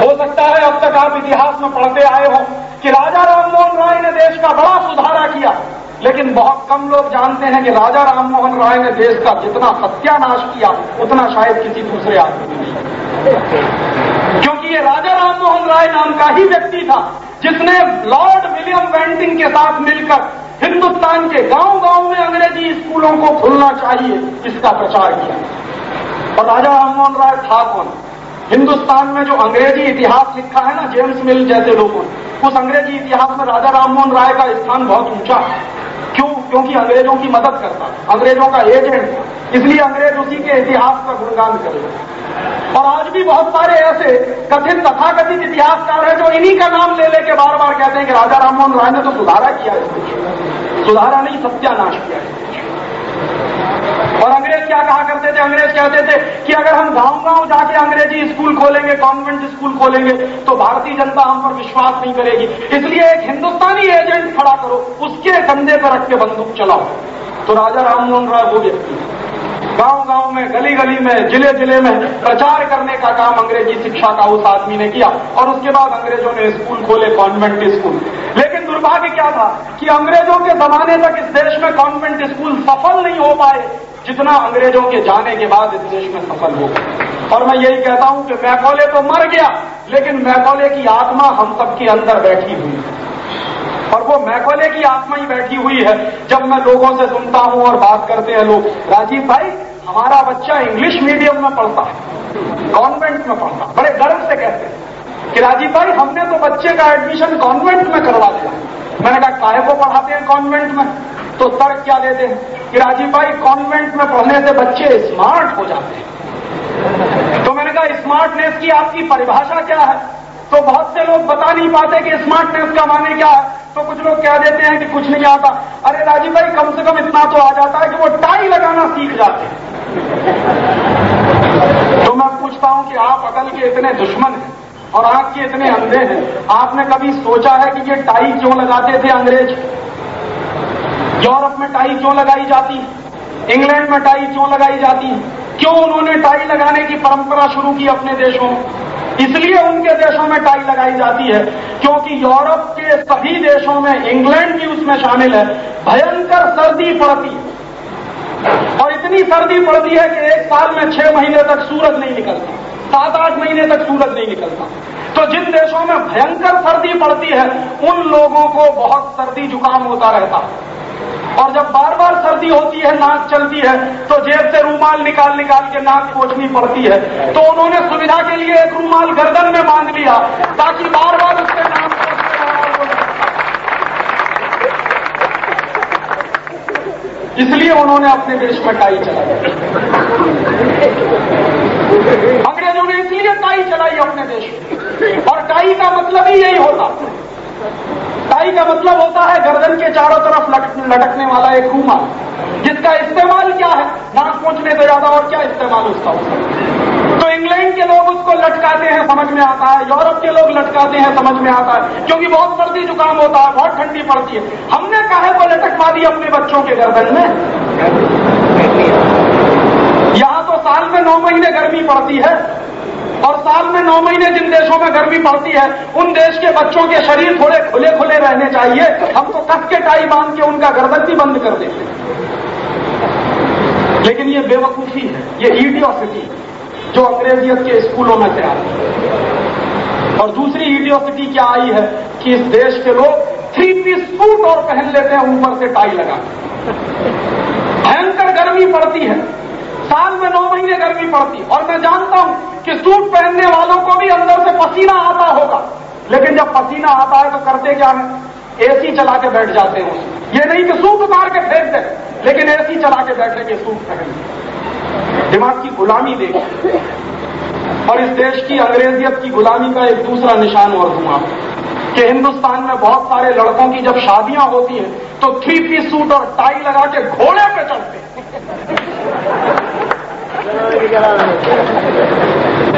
हो सकता है अब तक आप इतिहास में पढ़ते आए हो कि राजा राम मोहन राय ने देश का बड़ा सुधारा किया। लेकिन बहुत कम लोग जानते हैं कि राजा राममोहन राय ने देश का जितना सत्यानाश किया, उतना शायद किसी दूसरे आदमी ने क्योंकि ये राजा राममोहन राय नाम का ही व्यक्ति था, जिसने लॉर्ड विलियम वेंटिंग के साथ मिलकर हिंदुस्तान के गाँव गाँव में अंग्रेज़ी स्कूलों को खुलना चाहिए, इसका प्रचार किया। और राजा राममोहन राय था कौन? हिंदुस्तान में जो अंग्रेज़ी इतिहास लिखा है ना, जेम्स मिल जैसे लोगों ने, उस अंग्रेज़ी इतिहास में राजा राममोहन राय का स्थान बहुत ऊँचा है। क्यों? क्योंकि अंग्रेज़ों की मदद करता अंग्रेज़ों का एजेंट था, इसलिए अंग्रेज़ उसी के इतिहास का गुणगान कर रहे और आज भी भी बहुत सारे ऐसे कथित तथाकथित इतिहासकार हैं जो इन्हीं का नाम ले लेके बार बार कहते हैं कि राजा राममोहन राय ने तो सुधारा किया है। सुधारा नहीं, सत्यानाश किया है। और अंग्रेज़ क्या कहा करते थे? अंग्रेज़ कहते थे कि अगर हम गाँव गाँव जाके अंग्रेज़ी स्कूल खोलेंगे कॉन्वेंट स्कूल खोलेंगे तो भारतीय जनता हम पर विश्वास नहीं करेगी। इसलिए एक हिंदुस्तानी एजेंट खड़ा करो, उसके कंधे पर रख के बंदूक चलाओ। तो राजा राममोहन राय वो व्यक्ति गाँव गाँव में गली गली में ज़िले ज़िले में प्रचार करने का काम अंग्रेज़ी शिक्षा का उस आदमी ने किया और उसके बाद अंग्रेज़ों ने स्कूल खोले कॉन्वेंट स्कूल। लेकिन दुर्भाग्य क्या था कि अंग्रेज़ों के जमाने तक इस देश में कॉन्वेंट स्कूल सफल नहीं हो पाए। जितना अंग्रेज़ों के जाने के बाद इस देश में सफल हो और मैं यही कहता हूँ कि मैकौले तो मर गया, लेकिन मैकौले की आत्मा हम सबके अंदर बैठी हुई है। और वो मैकौले की आत्मा ही बैठी हुई है। जब मैं लोगों से सुनता हूँ और बात करते हैं लोग, राजीव भाई, हमारा बच्चा इंग्लिश मीडियम में पढ़ता है कॉन्वेंट में पढ़ता है, बड़े गर्व से कहते हैं कि राजीव भाई, हमने तो बच्चे का एडमिशन कॉन्वेंट में करवा दिया। मैंने कहा, काहे को पढ़ाते हैं कॉन्वेंट में? तो तर्क क्या देते हैं कि राजीव भाई कॉन्वेंट में पढ़ने से बच्चे स्मार्ट हो जाते हैं। तो मैंने कहा स्मार्टनेस की आपकी परिभाषा क्या है? तो बहुत से लोग बता नहीं पाते कि स्मार्टनेस का माने क्या है। तो कुछ लोग कह देते हैं कि कुछ नहीं आता। अरे राजीव भाई, कम से कम इतना तो आ जाता है कि वो टाई लगाना सीख जाते हैं। तो मैं पूछता हूँ कि आप अकल के इतने दुश्मन हैं और आँख के इतने अंधे हैं। आपने कभी सोचा है कि ये टाई क्यों लगाते थे अंग्रेज़? यूरोप में टाई क्यों लगाई जाती है? इंग्लैंड में टाई क्यों लगाई जाती है? क्यों उन्होंने टाई लगाने की परंपरा शुरू की अपने देशों? में इसलिए उनके देशों में टाई लगाई जाती है, क्योंकि यूरोप के सभी देशों में इंग्लैंड भी उसमें शामिल है। भयंकर सर्दी पड़ती है। और इतनी सर्दी पड़ती है कि एक साल में छह महीने तक सूरज नहीं निकलता। सात आठ महीने तक सूरज नहीं निकलता। तो जिन देशों में भयंकर सर्दी पड़ती है, उन लोगों को बहुत सर्दी जुकाम होता रहता है। और जब बार बार सर्दी होती है, नाक चलती है तो जेब से रूमाल निकाल निकाल के नाक पोछनी पड़ती है। तो उन्होंने सुविधा के लिए एक रूमाल गर्दन में बाँध लिया, ताकि बार बार उसके नाक इसलिए उन्होंने अपने देश में टाई चलाई। अंग्रेज़ों ने इसलिए टाई चलाई अपने देश में। और टाई का मतलब ही यही होता। टाई का मतलब होता है गर्दन के चारों तरफ़ लटकने वाला एक रूमाल जिसका इस्तेमाल क्या है? नाक पहुँचने से ज़्यादा और क्या इस्तेमाल उसका तो इंग्लैंड के लोग उसको लटकाते हैं, समझ में आता है। यूरोप के लोग लटकाते हैं, समझ में आता है। क्योंकि बहुत सर्दी जुकाम होता है, बहुत ठंडी पड़ती है। हमने कहा है को लटकवा दी अपने बच्चों के गर्दन में। यहाँ तो साल में नौ महीने गर्मी पड़ती है। और साल में नौ महीने जिन देशों में गर्मी पड़ती है, उन देश के बच्चों के शरीर थोड़े खुले खुले रहने चाहिए। हम तो कस के टाई बाँध के उनका गर्दन भी बंद कर देते लेकिन ये बेवकूफ़ी है, ये ईडियोसिटी जो अंग्रेजियत के स्कूलों में आती है। और दूसरी ईडियोसिटी क्या आई है कि इस देश के लोग थ्री पीस सूट और पहन लेते हैं, ऊपर से टाई लगा भयंकर गर्मी पड़ती है। साल में नौ महीने गर्मी पड़ती और मैं जानता हूँ कि सूट पहनने वालों को भी अंदर से पसीना आता होगा। लेकिन जब पसीना आता है तो करते क्या है? एसी चला के बैठ जाते हैं ये नहीं कि सूट उतार के फेंक दे, लेकिन एसी चला के बैठे के सूट पहन दिमाग की गुलामी देख। और इस देश की अंग्रेजियत की गुलामी का एक दूसरा निशान और दूँगा कि हिंदुस्तान में बहुत सारे लड़कों की जब शादियाँ होती हैं तो थ्री पीस सूट और टाई लगा के घोड़े पे चढ़ते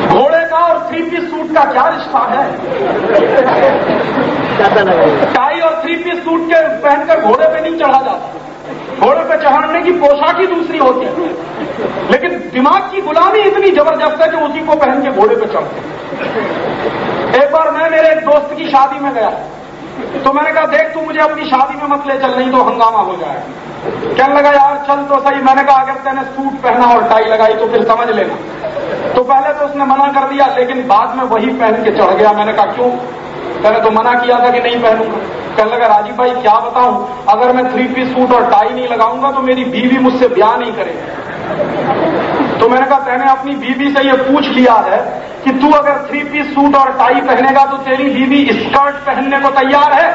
घोड़े का और थ्री पीस सूट का क्या रिश्ता है? टाई और थ्री पीस सूट के पहनकर घोड़े पे नहीं चढ़ा जाता। घोड़े पे चढ़ाने की पोशाक ही दूसरी होती है। लेकिन दिमाग की गुलामी इतनी ज़बरदस्त है कि उसी को पहन के घोड़े पे चढ़ते एक बार मैं मेरे एक दोस्त की शादी में गया। तो मैंने कहा, देख, तू मुझे अपनी शादी में मत ले चल, नहीं तो हंगामा हो जाएगा। कहने लगा यार, चल तो सही। मैंने कहा, अगर तेने सूट पहना और टाई लगाई तो फिर समझ लेना। तो पहले तो उसने मना कर दिया, लेकिन बाद में वही पहन के चढ़ गया। मैंने कहा, क्यों? मैंने तो मना किया था कि नहीं पहनूँगा। कहने लगा राजीव भाई, क्या बताऊँ? अगर मैं थ्री पीस सूट और टाई नहीं लगाऊँगा तो मेरी बीवी मुझसे ब्याह नहीं करेगी तो मैंने कहा, तेने अपनी बीवी से ये पूछ लिया है कि तू अगर थ्री पीस सूट और टाई पहनेगा तो तेरी बीवी स्कर्ट पहनने को तैयार है?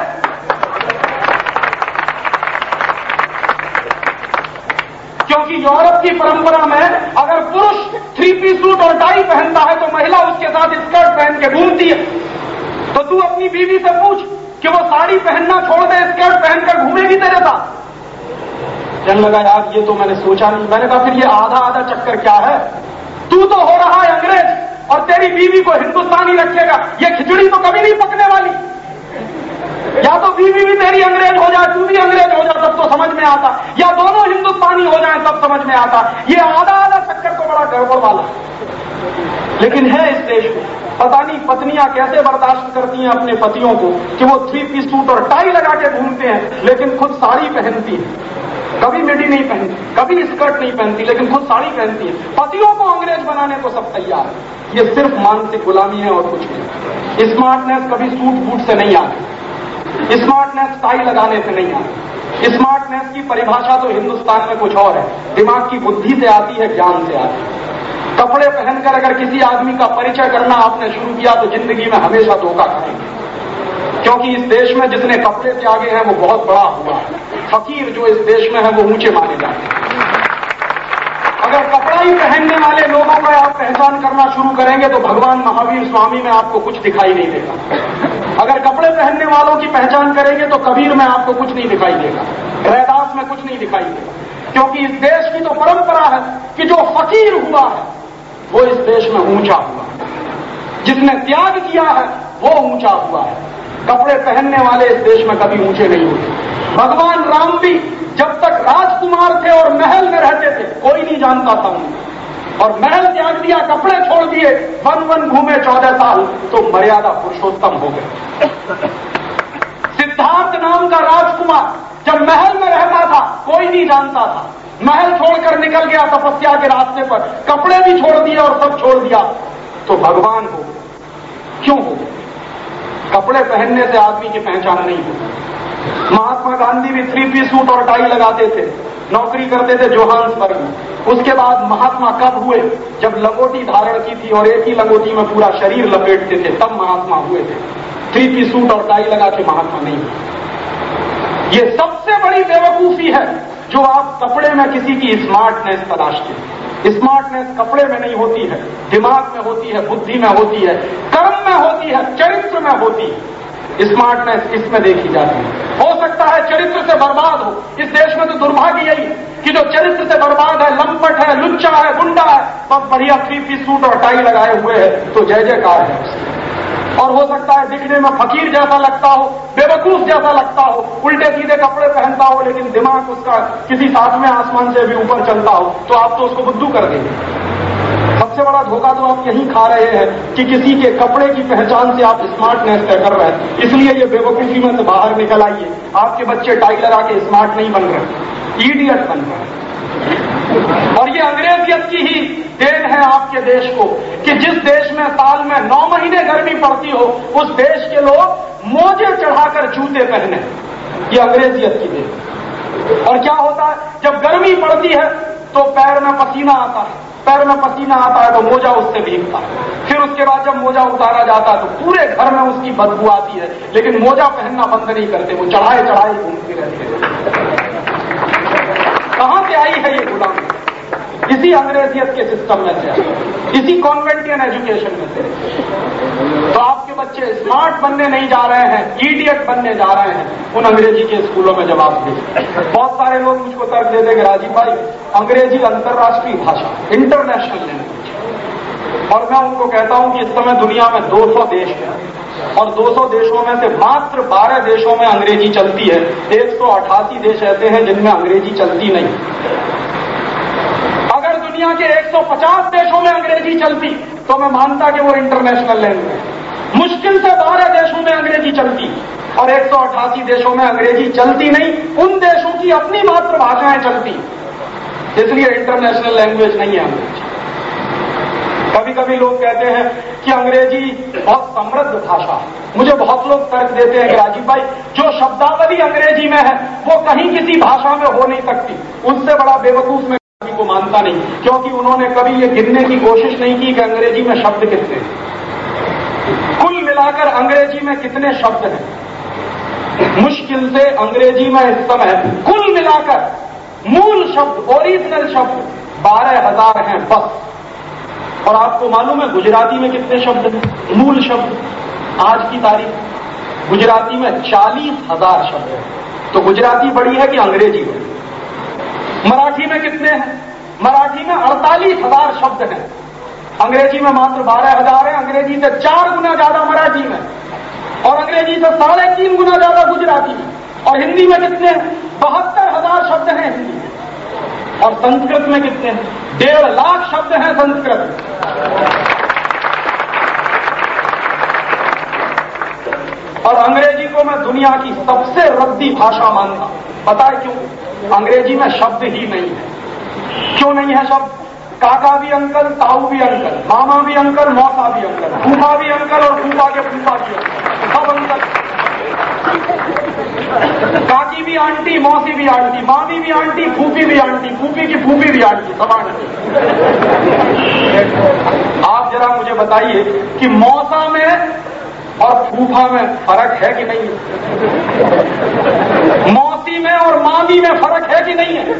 यूरोप की परंपरा में अगर पुरुष थ्री पी सूट और टाई पहनता है तो महिला उसके साथ स्कर्ट पहन के घूमती है। तो तू अपनी बीवी से पूछ कि वो साड़ी पहनना छोड़ दे, स्कर्ट पहनकर घूमेगी तेरे साथ जन लगा यार ये तो मैंने सोचा नहीं। मैंने कहा, फिर ये आधा आधा चक्कर क्या है? तू तो हो रहा है अंग्रेज़, और तेरी बीवी को हिंदुस्तानी रखेगा। ये खिचड़ी तो कभी नहीं पकने वाली। या तो बीवी भी तेरी अंग्रेज़ हो जाए, तू भी अंग्रेज़ हो जाए, तब तो समझ में आता। या दोनों हिंदुस्तानी हो जाए, तब समझ में आता। ये आधा आधा चक्कर तो बड़ा गड़बड़ वाला। लेकिन है इस देश में, पता नहीं पत्नियाँ कैसे बर्दाश्त करती हैं अपने पतियों को, कि वो थ्री पीस सूट और टाई लगा के घूमते हैं, लेकिन खुद साड़ी पहनती है। कभी मिडी नहीं पहनती, कभी स्कर्ट नहीं पहनती, लेकिन खुद साड़ी पहनती है। पतियों को अंग्रेज़ बनाने को सब तैयार है। ये सिर्फ़ मानसिक गुलामी है और कुछ नहीं। स्मार्टनेस कभी सूट बूट से नहीं आती। स्मार्टनेस टाई लगाने से नहीं आती स्मार्टनेस की परिभाषा तो हिंदुस्तान में कुछ और है दिमाग की बुद्धि से आती है ज्ञान से आती है कपड़े पहनकर अगर किसी आदमी का परिचय करना आपने शुरू किया तो ज़िंदगी में हमेशा धोखा खाएँगे क्योंकि इस देश में जितने कपड़े त्यागे हैं वो बहुत बड़ा हुआ है फकीर जो इस देश में है वो ऊँचे माने जाते हैं अगर कपड़ा ही पहनने वाले लोगों का आप पहचान करना शुरू करेंगे तो भगवान महावीर स्वामी में आपको कुछ दिखाई नहीं देगा अगर कपड़े पहनने वालों की पहचान करेंगे तो कबीर में आपको कुछ नहीं दिखाई देगा। रैदास में कुछ नहीं दिखाई देगा। क्योंकि इस देश की तो परंपरा है कि जो फकीर हुआ है, वो इस देश में ऊँचा हुआ है। जिसने त्याग किया है, वो ऊँचा हुआ है। कपड़े पहनने वाले इस देश में कभी ऊँचे नहीं हुए। भगवान राम भी जब तक राजकुमार थे और महल में रहते थे, कोई नहीं जानता था उन्हें। और महल त्याग दिया कपड़े छोड़ दिए, वन वन घूमे चौदह साल तो मर्यादा पुरुषोत्तम हो गए। सिद्धार्थ नाम का राजकुमार जब महल में रहता था, कोई नहीं जानता था। महल छोड़कर निकल गया तपस्या के रास्ते पर, कपड़े भी छोड़ दिए और सब छोड़ दिया। तो भगवान हो क्यों हो कपड़े पहनने से आदमी की पहचान नहीं होती। महात्मा गांधी भी थ्री पीस सूट और टाई लगाते थे। नौकरी करते थे जोहान्सबर्ग में। उसके बाद महात्मा कब हुए? जब लंगोटी धारण की थी और एक ही लंगोटी में पूरा शरीर लपेटते थे, तब महात्मा हुए थे। थ्री पी सूट और टाई लगा के महात्मा नहीं ये सबसे बड़ी बेवकूफ़ी है जो आप कपड़े में किसी की स्मार्टनेस तलाशते स्मार्टनेस कपड़े में नहीं होती है, दिमाग में होती है, बुद्धि में होती है, कर्म में होती है, चरित्र में होती है। स्मार्टनेस इसमें देखी जाती है। हो सकता है चरित्र से बर्बाद हो। इस देश में तो दुर्भाग्य यही कि जो चरित्र से बर्बाद है, लंपट है, लुच्चा है, गुंडा है बस बढ़िया थ्री पीस सूट और टाई लगाए हुए है तो जय जयकार है और हो सकता है दिखने में फकीर जैसा लगता हो, बेवकूफ़ जैसा लगता हो, उल्टे सीधे कपड़े पहनता हो, लेकिन दिमाग उसका किसी सातवें आसमान से भी ऊपर चलता हो तो आप तो उसको बुद्धू कर देंगे। सबसे बड़ा धोखा तो आप यही खा रहे हैं कि किसी के कपड़े की पहचान से आप स्मार्टनेस तय कर रहे हैं। इसलिए ये बेवकूफ़ी में से बाहर निकल आइए। आपके बच्चे टाई लगा के स्मार्ट नहीं बन रहे ईडियट बन रहे और ये अंग्रेजियत की ही देन है आपके देश को कि जिस देश में साल में नौ महीने गर्मी पड़ती हो, उस देश के लोग मोजे चढ़ाकर जूते पहने। ये अंग्रेजियत की देन और क्या होता है? जब गर्मी पड़ती है तो पैर में पसीना आता है। पैर में पसीना आता है तो मोजा उससे भीगता है फिर उसके बाद जब मोजा उतारा जाता है तो पूरे घर में उसकी बदबू आती है। लेकिन मोजा पहनना बंद नहीं करते, वो चढ़ाए चढ़ाए घूमते रहते हैं। कहाँ से आई है ये गुलामी? इसी अंग्रेजियत के सिस्टम में से इसी कॉन्वेंटियन एजुकेशन में से। तो आपके बच्चे स्मार्ट बनने नहीं जा रहे हैं ईडियट बनने जा रहे हैं, उन अंग्रेज़ी के स्कूलों में जवाब दे। बहुत सारे लोग मुझको तर्क दे देंगे राजीव भाई, अंग्रेज़ी अंतर्राष्ट्रीय भाषा इंटरनेशनल लैंग्वेज और मैं उनको कहता हूँ कि इस समय दुनिया में 200 देश हैं, और 200 देशों में से मात्र 12 देशों में अंग्रेज़ी चलती है। एक सौ अठासी देश ऐसे हैं जिनमें अंग्रेज़ी चलती नहीं। दुनिया के 150 देशों में अंग्रेज़ी चलती तो मैं मानता कि वो इंटरनेशनल लैंग्वेज है मुश्किल से बारह देशों में अंग्रेज़ी चलती, और एक सौ अठासी देशों में अंग्रेज़ी चलती नहीं, उन देशों की अपनी मातृभाषाएँ चलती। इसलिए इंटरनेशनल लैंग्वेज नहीं है अंग्रेज़ी। कभी कभी लोग कहते हैं कि अंग्रेज़ी बहुत समृद्ध भाषा है। मुझे बहुत लोग तर्क देते हैं कि राजीव भाई, जो शब्दावली अंग्रेज़ी में है, वो कहीं किसी भाषा में हो नहीं सकती। उससे बड़ा बेवकूफ़ में को मानता नहीं, क्योंकि उन्होंने कभी ये गिनने की कोशिश नहीं की कि अंग्रेज़ी में शब्द कितने कुल मिलाकर अंग्रेज़ी में कितने शब्द हैं? मुश्किल से अंग्रेज़ी में इस समय कुल मिलाकर मूल शब्द, ओरिजिनल शब्द बारह हज़ार हैं बस। और आपको मालूम है गुजराती में कितने शब्द हैं? मूल शब्द आज की तारीख। गुजराती में चालीस हज़ार शब्द है। तो गुजराती बड़ी है कि अंग्रेज़ी बड़ी मराठी में कितने हैं? मराठी में अड़तालीस हज़ार शब्द हैं। अंग्रेज़ी में मात्र बारह हज़ार है, अंग्रेज़ी से चार गुना ज़्यादा मराठी में। और अंग्रेज़ी से साढ़े तीन गुना ज़्यादा गुजराती में। और हिंदी में कितने? बहत्तर हज़ार शब्द हैं हिंदी में। और संस्कृत में कितने? डेढ़ लाख शब्द हैं संस्कृत। और अंग्रेज़ी को मैं दुनिया की सबसे रद्दी भाषा मानता पता है क्यों? अंग्रेज़ी में शब्द ही नहीं है। क्यों नहीं है सब? काका भी अंकल, ताऊ भी अंकल, मामा भी अंकल मौसा भी अंकल, फूफा भी अंकल और फूफा के फूफा भी अंकल। सब अंकल। काकी भी आंटी, मौसी भी आंटी, मामी भी आंटी, फूफी भी आंटी, फूफी की फूफी भी आंटी सब आंटी आप जरा मुझे बताइए कि मौसा में और फूफा में फ़र्क है कि नहीं? है मौसी में और मामी में फ़र्क है कि नहीं है?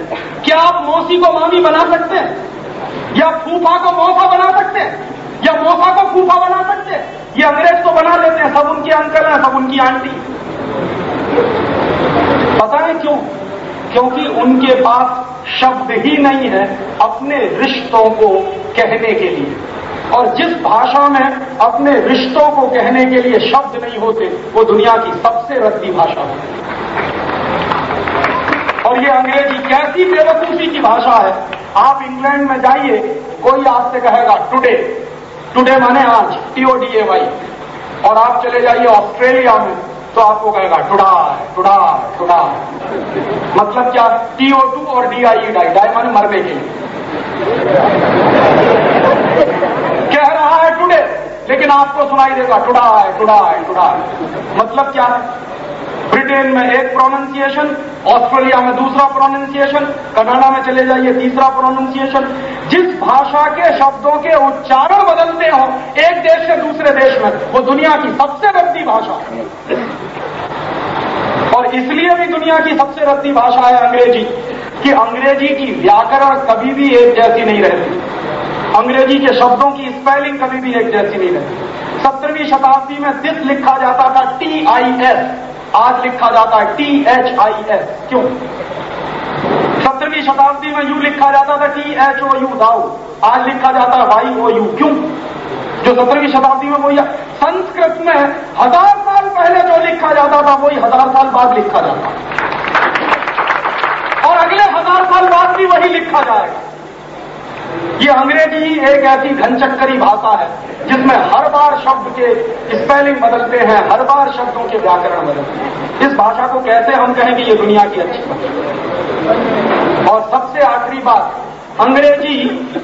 क्या आप मौसी को मामी बना सकते हैं? या फूफा को मौसा बना सकते हैं? या मौसा को फूफा बना सकते हैं? ये अंग्रेज़ को बना लेते हैं, सब उनके अंकल हैं, सब उनकी आंटी पता है क्यों? क्योंकि उनके पास शब्द ही नहीं है अपने रिश्तों को कहने के लिए। और जिस भाषा में अपने रिश्तों को कहने के लिए शब्द नहीं होते, वो दुनिया की सबसे रद्दी भाषा है। और ये अंग्रेज़ी कैसी बेवकूफ़ी की भाषा है। आप इंग्लैंड में जाइए, कोई आपसे कहेगा टुडे टुडे माने आज टीओडीए वाई और आप चले जाइए ऑस्ट्रेलिया में तो आपको कहेगा टुडा टुडा टुडा मतलब क्या? टीओ टू और डीआई डाई डाई माने मरने के लिए कह रहा है टुडे लेकिन आपको सुनाई देगा टुडा है टुडा है टुडा है मतलब क्या? है ब्रिटेन में एक प्रोनाउंसिएशन ऑस्ट्रेलिया में दूसरा प्रोनाउंसिएशन कनाडा में चले जाइए, तीसरा प्रोनाउंसिएशन जिस भाषा के शब्दों के उच्चारण बदलते हो, एक देश से दूसरे देश में, वो दुनिया की सबसे रद्दी भाषा और इसलिए भी दुनिया की सबसे रद्दी भाषा है अंग्रेज़ी, कि अंग्रेज़ी की व्याकरण कभी भी एक जैसी नहीं रहती। अंग्रेज़ी के शब्दों की स्पेलिंग कभी भी एक जैसी नहीं रहती। सत्रहवीं शताब्दी में दिस लिखा जाता था टी आई एस आज लिखा जाता है टी एच आई एस क्यों? सत्रहवीं शताब्दी में यू लिखा जाता था T H O U thou. आज लिखा जाता है वाई ओ यू क्यों? जो सत्रहवीं शताब्दी में वही संस्कृत में हज़ार साल पहले जो लिखा जाता था, वही हज़ार साल बाद लिखा जाता। और अगले हज़ार साल बाद भी वही लिखा जाएगा। ये अंग्रेज़ी एक ऐसी घनचक्करी भाषा है, जिसमें हर बार शब्द के स्पेलिंग बदलते हैं, हर बार शब्दों के व्याकरण बदलते हैं। इस भाषा को कैसे हम कहें कि ये दुनिया की अच्छी भाषा और सबसे आखिरी बात, अंग्रेज़ी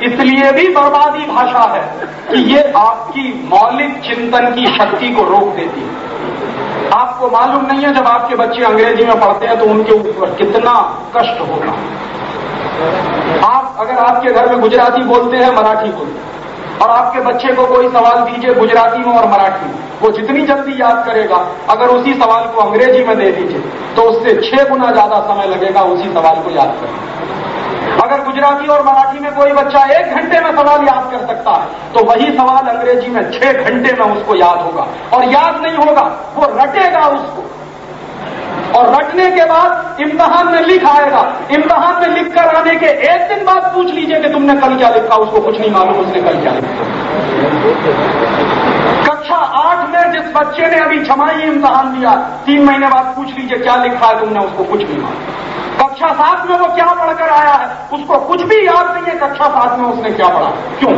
इसलिए भी बर्बादी भाषा है कि ये आपकी मौलिक चिंतन की शक्ति को रोक देती है। आपको मालूम नहीं है, जब आपके बच्चे अंग्रेज़ी में पढ़ते हैं तो उनके ऊपर कितना कष्ट होगा। आप, अगर आपके घर में गुजराती बोलते हैं, मराठी बोलते हैं। और आपके बच्चे को कोई सवाल दीजिए, गुजराती में और मराठी में वो जितनी जल्दी याद करेगा, अगर उसी सवाल को अंग्रेज़ी में दे दीजिए तो उससे छह गुना ज़्यादा समय लगेगा उसी सवाल को याद करने अगर गुजराती और मराठी में कोई बच्चा एक घंटे में सवाल याद कर सकता है तो वही सवाल अंग्रेज़ी में छह घंटे में उसको याद होगा। और याद नहीं होगा, वो रटेगा उसको। और रटने के बाद इम्तहान में लिख आएगा। इम्तहान में लिख कर आने के एक दिन बाद पूछ लीजिए कि तुमने कल क्या लिखा, उसको कुछ नहीं मालूम उसने कल क्या लिखा। कक्षा आठ में जिस बच्चे ने अभी छमाही इम्तहान दिया, तीन महीने बाद पूछ लीजिए क्या लिखा है तुमने, उसको कुछ नहीं मालूम। कक्षा सात में वो क्या पढ़कर आया है, उसको कुछ भी याद नहीं है कक्षा सात में उसने क्या पढ़ा। क्यों?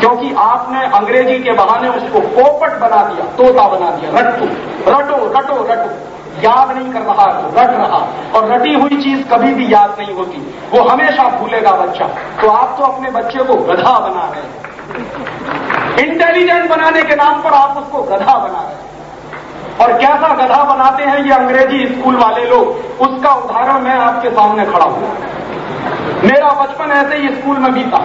क्योंकि आपने अंग्रेज़ी के बहाने उसको पोपट बना दिया, तोता बना दिया, रट्टू। रटो रटो रटो। याद नहीं कर रहा, रट रहा। और रटी हुई चीज़ कभी भी याद नहीं होती। वो हमेशा भूलेगा बच्चा। तो आप तो अपने बच्चे को गधा बना रहे हैं। इंटेलिजेंट बनाने के नाम पर आप उसको गधा बना रहे हैं। और कैसा गधा बनाते हैं ये अंग्रेज़ी स्कूल वाले लोग? उसका उदाहरण मैं आपके सामने खड़ा हूँ। मेरा बचपन ऐसे ही स्कूल में बीता।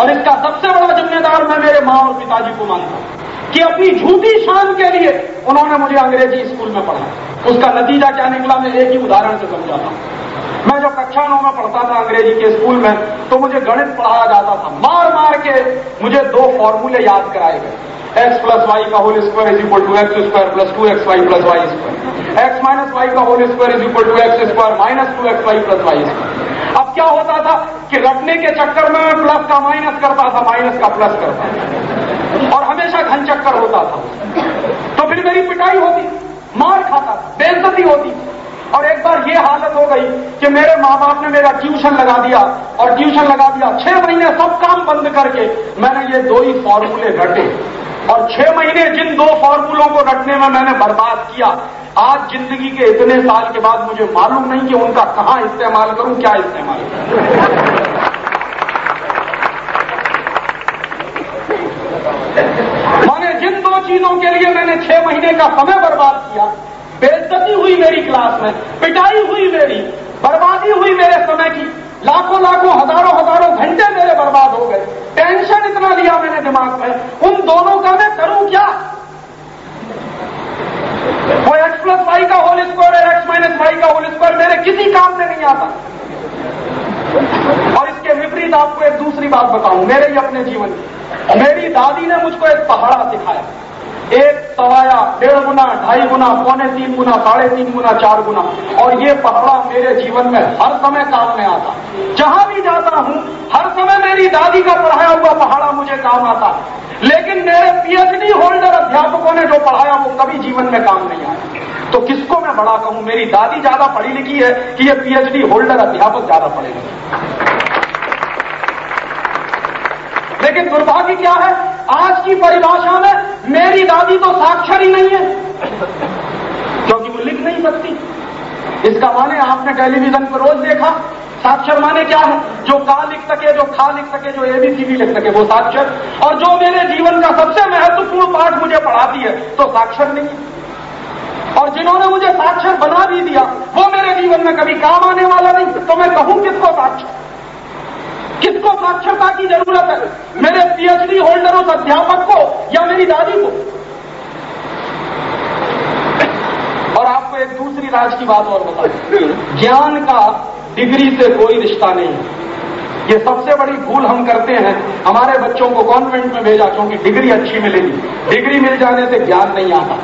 और इसका सबसे बड़ा जिम्मेदार मैं मेरे माँ और पिताजी को मानता हूँ कि अपनी झूठी शान के लिए उन्होंने मुझे अंग्रेज़ी स्कूल में पढ़ा उसका नतीजा क्या निकला, मैं एक ही उदाहरण से समझाता हूँ। मैं जब कक्षा नौ में पढ़ता था अंग्रेज़ी के स्कूल में तो मुझे गणित पढ़ाया जाता था। मार मार के मुझे दो फॉर्मूले याद कराए गए। एक्स प्लस वाई का whole square is equal to X square plus two X Y plus Y square X minus Y का whole square is equal to X square minus two X Y plus Y square अब क्या होता था कि रटने के चक्कर में मैं प्लस का माइनस करता था माइनस का प्लस करता था। और हमेशा घन चक्कर होता था। तो फिर मेरी पिटाई होती। मार खाता था। बेइज्जती होती। और एक बार ये हालत हो गई कि मेरे माँ बाप ने मेरा ट्यूशन लगा दिया और ट्यूशन लगा दिया। छह महीने सब काम बंद करके मैंने ये दो ही फॉर्मूले रटे। और छह महीने जिन दो फॉर्मूलों को रटने में मैंने बर्बाद किया, आज ज़िंदगी के इतने साल के बाद मुझे मालूम नहीं कि उनका कहाँ इस्तेमाल करूँ, क्या इस्तेमाल करूँ माने जिन दो चीज़ों के लिए मैंने छह महीने का समय बर्बाद किया। बेइज्जती हुई मेरी क्लास में, पिटाई हुई मेरी, बर्बादी हुई मेरे समय की। लाखों लाखों, हज़ारों हज़ारों घंटे मेरे बर्बाद हो गए। टेंशन इतना लिया मैंने दिमाग में, उन दोनों का मैं करूँ क्या? वो एक्स प्लस वाई का होल स्क्वायर है एक्स माइनस वाई का होल स्क्वायर मेरे किसी काम में नहीं आता। और इसके विपरीत आपको एक दूसरी बात बताऊँ, मेरे ही अपने जीवन की। मेरी दादी ने मुझको एक पहाड़ा सिखाया। एक सवाया डेढ़ गुना, ढाई गुना, पौने तीन गुना, साढ़े तीन गुना, चार गुना। और ये पहाड़ा मेरे जीवन में हर समय काम में आता। जहाँ भी जाता हूँ, हर समय मेरी दादी का पढ़ाया हुआ पहाड़ा मुझे काम आता। लेकिन मेरे पीएचडी होल्डर अध्यापकों ने जो पढ़ाया, वो कभी जीवन में काम नहीं आया। तो किसको मैं बड़ा कहूँ? मेरी दादी ज़्यादा पढ़ी लिखी है कि ये पीएचडी होल्डर अध्यापक ज़्यादा पढ़े लिखे। लेकिन दुर्भाग्य क्या है? आज की परिभाषा में मेरी दादी तो साक्षर ही नहीं है। क्योंकि वो लिख नहीं सकती। इसका माने आपने टेलीविज़न पर रोज देखा, साक्षर माने क्या है? जो का लिख सके, जो खा लिख सके, जो एबीसीडी लिख सके, वो साक्षर। और जो मेरे जीवन का सबसे महत्वपूर्ण पाठ मुझे पढ़ाती है तो साक्षर नहीं और जिन्होंने मुझे साक्षर बना भी दिया, वो मेरे जीवन में कभी काम आने वाला नहीं तो मैं कहूँ किसको साक्षर? किसको साक्षरता की ज़रूरत है? मेरे पीएचडी होल्डर उस अध्यापक को या मेरी दादी को? और आपको एक दूसरी राज की बात और बता ज्ञान का डिग्री से कोई रिश्ता नहीं है। ये सबसे बड़ी भूल हम करते हैं। हमारे बच्चों को कॉन्वेंट में भेजा, क्योंकि डिग्री अच्छी मिलेगी। डिग्री मिल जाने से ज्ञान नहीं आता।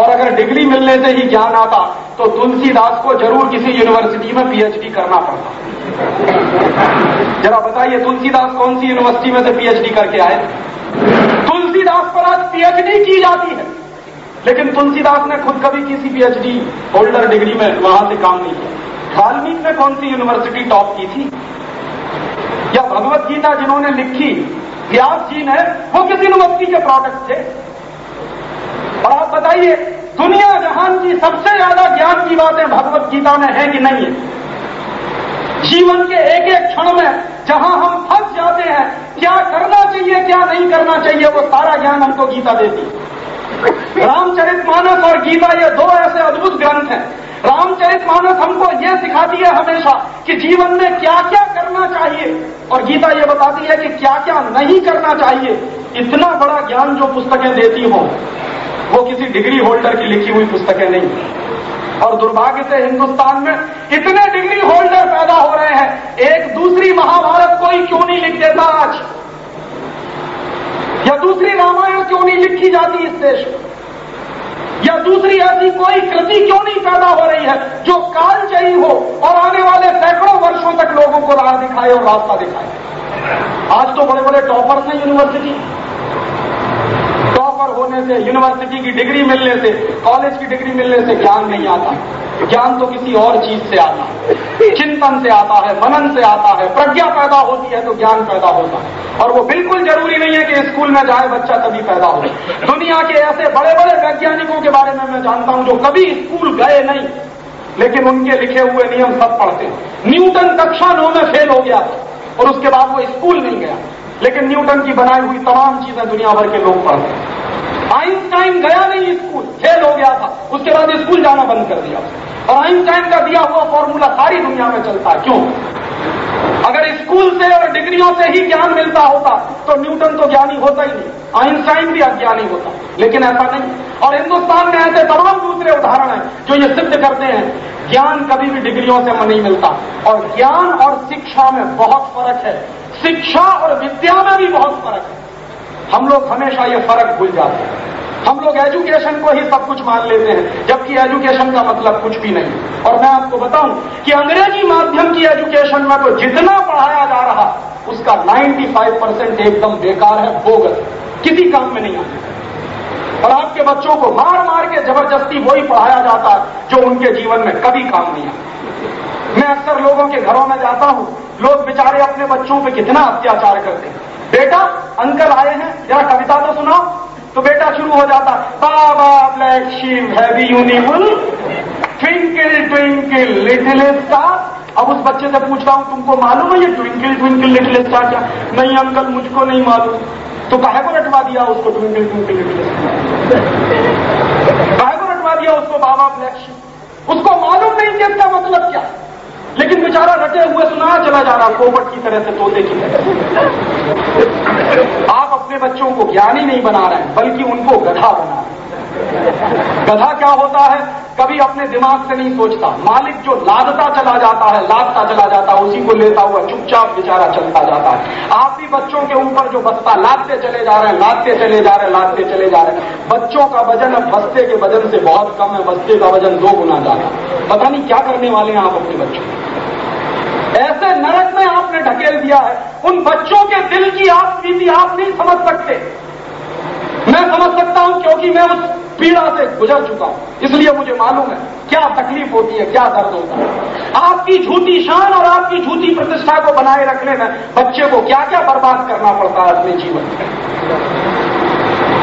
और अगर डिग्री मिलने से ही ज्ञान आता तो तुलसीदास को ज़रूर किसी यूनिवर्सिटी में पीएचडी करना पड़ता। जरा बताइए, तुलसीदास कौन सी यूनिवर्सिटी में से पीएचडी करके आए? तुलसीदास पर आज पीएचडी की जाती है। लेकिन तुलसीदास ने खुद कभी किसी पीएचडी होल्डर डिग्री में वहाँ से काम नहीं किया। वाल्मीकि ने कौन सी यूनिवर्सिटी टॉप की थी? या भगवत गीता जिन्होंने लिखी, व्यास जी ने, वो किस यूनिवर्सिटी के प्रोडक्ट थे? और आप बताइए, दुनिया जहान की सबसे ज़्यादा ज्ञान की बातें भगवत गीता में है कि नहीं है? जीवन के एक एक क्षण में जहाँ हम फंस जाते हैं, क्या करना चाहिए, क्या नहीं करना चाहिए, वो सारा ज्ञान हमको गीता देती रामचरित मानस और गीता ये दो ऐसे अद्भुत ग्रंथ हैं। रामचरित मानस हमको ये सिखाती है हमेशा कि जीवन में क्या क्या करना चाहिए। और गीता ये बताती है कि क्या क्या नहीं करना चाहिए। इतना बड़ा ज्ञान जो पुस्तकें देती हो, वो किसी डिग्री होल्डर की लिखी हुई पुस्तकें नहीं। और दुर्भाग्य से हिंदुस्तान में इतने डिग्री होल्डर पैदा हो रहे हैं। एक दूसरी महाभारत कोई क्यों नहीं लिख देता आज? या दूसरी रामायण क्यों नहीं लिखी जाती इस देश में? या दूसरी ऐसी कोई कृति क्यों नहीं पैदा हो रही है जो काल चाहिए हो और आने वाले सैकड़ों वर्षों तक लोगों को राह दिखाए और रास्ता दिखाए? आज तो बड़े बड़े टॉपर्स हैं यूनिवर्सिटी टॉपर होने से यूनिवर्सिटी की डिग्री मिलने से कॉलेज की डिग्री मिलने से ज्ञान नहीं आता। ज्ञान तो किसी और चीज़ से आता है। चिंतन से आता है, मनन से आता है, प्रज्ञा पैदा होती है तो ज्ञान पैदा होता है। और वो बिल्कुल ज़रूरी नहीं है कि स्कूल में जाए बच्चा तभी पैदा हो। दुनिया के ऐसे बड़े बड़े वैज्ञानिकों के बारे में मैं जानता हूँ जो कभी स्कूल गए नहीं, लेकिन उनके लिखे हुए नियम सब पढ़ते न्यूटन कक्षा नौ में फेल हो गया और उसके बाद वो स्कूल नहीं गया। लेकिन न्यूटन की बनाई हुई तमाम चीज़ें दुनिया भर के लोग पढ़ते हैं। आइंस्टाइन गया नहीं स्कूल, फेल हो गया था। उसके बाद स्कूल जाना बंद कर दिया। और आइंस्टाइन का दिया हुआ फॉर्मूला सारी दुनिया में चलता है। क्यों? अगर स्कूल से और डिग्रियों से ही ज्ञान मिलता होता तो न्यूटन तो ज्ञानी होता ही नहीं। आइंस्टाइन भी अज्ञानी होता। लेकिन ऐसा नहीं। और हिंदुस्तान में ऐसे तमाम दूसरे उदाहरण हैं, जो ये सिद्ध करते हैं, ज्ञान कभी भी डिग्रियों से नहीं मिलता। और ज्ञान और शिक्षा में बहुत फ़र्क है। शिक्षा और विद्या में भी बहुत फ़र्क है। हम लोग हमेशा ये फ़र्क भूल जाते हैं। हम लोग एजुकेशन को ही सब कुछ मान लेते हैं, जबकि एजुकेशन का मतलब कुछ भी नहीं। और मैं आपको बताऊँ कि अंग्रेज़ी माध्यम की एजुकेशन में तो जितना पढ़ाया जा रहा, उसका 95 परसेंट एकदम बेकार है, बोगस किसी काम में नहीं आते और आपके बच्चों को मार मार के ज़बरदस्ती वही पढ़ाया जाता है, जो उनके जीवन में कभी काम नहीं आता। मैं अक्सर लोगों के घरों में जाता हूँ। लोग बेचारे अपने बच्चों पे कितना अत्याचार करते हैं। बेटा, अंकल आए हैं, जरा कविता तो सुनाओ। तो बेटा शुरू हो जाता, baa baa black sheep have you any wool twinkle twinkle, little star. अब उस बच्चे से पूछता हूँ, तुमको मालूम है ये ट्विंकल ट्विंकल, लिटिल स्टार क्या? नहीं अंकल, मुझको नहीं मालूम। तो काहे को रटवा दिया उसको, ट्विंकल ट्विंकल, लिटिल स्टार। काहे को रटवा दिया उसको, बाबा ब्लैक शीप उसको मालूम नहीं कि इसका मतलब क्या लेकिन बेचारा रटे हुए सुनाया चला जा रहा कोवट की तरह से तोते की तरह। आप अपने बच्चों को ज्ञानी नहीं बना रहे हैं, बल्कि उनको गधा बना रहे हैं। गधा क्या होता है? कभी अपने दिमाग से नहीं सोचता। मालिक जो लादता चला जाता है, लादता चला जाता है, उसी को लेता हुआ चुपचाप बेचारा चलता जाता है। आप भी बच्चों के ऊपर जो बस्ता, लादते चले जा रहे हैं, लादते चले जा रहे हैं, लादते चले जा रहे हैं। बच्चों का वज़न अब बस्ते के वज़न से बहुत कम है, बस्ते का वज़न दो गुना ज़्यादा पता नहीं क्या करने वाले हैं आप अपने बच्चों ऐसे नरक में आपने ढकेल दिया है। उन बच्चों के दिल की आप स्थिति आप नहीं समझ सकते। मैं समझ सकता हूँ, क्योंकि मैं उस पीड़ा से गुजर चुका हूँ। इसलिए मुझे मालूम है, क्या तकलीफ़ होती है, क्या दर्द होता है। आपकी झूठी शान और आपकी झूठी प्रतिष्ठा को बनाए रखने में बच्चे को क्या क्या बर्बाद करना पड़ता है अपने जीवन में?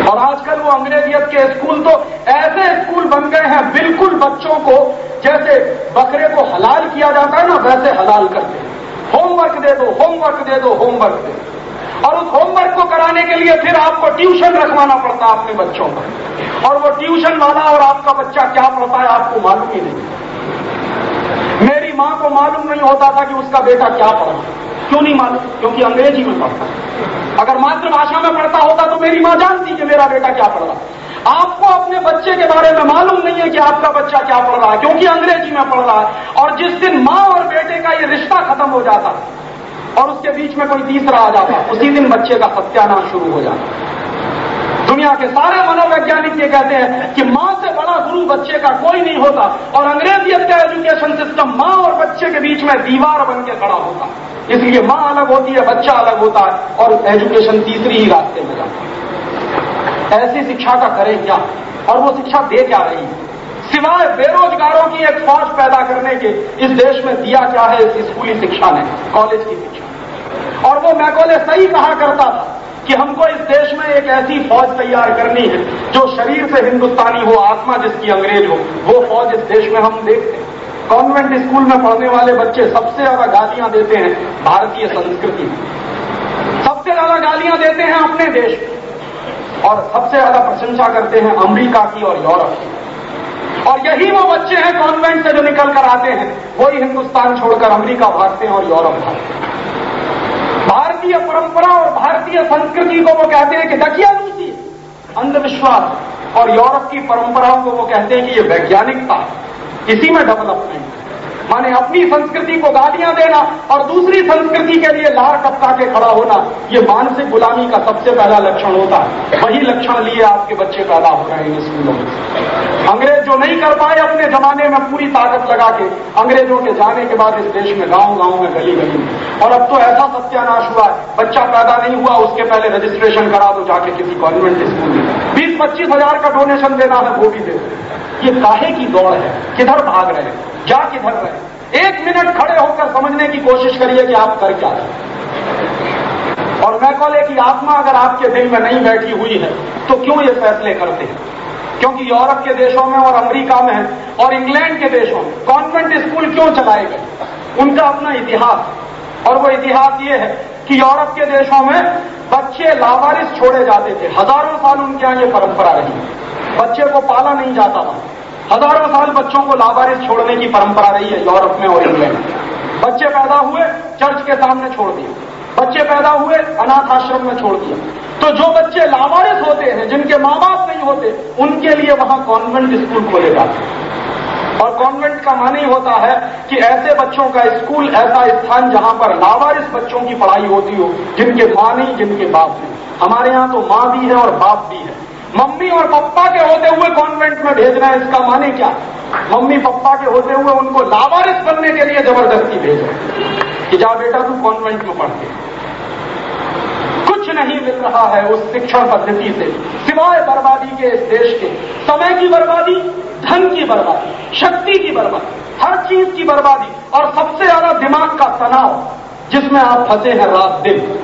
और आजकल वो अंग्रेजियत के स्कूल तो ऐसे स्कूल बन गए हैं, बिल्कुल बच्चों को जैसे बकरे को हलाल किया जाता है ना, वैसे हलाल करते होमवर्क दे दो होमवर्क दे दो होमवर्क दे दो। और उस होमवर्क को कराने के लिए फिर आपको ट्यूशन रखवाना पड़ता है अपने बच्चों का। और वो ट्यूशन वाला और आपका बच्चा क्या पढ़ता है आपको मालूम ही नहीं। मेरी माँ को मालूम नहीं होता था कि उसका बेटा क्या पढ़ा। क्यों नहीं मालूम? क्योंकि अंग्रेज़ी में पढ़ता अगर मातृभाषा में पढ़ता होता तो मेरी माँ जानती कि मेरा बेटा क्या पढ़ रहा आपको अपने बच्चे के बारे में मालूम नहीं है कि आपका बच्चा क्या पढ़ रहा है, क्योंकि अंग्रेज़ी में पढ़ रहा है। और जिस दिन माँ और बेटे का ये रिश्ता खत्म हो जाता और उसके बीच में कोई तीसरा आ जाता, उसी दिन बच्चे का सत्यानाश शुरू हो जाता। दुनिया के सारे मनोवैज्ञानिक ये कहते हैं कि माँ से बड़ा गुरु बच्चे का कोई नहीं होता, और अंग्रेजियत का एजुकेशन सिस्टम माँ और बच्चे के बीच में दीवार बन के खड़ा होता। इसलिए माँ अलग होती है, बच्चा अलग होता है, और एजुकेशन तीसरी ही रास्ते में जाता है। ऐसी शिक्षा का करें क्या? और वो शिक्षा दे क्या रही? है सिवाय बेरोजगारों की एक फौज पैदा करने के, इस देश में दिया क्या है इस स्कूली शिक्षा ने, कॉलेज की शिक्षा? और वो मैकोले सही कहा करता था कि हमको इस देश में एक ऐसी फौज तैयार करनी है, जो शरीर से हिंदुस्तानी हो, आत्मा जिसकी अंग्रेज़ हो, वो फौज इस देश में हम देखते हैं। कॉन्वेंट स्कूल में पढ़ने वाले बच्चे सबसे ज़्यादा गालियाँ देते हैं भारतीय संस्कृति में। सबसे ज़्यादा गालियाँ देते हैं अपने देश और सबसे ज़्यादा प्रशंसा करते हैं अमेरिका की और यूरोप की। और यही वो बच्चे हैं कॉन्वेंट से जो निकल कर आते हैं। वही हिंदुस्तान छोड़कर अमेरिका भागते हैं और यूरोप भागते हैं। भारतीय परंपरा और भारतीय संस्कृति को वो कहते हैं कि दखिया दूसरी अंधविश्वास और यूरोप की परंपराओं को वो कहते हैं कि ये वैज्ञानिकता इसी में डेवलपमेंट माने अपनी संस्कृति को गालियाँ देना और दूसरी संस्कृति के लिए लार टपका के खड़ा होना, ये मानसिक गुलामी का सबसे पहला लक्षण होता है। वही लक्षण लिए आपके बच्चे पैदा हो रहे हैं स्कूलों में। अंग्रेज़ जो नहीं कर पाए अपने जमाने में पूरी ताकत लगा के। अंग्रेज़ों के जाने के बाद इस देश में गाँव गाँव में गली गली में। और अब तो ऐसा सत्यानाश हुआ है, बच्चा पैदा नहीं हुआ, उसके पहले रजिस्ट्रेशन करा दो, जाके किसी कॉन्वेंट स्कूल में। बीस पच्चीस हज़ार का डोनेशन देना है, वो भी दे। ये काहे की दौड़ है? किधर भाग रहे हैं? जा किधर रहे। एक मिनट खड़े होकर समझने की कोशिश करिए कि आप कर क्या रहे और मैं कॉले कि आत्मा अगर आपके दिल में नहीं बैठी हुई है तो क्यों ये फैसले करते हैं? क्योंकि यूरोप के देशों में और अमेरिका में और इंग्लैंड के देशों में कॉन्वेंट स्कूल क्यों चलाए गए? उनका अपना इतिहास। और वो इतिहास ये है कि यूरोप के देशों में बच्चे लावारिस छोड़े जाते थे। हज़ारों साल उनके यहाँ ये परंपरा रही। बच्चे को पाला नहीं जाता था। हज़ारों साल बच्चों को लावारिस छोड़ने की परंपरा रही है यूरोप में और इंग्लैंड में। बच्चे पैदा हुए, चर्च के सामने छोड़ दिए बच्चे पैदा हुए, अनाथ आश्रम में छोड़ दिया। तो जो बच्चे लावारिस होते हैं, जिनके माँ बाप नहीं होते, उनके लिए वहाँ कॉन्वेंट स्कूल खोले जाते हैं। और कॉन्वेंट का माने होता है कि ऐसे बच्चों का स्कूल ऐसा स्थान जहाँ पर लावारिस बच्चों की पढ़ाई होती हो, जिनके माँ नहीं, जिनके बाप नहीं। हमारे यहाँ तो माँ भी है और बाप भी है। मम्मी और पप्पा के होते हुए कॉन्वेंट में भेजना है, इसका माने क्या? मम्मी पप्पा के होते हुए उनको लावारिस बनने के लिए ज़बरदस्ती भेज। कि जा बेटा, तू कॉन्वेंट में पढ़ के। कुछ नहीं मिल रहा है उस शिक्षण पद्धति से। सिवाय बर्बादी के इस देश के। समय की बर्बादी, धन की बर्बादी, शक्ति की बर्बादी, हर चीज़ की बर्बादी, और सबसे ज़्यादा दिमाग का तनाव, जिसमें आप फंसे हैं रात दिन।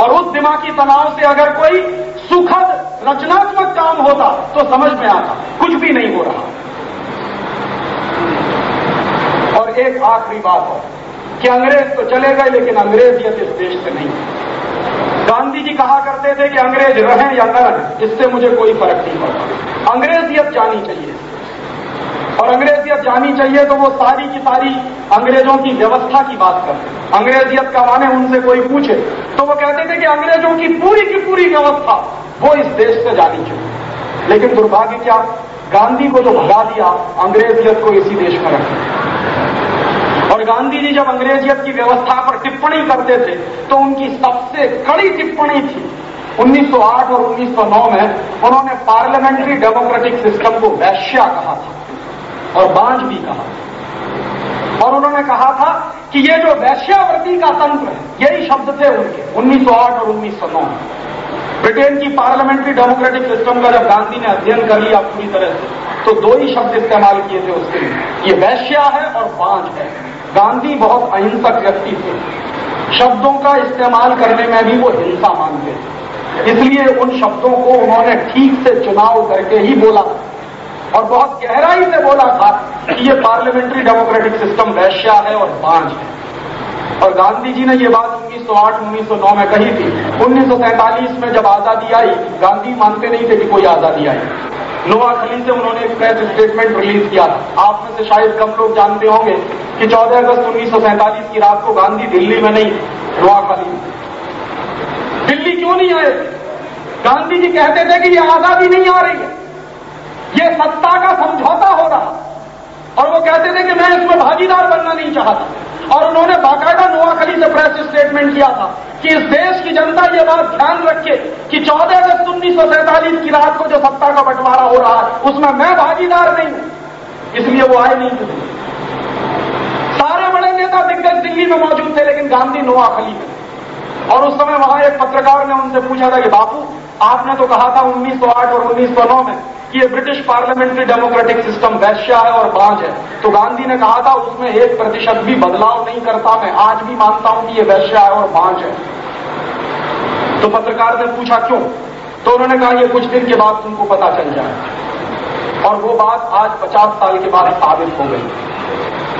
और उस दिमागी तनाव से अगर कोई सुखद रचनात्मक काम होता तो समझ में आता, कुछ भी नहीं हो रहा। और एक आखिरी बात है कि अंग्रेज़ तो चले गए, लेकिन अंग्रेजियत इस देश से नहीं। गांधी जी कहा करते थे कि अंग्रेज़ रहें या न रहें, इससे मुझे कोई फ़र्क नहीं पड़ता। अंग्रेजियत जानी चाहिए। और अंग्रेजियत जानी चाहिए तो वो सारी की सारी अंग्रेज़ों की व्यवस्था की बात करते अंग्रेजियत का माने उनसे कोई पूछे तो वो कहते थे कि अंग्रेज़ों की पूरी की पूरी व्यवस्था वो इस देश से जानी चाहिए। लेकिन दुर्भाग्य क्या, गांधी को जो भगा दिया, अंग्रेजियत को इसी देश में रखा। और गांधी जी जब अंग्रेजियत की व्यवस्था पर टिप्पणी करते थे तो उनकी सबसे कड़ी टिप्पणी थी। 1908 और 1909 में उन्होंने पार्लियामेंट्री डेमोक्रेटिक सिस्टम को वैश्या कहा था। और बांझ भी कहा। और उन्होंने कहा था कि ये जो वैश्यावृत्ति का तंत्र है, यही शब्द थे उनके 1908 और 1909 ब्रिटेन की पार्लियामेंट्री डेमोक्रेटिक सिस्टम का जब गांधी ने अध्ययन कर लिया पूरी तरह से तो दो ही शब्द इस्तेमाल किए थे उसके लिए। ये वैश्या है और बांझ है। गांधी बहुत अहिंसक व्यक्ति थे। शब्दों का इस्तेमाल करने में भी वो हिंसा मानते थे। इसलिए उन शब्दों को उन्होंने ठीक से चुनाव करके ही बोला। और बहुत गहराई से बोला था कि ये पार्लियामेंट्री डेमोक्रेटिक सिस्टम वैश्या है और बांझ है। और गांधी जी ने ये बात 1908 1909 में कही थी। 1947 में जब आज़ादी आई, गांधी मानते नहीं थे कि कोई आज़ादी आई। नोआ खली से उन्होंने एक प्रेस स्टेटमेंट रिलीज़ किया आप में से शायद कम लोग जानते होंगे कि 14 अगस्त उन्नीस सौ सैंतालीस की रात को गांधी दिल्ली में नहीं नोआ खली दिल्ली क्यों नहीं आए? गांधी जी कहते थे कि ये आज़ादी नहीं आ रही है। ये सत्ता का समझौता हो रहा। और वो कहते थे कि मैं इसमें भागीदार बनना नहीं चाहता। और उन्होंने बाकायदा नोआखली से प्रेस स्टेटमेंट किया था कि इस देश की जनता ये बात ध्यान रखे कि चौदह अगस्त उन्नीस सौ सैंतालीस की रात को जो सत्ता का बंटवारा हो रहा है, उसमें मैं भागीदार नहीं हूँ। इसलिए वो आए नहीं थे। सारे बड़े नेता दिग्गज दिल्ली में मौजूद थे, लेकिन गांधी नोआखली में। और उस समय वहाँ एक पत्रकार ने उनसे पूछा था कि, बापू आपने तो कहा था 1908 और 1909 में कि ये ब्रिटिश पार्लियामेंट्री डेमोक्रेटिक सिस्टम वैश्या है और बांझ है। तो गांधी ने कहा था, उसमें एक प्रतिशत भी बदलाव नहीं करता, मैं आज भी मानता हूँ कि ये वैश्या है और बांझ है। तो पत्रकार ने पूछा, क्यों? तो उन्होंने कहा, ये कुछ दिन के बाद तुमको पता चल जाए। और वो बात आज 50 साल के बाद साबित हो गई।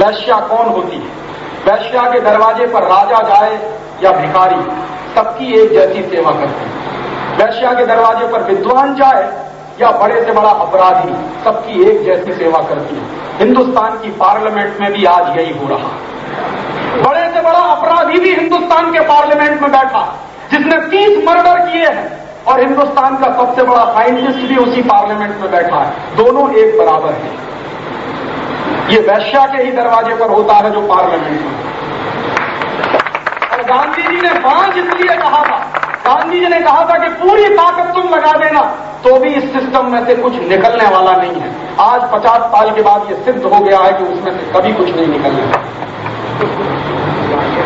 वैश्या कौन होती है? वैश्या के दरवाजे पर राजा जाए या भिखारी, सबकी एक जैसी सेवा करती है। वैश्या के दरवाजे पर विद्वान जाए, या बड़े से बड़ा अपराधी सबकी एक जैसी सेवा करती है। हिंदुस्तान की पार्लियामेंट में भी आज यही हो रहा बड़े से बड़ा अपराधी भी हिंदुस्तान के पार्लियामेंट में बैठा, जिसने तीस मर्डर किए हैं, और हिंदुस्तान का सबसे बड़ा साइंटिस्ट भी उसी पार्लियामेंट में बैठा है। दोनों एक बराबर हैं। ये वैश्या के ही दरवाजे पर होता है जो पार्लियामेंट में। गांधी जी ने बांझ इसलिए कहा था गांधी जी ने कहा था कि पूरी ताकत तुम लगा देना तो भी इस सिस्टम में से कुछ निकलने वाला नहीं है। आज 50 साल के बाद ये सिद्ध हो गया है कि उसमें से कभी कुछ नहीं निकलने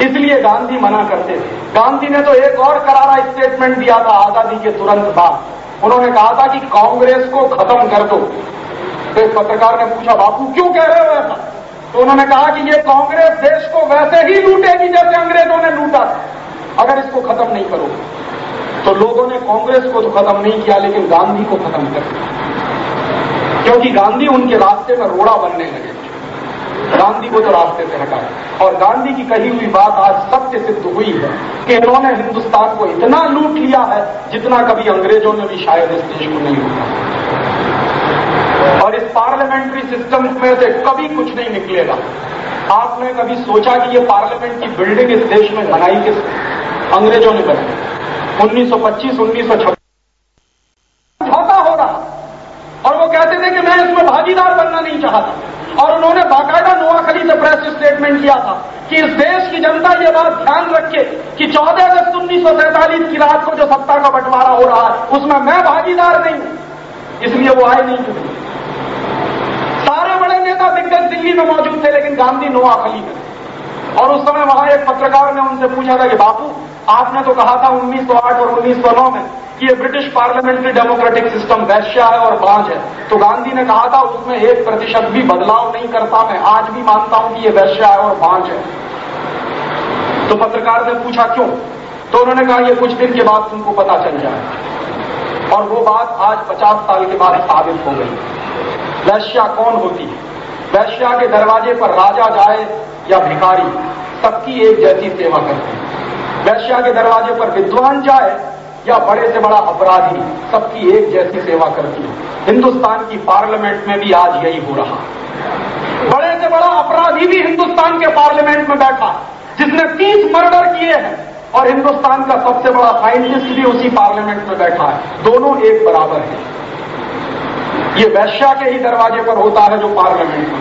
इसलिए गांधी मना करते थे। गांधी ने तो एक और करारा स्टेटमेंट दिया था, आज़ादी के तुरंत बाद। उन्होंने कहा था कि कांग्रेस को खत्म कर दो। तो एक पत्रकार ने पूछा, बापू, क्यों कह रहे हो ऐसा? तो उन्होंने कहा कि ये कांग्रेस देश को वैसे ही लूटेगी जैसे अंग्रेज़ों ने लूटा अगर इसको खत्म नहीं करोगे। तो लोगों ने कांग्रेस को तो खत्म नहीं किया, लेकिन गांधी को खत्म कर दिया। क्योंकि गांधी उनके रास्ते में रोड़ा बनने लगे। गांधी को तो रास्ते से हटाया और गांधी की कही हुई बात आज सत्य सिद्ध हुई है कि इन्होंने हिंदुस्तान को इतना लूट लिया है जितना कभी अंग्रेज़ों ने भी शायद इस देश को नहीं लूटा और इस पार्लियामेंट्री सिस्टम में से कभी कुछ नहीं निकलेगा। आपने कभी सोचा कि ये पार्लियामेंट की बिल्डिंग इस देश में बनाई किस अंग्रेज़ों ने बनाई? 1925 1926 समझौता हो रहा। और वो कहते थे कि मैं इसमें भागीदार बनना नहीं चाहता। और उन्होंने बाकायदा नोआखली से प्रेस स्टेटमेंट किया था कि इस देश की जनता ये बात ध्यान रखे कि 14 अगस्त उन्नीस सौ सैंतालीस की रात को जो सत्ता का बंटवारा हो रहा है, उसमें मैं भागीदार नहीं हूँ। इसलिए वो आए नहीं चुके। नेता दिग्गज दिल्ली में मौजूद थे, लेकिन गांधी नोआखली में और उस समय वहाँ एक पत्रकार ने उनसे पूछा था कि, बापू, आपने तो कहा था 1908 और 1909 में कि ये ब्रिटिश पार्लियामेंट्री डेमोक्रेटिक सिस्टम वैश्या है और बांझ है। तो गांधी ने कहा था, उसमें एक प्रतिशत भी बदलाव नहीं करता, मैं आज भी मानता हूँ कि ये वैश्या है और बांझ है। तो पत्रकार ने पूछा, क्यों? तो उन्होंने कहा, ये कुछ दिन के बाद तुमको पता चल जाए। और वो बात आज 50 साल के बाद साबित हो गई। वैश्या कौन होती है? वैश्या के दरवाजे पर राजा जाए या भिखारी, सबकी एक जैसी सेवा करते हैं। वैश्या के दरवाजे पर विद्वान जाए या बड़े से बड़ा अपराधी, सबकी एक जैसी सेवा करती है। हिंदुस्तान की पार्लियामेंट में भी आज यही हो रहा बड़े से बड़ा अपराधी भी हिंदुस्तान के पार्लियामेंट में बैठा, जिसने तीस मर्डर किए हैं, और हिंदुस्तान का सबसे बड़ा साइंटिस्ट भी उसी पार्लियामेंट में बैठा है। दोनों एक बराबर हैं। ये वैश्या के ही दरवाजे पर होता है जो पार्लियामेंट में।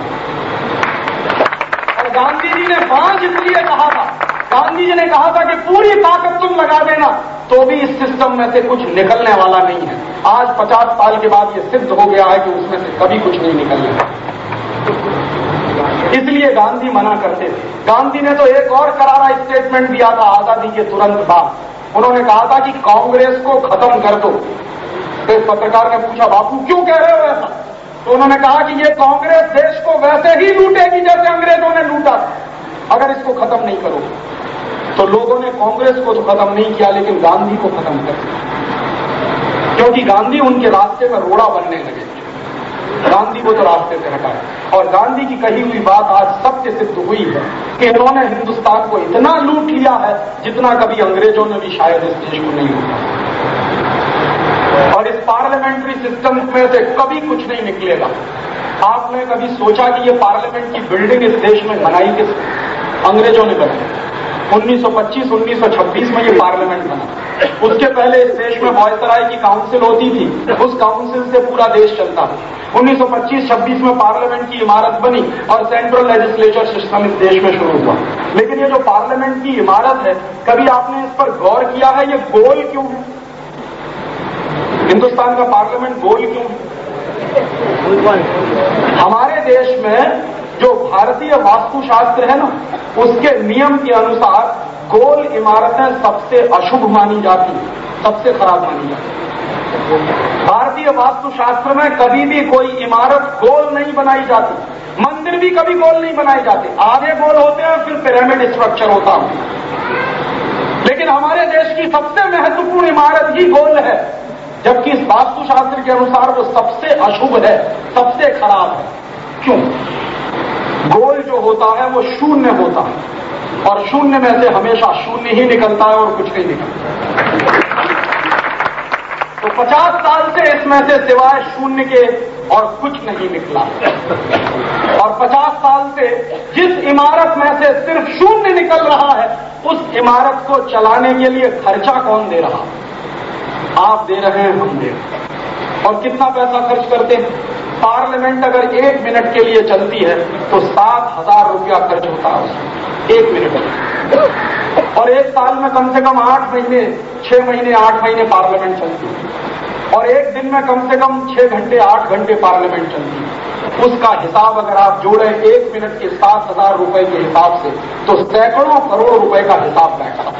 और गांधी जी ने बांझ इसलिए कहा था, गांधी जी ने कहा था कि पूरी ताकत तुम लगा देना तो भी इस सिस्टम में से कुछ निकलने वाला नहीं है। आज 50 साल के बाद ये सिद्ध हो गया है कि उसमें से कभी कुछ नहीं निकलने इसलिए गांधी मना करते थे। गांधी ने तो एक और करारा स्टेटमेंट दिया था, आज़ादी के तुरंत बाद। उन्होंने कहा था कि कांग्रेस को खत्म कर दो। तो इस पत्रकार ने पूछा, बापू, क्यों कह रहे हो ऐसा? तो उन्होंने कहा कि ये कांग्रेस देश को वैसे ही लूटेगी जैसे अंग्रेज़ों ने लूटा अगर इसको खत्म नहीं करो तो लोगों ने कांग्रेस को तो खत्म नहीं किया, लेकिन गांधी को खत्म कर दिया। क्योंकि गांधी उनके रास्ते में रोड़ा बनने लगे। गांधी को तो रास्ते से हटाए और गांधी की कही हुई बात आज सत्य सिद्ध हुई है कि इन्होंने हिंदुस्तान को इतना लूट लिया है जितना कभी अंग्रेज़ों ने भी शायद इस देश को नहीं लूटा। और इस पार्लियामेंट्री सिस्टम में से कभी कुछ नहीं निकलेगा। आपने कभी सोचा कि ये पार्लियामेंट की बिल्डिंग इस देश में बनाई किस अंग्रेज़ों ने बनाई। 1925 1926 में ये पार्लियामेंट बना। उसके पहले इस देश में वॉयसराय की काउंसिल होती थी। उस काउंसिल से पूरा देश चलता। था 1925-26 में पार्लियामेंट की इमारत बनी और सेंट्रल लेजिस्लेचर सिस्टम इस देश में शुरू हुआ। लेकिन ये जो पार्लियामेंट की इमारत है, कभी आपने इस पर गौर किया है? ये गोल क्यों है? हिंदुस्तान का पार्लियामेंट गोल क्यों हमारे देश में जो भारतीय वास्तुशास्त्र है ना, उसके नियम के अनुसार गोल इमारतें सबसे अशुभ मानी जाती सबसे खराब मानी जाती भारतीय वास्तुशास्त्र में कभी भी कोई इमारत गोल नहीं बनाई जाती, मंदिर भी कभी गोल नहीं बनाए जाते। आधे गोल होते हैं, फिर पिरामिड स्ट्रक्चर होता है। लेकिन हमारे देश की सबसे महत्वपूर्ण इमारत ही गोल है। जबकि इस वास्तुशास्त्र के अनुसार वो सबसे अशुभ है, सबसे खराब है। क्यों? गोल जो होता है, वो शून्य होता है। और शून्य में से हमेशा शून्य ही निकलता है और कुछ नहीं निकलता। तो 50 साल से इसमें से सिवाय शून्य के और कुछ नहीं निकला। और 50 साल से जिस इमारत में से सिर्फ़ शून्य निकल रहा है, उस इमारत को चलाने के लिए खर्चा कौन दे रहा? है आप दे रहे हैं हम दे रहे हैं और कितना पैसा खर्च करते हैं? पार्लियामेंट अगर एक मिनट के लिए चलती है तो सात हज़ार रुपया खर्च होता है उसमें। एक मिनट और एक साल में कम से कम आठ महीने, छह महीने, आठ महीने पार्लियामेंट चलती है। और एक दिन में कम से कम छह घंटे, आठ घंटे पार्लियामेंट चलती है। उसका हिसाब अगर आप जोड़े एक मिनट के सात हज़ार रुपए के हिसाब से तो सैकड़ों करोड़ रुपए का हिसाब बैठा।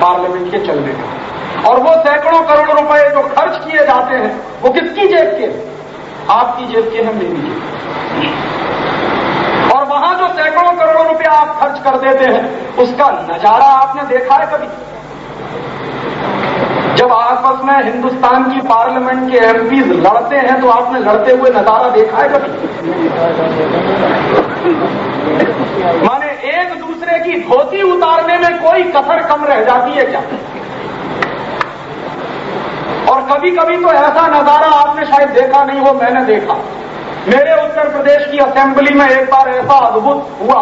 पार्लियामेंट के चलने का। और वो सैकड़ों करोड़ रुपए जो खर्च किए जाते हैं, वो किसकी जेब के आपकी जेब के हैं, मेरी जेब और वहाँ जो सैकड़ों करोड़ रुपए आप खर्च कर देते हैं, उसका नज़ारा आपने देखा है कभी? जब आपस में हिंदुस्तान की पार्लियामेंट के एमपी लड़ते हैं तो आपने लड़ते हुए नज़ारा देखा है कभी? माने एक दूसरे की धोती उतारने में कोई कसर कम रह जाती है क्या? और कभी कभी तो ऐसा नज़ारा आपने शायद देखा नहीं हो मैंने देखा। मेरे उत्तर प्रदेश की असेंबली में एक बार ऐसा अद्भुत हुआ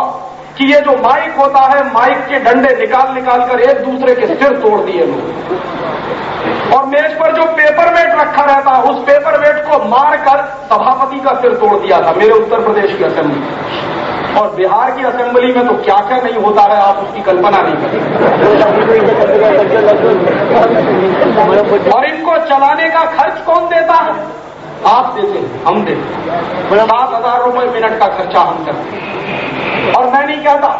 कि ये जो माइक होता है माइक के डंडे निकाल निकाल कर एक दूसरे के सिर तोड़ दिए लोग। और मेज पर जो पेपर वेट रखा रहता है उस पेपर वेट को मारकर सभापति का सिर तोड़ दिया था मेरे उत्तर प्रदेश की असेंबली और बिहार की असेंबली में तो क्या क्या नहीं होता है आप उसकी कल्पना नहीं करें। और इनको चलाने का खर्च कौन देता है? आप देते हम देते सात हज़ार रुपए मिनट का खर्चा हम करते हैं। और मैं नहीं कहता,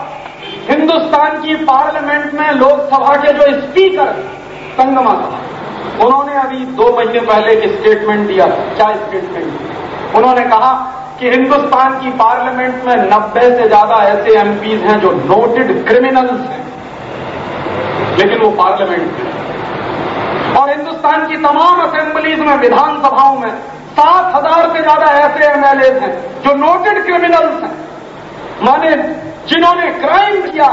हिंदुस्तान की पार्लियामेंट में लोकसभा के जो स्पीकर संगमा सभा उन्होंने अभी दो महीने पहले एक स्टेटमेंट दिया क्या स्टेटमेंट उन्होंने कहा कि हिंदुस्तान की पार्लियामेंट में नब्बे से ज़्यादा ऐसे एमपीज हैं जो नोटेड क्रिमिनल्स हैं। लेकिन वो पार्लियामेंट में और हिंदुस्तान की तमाम असेंबलीज में, विधानसभाओं में सात हज़ार से ज़्यादा ऐसे एमएलए हैं जो नोटेड क्रिमिनल्स हैं। माने जिन्होंने क्राइम किया,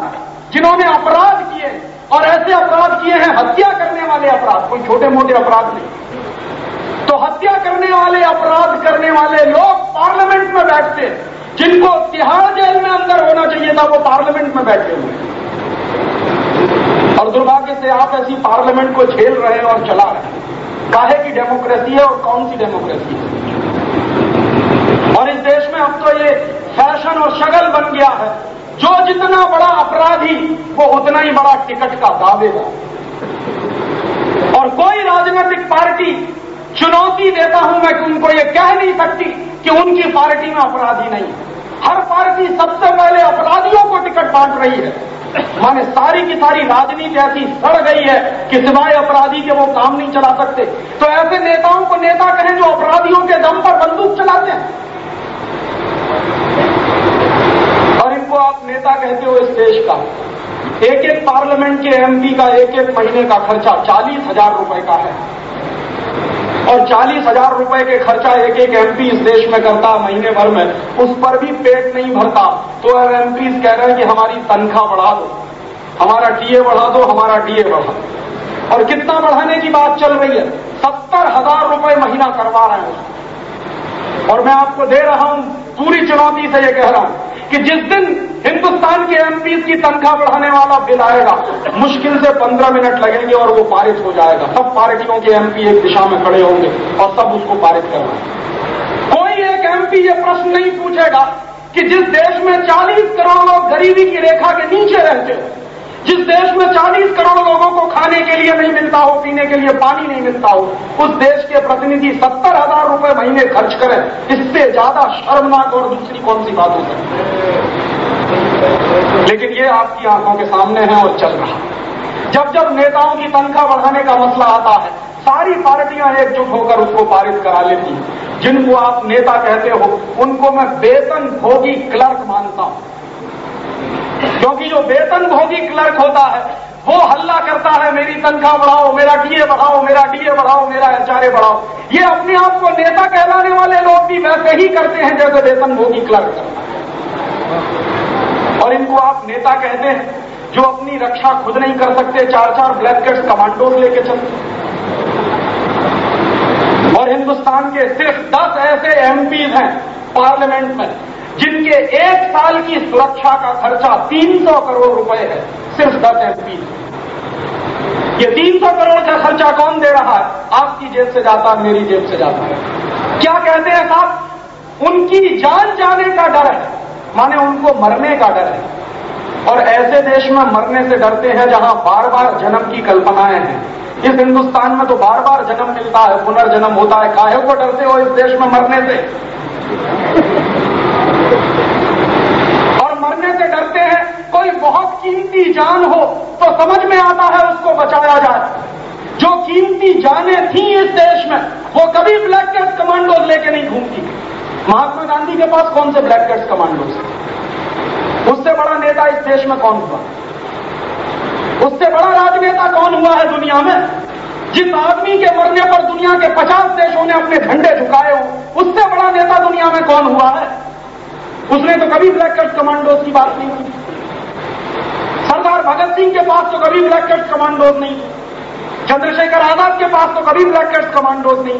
जिन्होंने अपराध किए, और ऐसे अपराध किए हैं, हत्या करने वाले अपराध, कोई छोटे मोटे अपराध नहीं। तो हत्या करने वाले, अपराध करने वाले लोग पार्लियामेंट में बैठते जिनको तिहाड़ जेल में अंदर होना चाहिए था, वो पार्लियामेंट में बैठे हुए और दुर्भाग्य से आप ऐसी पार्लियामेंट को झेल रहे हैं और चला रहे हैं। काहे की डेमोक्रेसी है और कौन सी डेमोक्रेसी है? और इस देश में अब तो ये फ़ैशन और शगल बन गया है। जो जितना बड़ा अपराधी, वो उतना ही बड़ा टिकट का दावेदार। और कोई राजनीतिक पार्टी चुनौती देता हूँ मैं कि उनको ये कह नहीं सकती कि उनकी पार्टी में अपराधी नहीं। हर पार्टी सबसे पहले अपराधियों को टिकट बांट रही है। माने सारी की सारी राजनीति ऐसी सड़ गई है कि सिवाय अपराधी के वो काम नहीं चला सकते। तो ऐसे नेताओं को नेता कहें जो अपराधियों के दम पर बंदूक चलाते हैं। और इनको आप नेता कहते हो इस देश का। एक एक पार्लियामेंट के एमपी का एक एक महीने का खर्चा चालीस हज़ार रुपए का है। और चालीस हज़ार रुपये के खर्चा एक एक एमपी इस देश में करता महीने भर में, उस पर भी पेट नहीं भरता। तो एमपी कह रहे हैं कि हमारी तनख्वाह बढ़ा दो, हमारा टीए बढ़ा दो, हमारा डीए बढ़ा और कितना बढ़ाने की बात चल रही है? सत्तर हज़ार रुपये महीना करवा रहे हैं। और मैं आपको दे रहा हूँ पूरी चुनौती से ये कह रहा हूँ कि जिस दिन हिंदुस्तान के एमपी की तनख्वाह बढ़ाने वाला बिल आएगा, मुश्किल से पंद्रह मिनट लगेंगे और वो पारित हो जाएगा। सब पार्टियों के एमपी एक दिशा में खड़े होंगे और सब उसको पारित करवाएँगे। कोई एक एमपी ये प्रश्न नहीं पूछेगा कि जिस देश में 40 करोड़ लोग गरीबी की रेखा के नीचे रहते हो जिस देश में 40 करोड़ लोगों को खाने के लिए नहीं मिलता हो, पीने के लिए पानी नहीं मिलता हो, उस देश के प्रतिनिधि सत्तर हज़ार रुपये महीने खर्च करें, इससे ज़्यादा शर्मनाक और दूसरी कौन सी बात हो सकती है? लेकिन ये आपकी आँखों के सामने है और चल रहा जब जब नेताओं की तनख्वाह बढ़ाने का मसला आता है, सारी पार्टियाँ एकजुट होकर उसको पारित करा लेती हैं। जिनको आप नेता कहते हो, उनको मैं वेतन भोगी क्लर्क मानता हूँ। क्योंकि जो वेतन भोगी क्लर्क होता है, वो हल्ला करता है, मेरी तनख्वाह बढ़ाओ, मेरा डीए बढ़ाओ, मेरा डीए बढ़ाओ, मेरा एचआरए बढ़ाओ। ये अपने आप को नेता कहलाने वाले लोग भी वैसे ही करते हैं जैसे वेतन भोगी क्लर्क। और इनको आप नेता कहते हैं, जो अपनी रक्षा खुद नहीं कर सकते चार चार ब्लैक कैट्स कमांडोज लेके चलते और हिंदुस्तान के सिर्फ़ दस ऐसे एमपीज हैं, पार्लियामेंट में। जिनके एक साल की सुरक्षा का खर्चा 300 करोड़ रुपए है, सिर्फ़ दस एमपी ये 300 करोड़ का खर्चा कौन दे रहा है? आपकी जेब से जाता है, मेरी जेब से जाता है। क्या कहते हैं साहब? उनकी जान जाने का डर है, माने उनको मरने का डर है। और ऐसे देश में मरने से डरते हैं जहाँ बार बार जन्म की कल्पनाएँ हैं। इस हिंदुस्तान में तो बार बार जन्म मिलता है, पुनर्जन्म होता है। काहे को डरते हो इस देश में मरने से? बहुत कीमती जान हो तो समझ में आता है उसको बचाया जाए। जो कीमती जाने थी इस देश में, वो कभी ब्लैक कैट कमांडोज लेके नहीं घूमती। महात्मा गांधी के पास कौन से ब्लैक कैट कमांडोज उससे बड़ा नेता इस देश में कौन हुआ? उससे बड़ा राजनेता कौन हुआ है दुनिया में? जिस आदमी के मरने पर दुनिया के पचास देशों ने अपने झंडे झुकाए हो, उससे बड़ा नेता दुनिया में कौन हुआ है? उसने तो कभी ब्लैक कैट कमांडोज की बात नहीं की। सरदार भगत सिंह के पास तो कभी ब्लैक कैट कमांडोज नहीं। चंद्रशेखर आज़ाद के पास तो कभी ब्लैक कैट कमांडोज नहीं।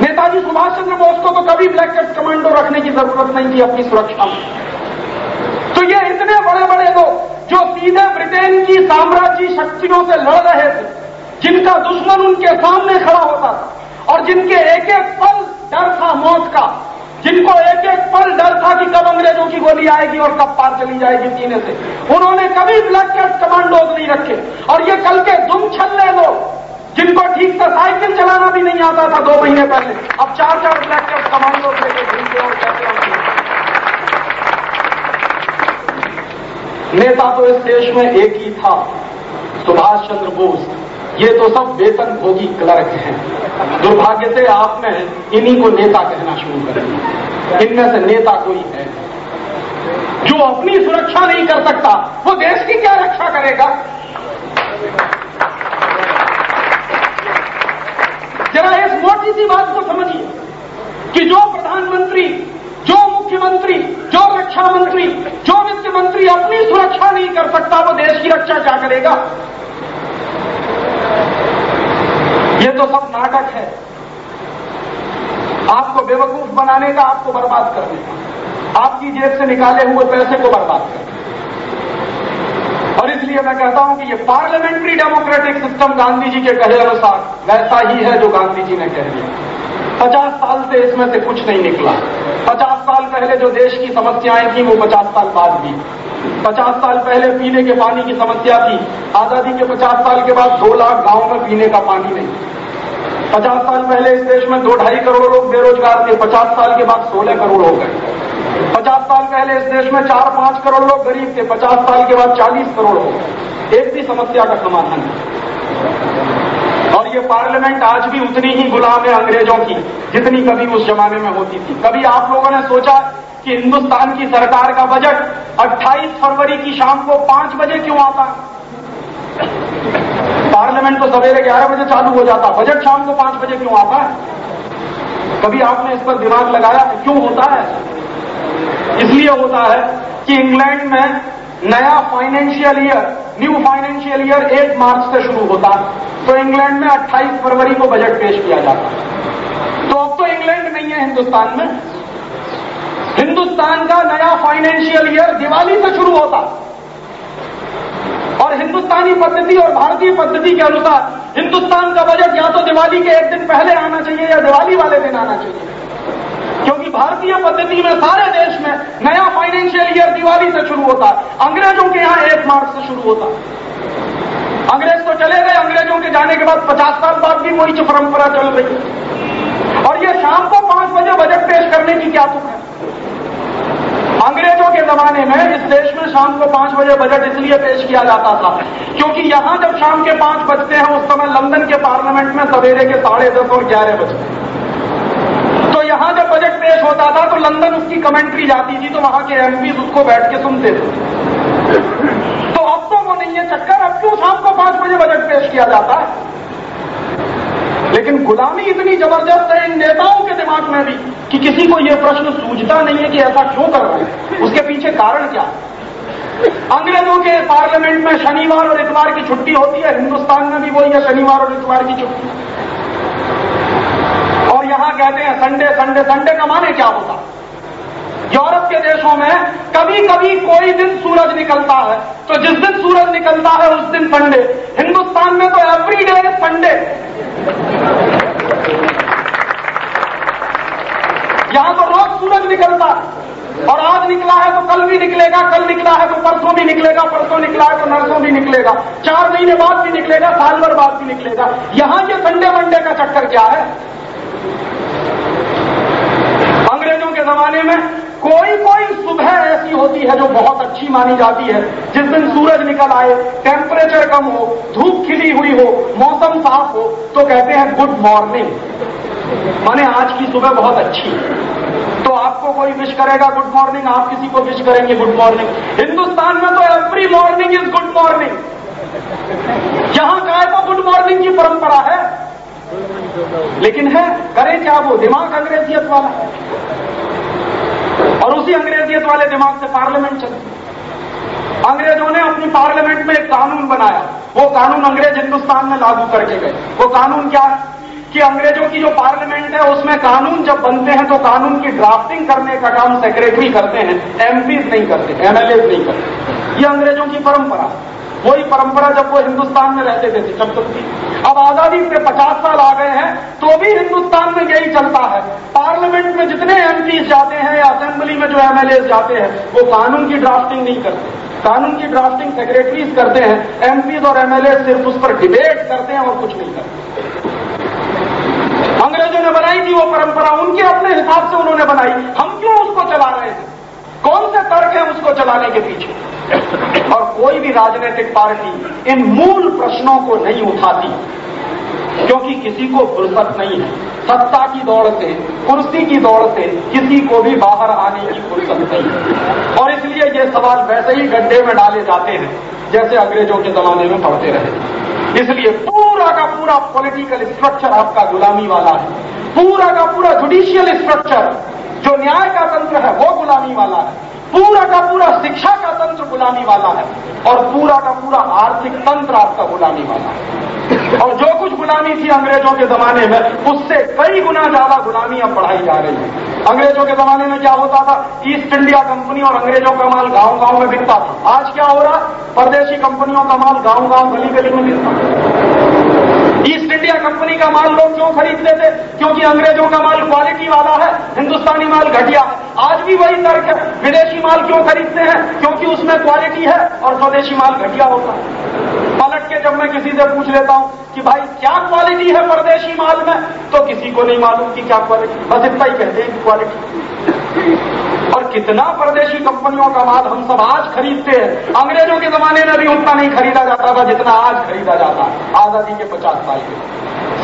नेताजी सुभाष चंद्र बोस को तो कभी ब्लैक कैट कमांडो रखने की ज़रूरत नहीं थी अपनी सुरक्षा में। तो ये इतने बड़े बड़े लोग जो सीधे ब्रिटेन की साम्राज्य शक्तियों से लड़ रहे थे, जिनका दुश्मन उनके सामने खड़ा होता था और जिनके एक एक पल डर था मौत का जिनको एक एक पल डर था कि कब अंग्रेज़ों की गोली आएगी और कब पार चली जाएगी सीने से, उन्होंने कभी ब्लड टेस्ट कमांडोज नहीं रखे। और ये कल के दुम छल्ले लोग, जिनको ठीक से साइकिल चलाना भी नहीं आता था दो महीने पहले, अब चार चार ब्लैक टेस्ट कमांडोज लेके घूमते और नेता तो इस देश में एक ही था, सुभाष चंद्र बोस। ये तो सब वेतन भोगी क्लर्क हैं। दुर्भाग्य से आपने इन्हीं को नेता कहना शुरू कर दिया। इनमें से नेता कोई है जो अपनी सुरक्षा नहीं कर सकता, वो देश की क्या रक्षा करेगा? जरा इस मोटी सी बात को समझिए कि जो प्रधानमंत्री, जो मुख्यमंत्री, जो रक्षा मंत्री, जो वित्त मंत्री अपनी सुरक्षा नहीं कर सकता, वो देश की रक्षा क्या करेगा? ये तो सब नाटक है। आपको बेवकूफ़ बनाने का आपको बर्बाद करने का आपकी जेब से निकाले हुए पैसे को बर्बाद करने और इसलिए मैं कहता हूँ कि ये parliamentary democratic system Gandhi ji के कहे अनुसार वैसा ही है जो गांधी जी ने कह दिया। पचास साल से इसमें से कुछ नहीं निकला। पचास साल पहले जो देश की समस्याएँ थी, वो पचास साल बाद भी। पचास साल पहले पीने के पानी की समस्या थी। आज़ादी के पचास साल के बाद दो लाख गाँव में पीने का पानी नहीं। पचास साल पहले इस देश में दो ढाई करोड़ लोग बेरोजगार थे, पचास साल के बाद सोलह करोड़ हो गए। पचास साल पहले इस देश में चार पाँच करोड़ लोग गरीब थे, पचास साल के बाद चालीस करोड़ हो गए। एक भी समस्या का समाधान और ये पार्लियामेंट आज भी उतनी ही गुलाम है अंग्रेज़ों की, जितनी कभी उस जमाने में होती थी। कभी आप लोगों ने सोचा कि हिंदुस्तान की सरकार का बजट 28 फरवरी की शाम को पाँच बजे क्यों आता? पार्लियामेंट तो सवेरे ग्यारह बजे चालू हो जाता। बजट शाम को पाँच बजे क्यों आता? है कभी आपने इस पर दिमाग लगाया क्यों होता है? इसलिए होता है कि इंग्लैंड में नया financial year new financial year एक मार्च से शुरू होता तो इंग्लैंड में 28 फरवरी को बजट पेश किया जाता तो अब तो इंग्लैंड नहीं है हिंदुस्तान में। हिंदुस्तान का नया फाइनेंशियल ईयर दिवाली से शुरू होता और हिंदुस्तानी पद्धति और भारतीय पद्धति के अनुसार हिंदुस्तान का बजट या तो दिवाली के एक दिन पहले आना चाहिए या दिवाली वाले दिन आना चाहिए। क्योंकि भारतीय पद्धति में सारे देश में नया फाइनेंशियल ईयर दिवाली से शुरू होता है। अंग्रेज़ों के यहाँ एक मार्च से शुरू होता अंग्रेज़ तो चले गए, अंग्रेज़ों के जाने के बाद पचास साल बाद भी वही परंपरा चल रही है। और ये शाम को पाँच बजे बजट पेश करने की क्या तुक है? अंग्रेज़ों के जमाने में इस देश में शाम को पाँच बजे बजट इसलिए पेश किया जाता था क्योंकि यहाँ जब शाम के पाँच बजते हैं, उस समय लंदन के पार्लियामेंट में सवेरे के साढ़े दस और ग्यारह बजते हैं। यहाँ जब बजट पेश होता था तो लंदन उसकी कमेंट्री जाती थी तो वहाँ के एमपी उसको बैठ के सुनते थे। तो अब तो वो नहीं है चक्कर, अब क्यों शाम को पाँच बजे बजट पेश किया जाता है? लेकिन गुलामी इतनी ज़बरदस्त है इन नेताओं के दिमाग में भी, कि किसी को यह प्रश्न सूझता नहीं है कि ऐसा क्यों कर रहे हैं। उसके पीछे कारण क्या? अंग्रेज़ों के पार्लियामेंट में शनिवार और इतवार की छुट्टी होती है, हिंदुस्तान में भी वही है, शनिवार और इतवार की छुट्टी। और यहाँ कहते हैं, संडे संडे संडे का माने क्या होता? यूरोप के देशों में कभी कभी कोई दिन सूरज निकलता है। तो जिस दिन सूरज निकलता है, उस दिन संडे। हिंदुस्तान में तो एवरी डे संडे यहाँ तो रोज सूरज निकलता और आज निकला है तो कल भी निकलेगा, कल निकला है तो परसों भी निकलेगा, परसों निकला है तो नरसों भी निकलेगा। चार महीने बाद भी निकलेगा, साल भर बाद भी निकलेगा। यहाँ ये संडे, मंडे का चक्कर क्या है? अंग्रेज़ों के जमाने में कोई कोई सुबह ऐसी होती है जो बहुत अच्छी मानी जाती है। जिस दिन सूरज निकल आए टेम्परेचर कम हो, धूप खिली हुई हो, मौसम साफ़ हो तो कहते हैं गुड मॉर्निंग माने आज की सुबह बहुत अच्छी है। तो आपको कोई विश करेगा गुड मॉर्निंग आप किसी को विश करेंगे गुड मॉर्निंग हिंदुस्तान में तो every morning is good morning यहाँ को गुड मॉर्निंग की परंपरा है? लेकिन है, करें क्या वो? दिमाग अंग्रेजियत वाला है। और उसी अंग्रेजियत वाले दिमाग से पार्लियामेंट चलती अंग्रेज़ों ने अपनी पार्लियामेंट में एक कानून बनाया। वो कानून अंग्रेज़ हिंदुस्तान में लागू करके गए। वो कानून क्या है? कि अंग्रेज़ों की जो पार्लियामेंट है, उसमें कानून जब बनते हैं तो कानून की ड्राफ्टिंग करने का काम सेक्रेटरी करते हैं एमपीज नहीं करते एमएलए नहीं करते। ये अंग्रेज़ों की परंपरा वही परंपरा जब वो हिंदुस्तान में रहते थे जब तक थी अब आज़ादी से पचास साल आ गए हैं तो भी हिंदुस्तान में यही चलता है। पार्लियामेंट में जितने एमपी जाते हैं या असेंबली में जो एमएलए जाते हैं, वो कानून की ड्राफ्टिंग नहीं करते। कानून की ड्राफ्टिंग सेक्रेटरीज करते हैं एमपीज और एमएलए सिर्फ़ उस पर डिबेट करते हैं और कुछ नहीं करते। अंग्रेज़ों ने बनाई थी वो परंपरा, उनके अपने हिसाब से उन्होंने बनाई। हम क्यों उसको चला रहे हैं कौन से तर्क है उसको चलाने के पीछे? और कोई भी राजनीतिक पार्टी इन मूल प्रश्नों को नहीं उठाती, क्योंकि किसी को फुर्सत नहीं है। सत्ता की दौड़ से, कुर्सी की दौड़ से किसी को भी बाहर आने की फुर्सत नहीं है। और इसलिए ये सवाल वैसे ही गड्ढे में डाले जाते हैं, जैसे अंग्रेज़ों के जमाने में पढ़ते रहे। इसलिए पूरा का पूरा पॉलिटिकल स्ट्रक्चर आपका गुलामी वाला है। पूरा का पूरा जुडिशियल स्ट्रक्चर जो न्याय का तंत्र है, वो गुलामी वाला है। पूरा का पूरा शिक्षा का तंत्र गुलामी वाला है और पूरा का पूरा आर्थिक तंत्र आपका गुलामी वाला है। और जो कुछ गुलामी थी अंग्रेज़ों के जमाने में, उससे कई गुना ज़्यादा गुलामी अब जा रही है। अंग्रेज़ों के जमाने में क्या होता था? ईस्ट इंडिया कंपनी और अंग्रेज़ों का माल गाँव गाँव में बिकता था। आज क्या हो रहा? परदेशी कंपनियों का माल गाँव गाँव गली गली में बिकता ईस्ट इंडिया कंपनी का माल लोग क्यों खरीदते थे क्योंकि अंग्रेज़ों का माल क्वालिटी वाला है, हिंदुस्तानी माल घटिया। आज भी वही तर्क है, विदेशी माल क्यों खरीदते हैं? क्योंकि उसमें क्वालिटी है और स्वदेशी माल घटिया होता है। पलट के जब मैं किसी से पूछ लेता हूँ कि भाई, क्या क्वालिटी है परदेशी माल में? तो किसी को नहीं मालूम कि क्या क्वालिटी बस इतना ही कहते हैं क्वालिटी और कितना परदेशी कंपनियों का माल हम सब आज खरीदते हैं। अंग्रेज़ों के जमाने में भी उतना नहीं खरीदा जाता था जितना आज खरीदा जाता है। आज़ादी के पचास साल के।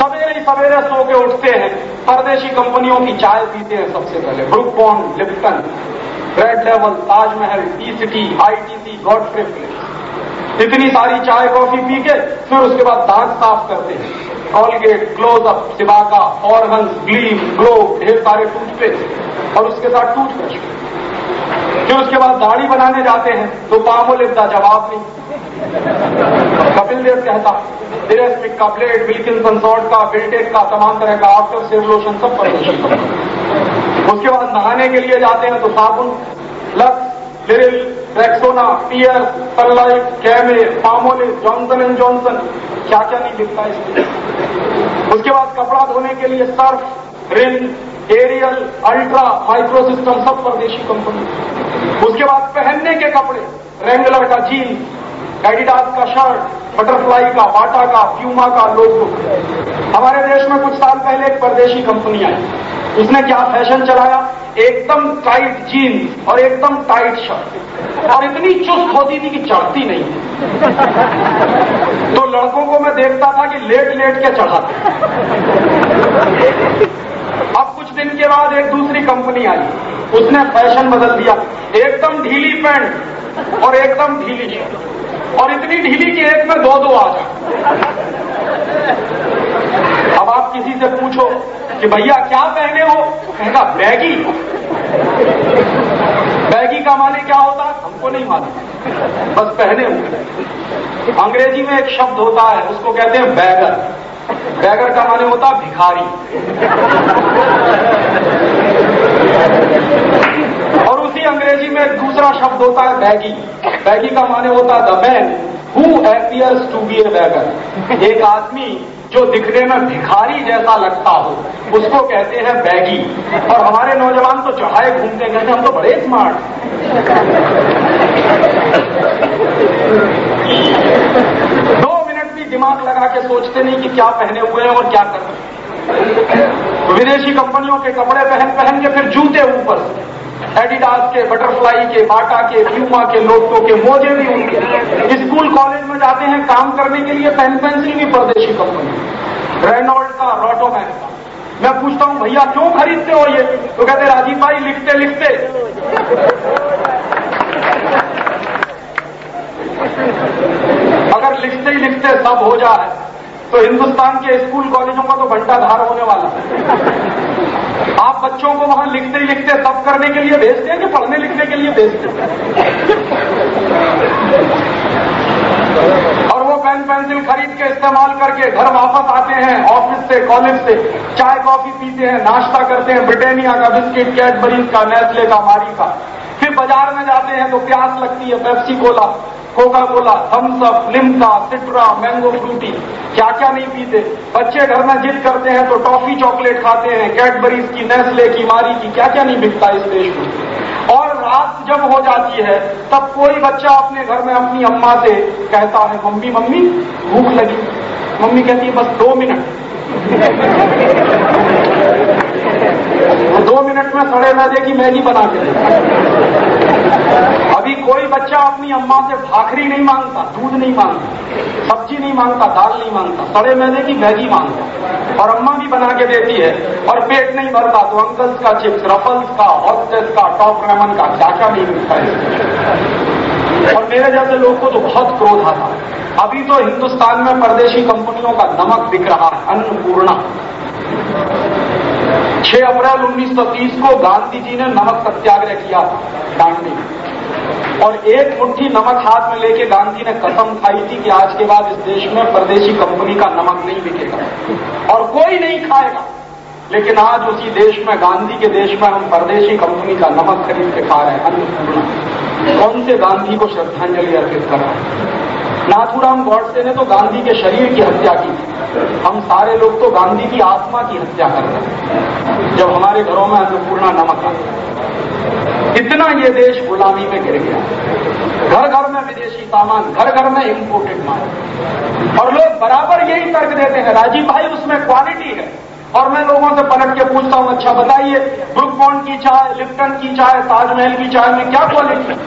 सवेरे ही सवेरे सो के उठते हैं। परदेशी कंपनियों की चाय पीते हैं सबसे पहले। Brooke Lipton red level Taj Mahal tea city ITC Godfrey place इतनी सारी चाय, कॉफ़ी पी के फिर उसके बाद दांत साफ़ करते हैं। कॉलगेट क्लोजअप सिबाका ऑर्गन ग्लीम ग्लो ढेर सारे टूथपेस्ट और उसके साथ टूथब्रश फिर उसके बाद दाढ़ी बनाने जाते हैं तो पामोलिव का जवाब नहीं। कपिल देव कहता सिरेस्मिक का प्लेट विल्किन कंसॉर्ट का बिल्टेक का, तमाम तरह का आफ्टर सेव लोशन सब प्रदर्शन उसके बाद नहाने के लिए जाते हैं तो साबुन, Lux Liril Rexona Pears Sunlight Camay Palmolive Johnson and Johnson क्या क्या नहीं दिखता इसमें? उसके बाद कपड़ा धोने के लिए Surf Rin Ariel ultra micro system सब परदेशी कंपनी उसके बाद पहनने के कपड़े रेंगलर का जीन्स एडिडास का शर्ट बटरफ्लाई का बाटा का प्यूमा का लोगो हमारे देश में कुछ साल पहले एक परदेशी कंपनी आई। उसने क्या फ़ैशन चलाया? एकदम टाइट जीन्स और एकदम टाइट शर्ट और इतनी चुस्त होती थी कि चढ़ती नहीं। तो लड़कों को मैं देखता था कि लेट लेट के चढ़ाते अब कुछ दिन के बाद एक दूसरी कंपनी आई। उसने फ़ैशन बदल दिया। एकदम ढीली पैंट और एकदम ढीली और इतनी ढीली कि एक में दो दो आ जाए अब आप किसी से पूछो कि भैया, क्या पहने हो? कहेगा बैगी। बैगी का माने क्या होता? हमको नहीं मालूम। बस पहने हुए अंग्रेज़ी में एक शब्द होता है, उसको कहते हैं बैगर। बैगर का माने होता भिखारी। और उसी अंग्रेज़ी में दूसरा शब्द होता है बैगी। बैगी का माने होता है the man who appears to be a beggar एक आदमी जो दिखने में भिखारी जैसा लगता हो, उसको कहते हैं बैगी। और हमारे नौजवान तो चढ़ाए घूमते, कहते हम तो बड़े स्मार्ट दिमाग लगा के सोचते नहीं कि क्या पहने हुए हैं और क्या कर रहे हैं। विदेशी कंपनियों के कपड़े पहन पहन के फिर जूते ऊपर। एडिडास के बटरफ्लाई के बाटा के प्यूमा के लोटो के, मोजे भी उनके। स्कूल, कॉलेज में जाते हैं काम करने के लिए पेन पेंसिल भी परदेशी कंपनी। रेनॉल्ड का रोटोमैन का। मैं पूछता हूँ, भैया, क्यों खरीदते हो ये? तो कहते, राजीव भाई, लिखते लिखते। अगर लिखते ही लिखते सब हो जाए तो हिंदुस्तान के स्कूल कॉलेजों का तो घंटा धार होने वाला है। आप बच्चों को वहाँ लिखते ही लिखते सब करने के लिए भेजते हैं कि पढ़ने लिखने के लिए भेजते हैं? और वो पेन पेंसिल खरीद के इस्तेमाल करके घर वापस आते हैं, ऑफ़िस से, कॉलेज से, चाय, कॉफ़ी पीते हैं, नाश्ता करते हैं, ब्रिटेनिया का बिस्किट, कैडबरीज का, नेस्ले का, मारी का। फिर बाज़ार में जाते हैं तो प्यास लगती है, Pepsi cola. Coca Cola Thums Up Limca Citra mango Frooti क्या क्या नहीं पीते? बच्चे घर में जिद करते हैं तो टॉफी चॉकलेट खाते हैं, कैडबरीज की, नेस्ले की, मारी की क्या क्या नहीं बिकता इस देश में और रात जब हो जाती है, तब कोई बच्चा अपने घर में अपनी अम्मा से कहता है, मम्मी मम्मी, भूख लगी। मम्मी कहती है, बस दो मिनट। दो मिनट में सड़े मैदे की मैगी बना के अभी कोई बच्चा अपनी अम्मा से भाखरी नहीं माँगता, दूध नहीं माँगता, सब्ज़ी नहीं माँगता, दाल नहीं माँगता, सड़े मैदे की मैगी माँगता, और अम्मा भी बना के देती है, और पेट नहीं भरता तो अंकल्स का चिप्स, रफल्स का हॉस्टेस का, टॉप रेमन का, क्या क्या नहीं मिलता है। और मेरे जैसे लोग को तो बहुत क्रोध आता अभी तो हिंदुस्तान में परदेशी कंपनियों का नमक बिक रहा है, अन्नपूर्णा। 6 अप्रैल 1930 को गांधी जी ने नमक सत्याग्रह किया दांडी और एक मुट्ठी नमक हाथ में लेके गांधी ने कसम खाई थी कि आज के बाद इस देश में परदेशी कंपनी का नमक नहीं बिकेगा। और कोई नहीं खाएगा। लेकिन आज उसी देश में, गांधी के देश में हम परदेशी कंपनी का नमक खरीद के खा रहे हैं। अन्नपूर्णा कौन से गांधी को श्रद्धांजलि अर्पित कर रहे हैं? नाथुराम गौडसे ने तो गांधी के शरीर की हत्या की थी। हम सारे लोग तो गांधी की आत्मा की हत्या कर रहे हैं। जब हमारे घरों में अन्नपूर्णा नमक आ इतना ये देश गुलामी में गिर गया। घर घर में विदेशी सामान घर घर में इम्पोर्टेड माल। और लोग बराबर यही तर्क देते हैं, राजीव भाई, उसमें क्वालिटी है। और मैं लोगों से पलट के पूछता हूँ अच्छा बताइए ब्रुक बॉन्ड की चाय लिप्टन की चाय, ताजमहल की चाय में क्या क्वालिटी है?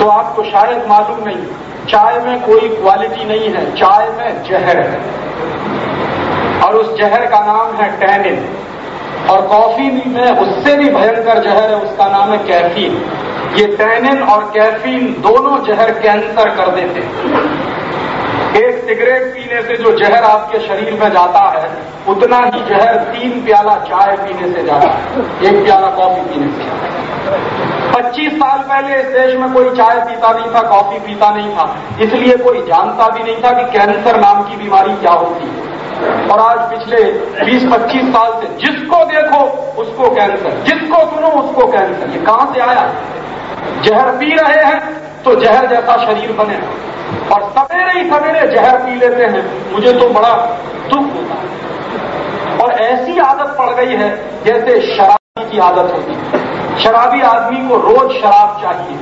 तो आपको शायद मालूम नहीं चाय में कोई क्वालिटी नहीं है। चाय में जहर है। और उस जहर का नाम है टैनिन और कॉफ़ी में उससे भी भयंकर जहर है, उसका नाम है कैफीन ये टैनिन और कैफीन दोनों जहर कैंसर कर देते हैं। एक सिगरेट पीने से जो जहर आपके शरीर में जाता है, उतना ही जहर तीन प्याला चाय पीने से जाता है। एक प्याला कॉफ़ी पीने से पच्चीस साल पहले इस देश में कोई चाय पीता नहीं था, कॉफ़ी पीता नहीं था। इसलिए कोई जानता भी नहीं था कि कैंसर नाम की बीमारी क्या होती है। और आज पिछले 20-25 साल से जिसको देखो, उसको कैंसर। जिसको सुनो, उसको कैंसर। ये कहाँ से आया? जहर पी रहे हैं तो जहर जैसा शरीर बने। और सवेरे ही सवेरे जहर पी लेते हैं। मुझे तो बड़ा दुख होता है। और ऐसी आदत पड़ गई है, जैसे शराबी की आदत होती है। शराबी आदमी को रोज शराब चाहिए।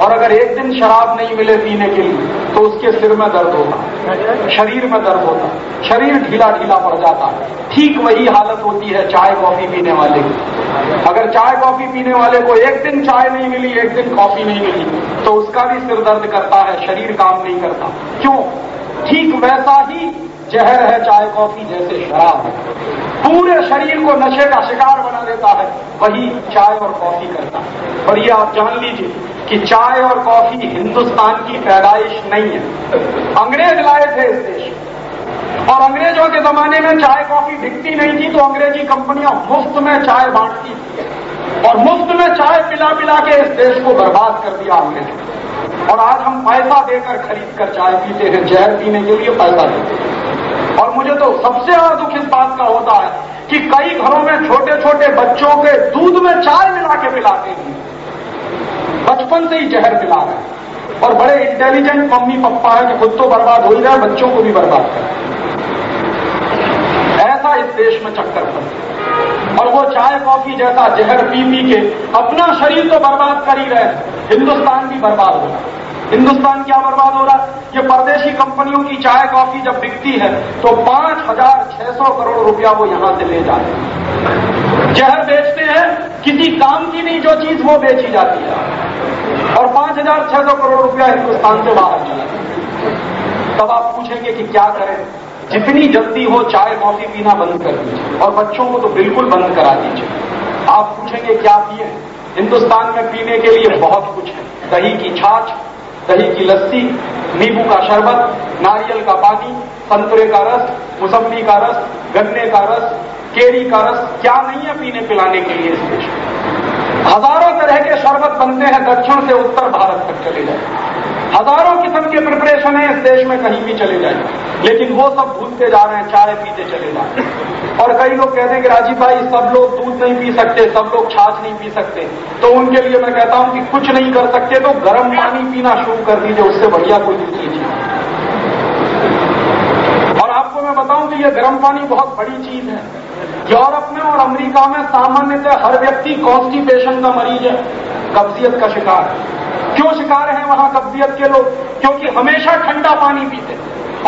और अगर एक दिन शराब नहीं मिले पीने के लिए तो उसके सिर में दर्द होता, शरीर में दर्द होता, शरीर ढीला ढीला पड़ जाता। ठीक वही हालत होती है चाय कॉफ़ी पीने वाले की। अगर चाय कॉफ़ी पीने वाले को एक दिन चाय नहीं मिली, एक दिन कॉफ़ी नहीं मिली तो उसका भी सिर दर्द करता है, शरीर काम नहीं करता। क्यों? ठीक वैसा ही जहर है, चाय, कॉफ़ी जैसे शराब पूरे शरीर को नशे का शिकार बना देता है, वही चाय और कॉफ़ी करता है। और ये आप जान लीजिए कि चाय और कॉफ़ी हिंदुस्तान की पैदाइश नहीं है। अंग्रेज़ लाए थे इस देश। और अंग्रेज़ों के जमाने में चाय, कॉफ़ी बिकती नहीं थी तो अंग्रेज़ी कंपनियाँ मुफ़्त में चाय बांटती थी। और मुफ़्त में चाय पिला पिला के इस देश को बर्बाद कर दिया हमने और आज हम पैसा देकर खरीद कर चाय पीते हैं, जहर पीने के लिए पैसा देते हैं। और मुझे तो सबसे ज़्यादा दुख इस बात का होता है कि कई घरों में छोटे छोटे बच्चों के दूध में चाय मिला के पिलाते हैं। बचपन से ही जहर पिला रहे हैं। और बड़े इंटेलिजेंट मम्मी पप्पा है कि खुद तो बर्बाद हो ही रहा है, बच्चों को भी बर्बाद कर ऐसा इस देश में चक्कर फंस और वो चाय कॉफ़ी जैसा जहर पी पी के अपना शरीर तो बर्बाद कर ही रहे हिंदुस्तान भी बर्बाद हो रहा हिंदुस्तान क्या बर्बाद हो रहा है? ये परदेशी कंपनियों की चाय कॉफ़ी जब बिकती है तो पाँच हज़ार छह सौ करोड़ रुपया वो यहाँ से ले जाते हैं। जहर बेचते हैं, किसी काम की नहीं, जो चीज़ वो बेची जाती है। और पाँच हज़ार छह सौ करोड़ रुपया हिंदुस्तान से बाहर चला। तब आप पूछेंगे कि क्या करें? जितनी जल्दी हो चाय कॉफ़ी पीना बंद कर दीजिए, और बच्चों को तो बिल्कुल बंद करा दीजिए। आप पूछेंगे क्या पिए? हिंदुस्तान में पीने के लिए बहुत कुछ है। दही की छाछ दही की लस्सी, नींबू का शरबत, नारियल का पानी, संतरे का रस, मुसम्मी का रस, गन्ने का रस, केरी का रस, क्या नहीं है पीने पिलाने के लिए इस देश में? हज़ारों तरह के शरबत बनते हैं दक्षिण से उत्तर भारत तक चले जाए हज़ारों किस्म के प्रिपरेशन है, इस देश में कहीं भी चले जाए लेकिन वो सब भूलते जा रहे हैं चाय पीते चले जा रहे हैं। और कई लोग कहते हैं कि राजीव भाई, सब लोग दूध नहीं पी सकते, सब लोग छाछ नहीं पी सकते। तो उनके लिए मैं कहता हूँ कि कुछ नहीं कर सकते तो गर्म पानी पीना शुरू कर दीजिए, उससे बढ़िया कोई दूसरी चीज़ और आपको मैं बताऊँ कि यह गर्म पानी बहुत बड़ी चीज़ है। यूरोप में और अमेरिका में सामान्यतः हर व्यक्ति कॉन्स्टिपेशन का मरीज़ है। कब्जियत का शिकार है। क्यों शिकार है वहाँ कब्जियत के लोग? क्योंकि हमेशा ठंडा पानी पीते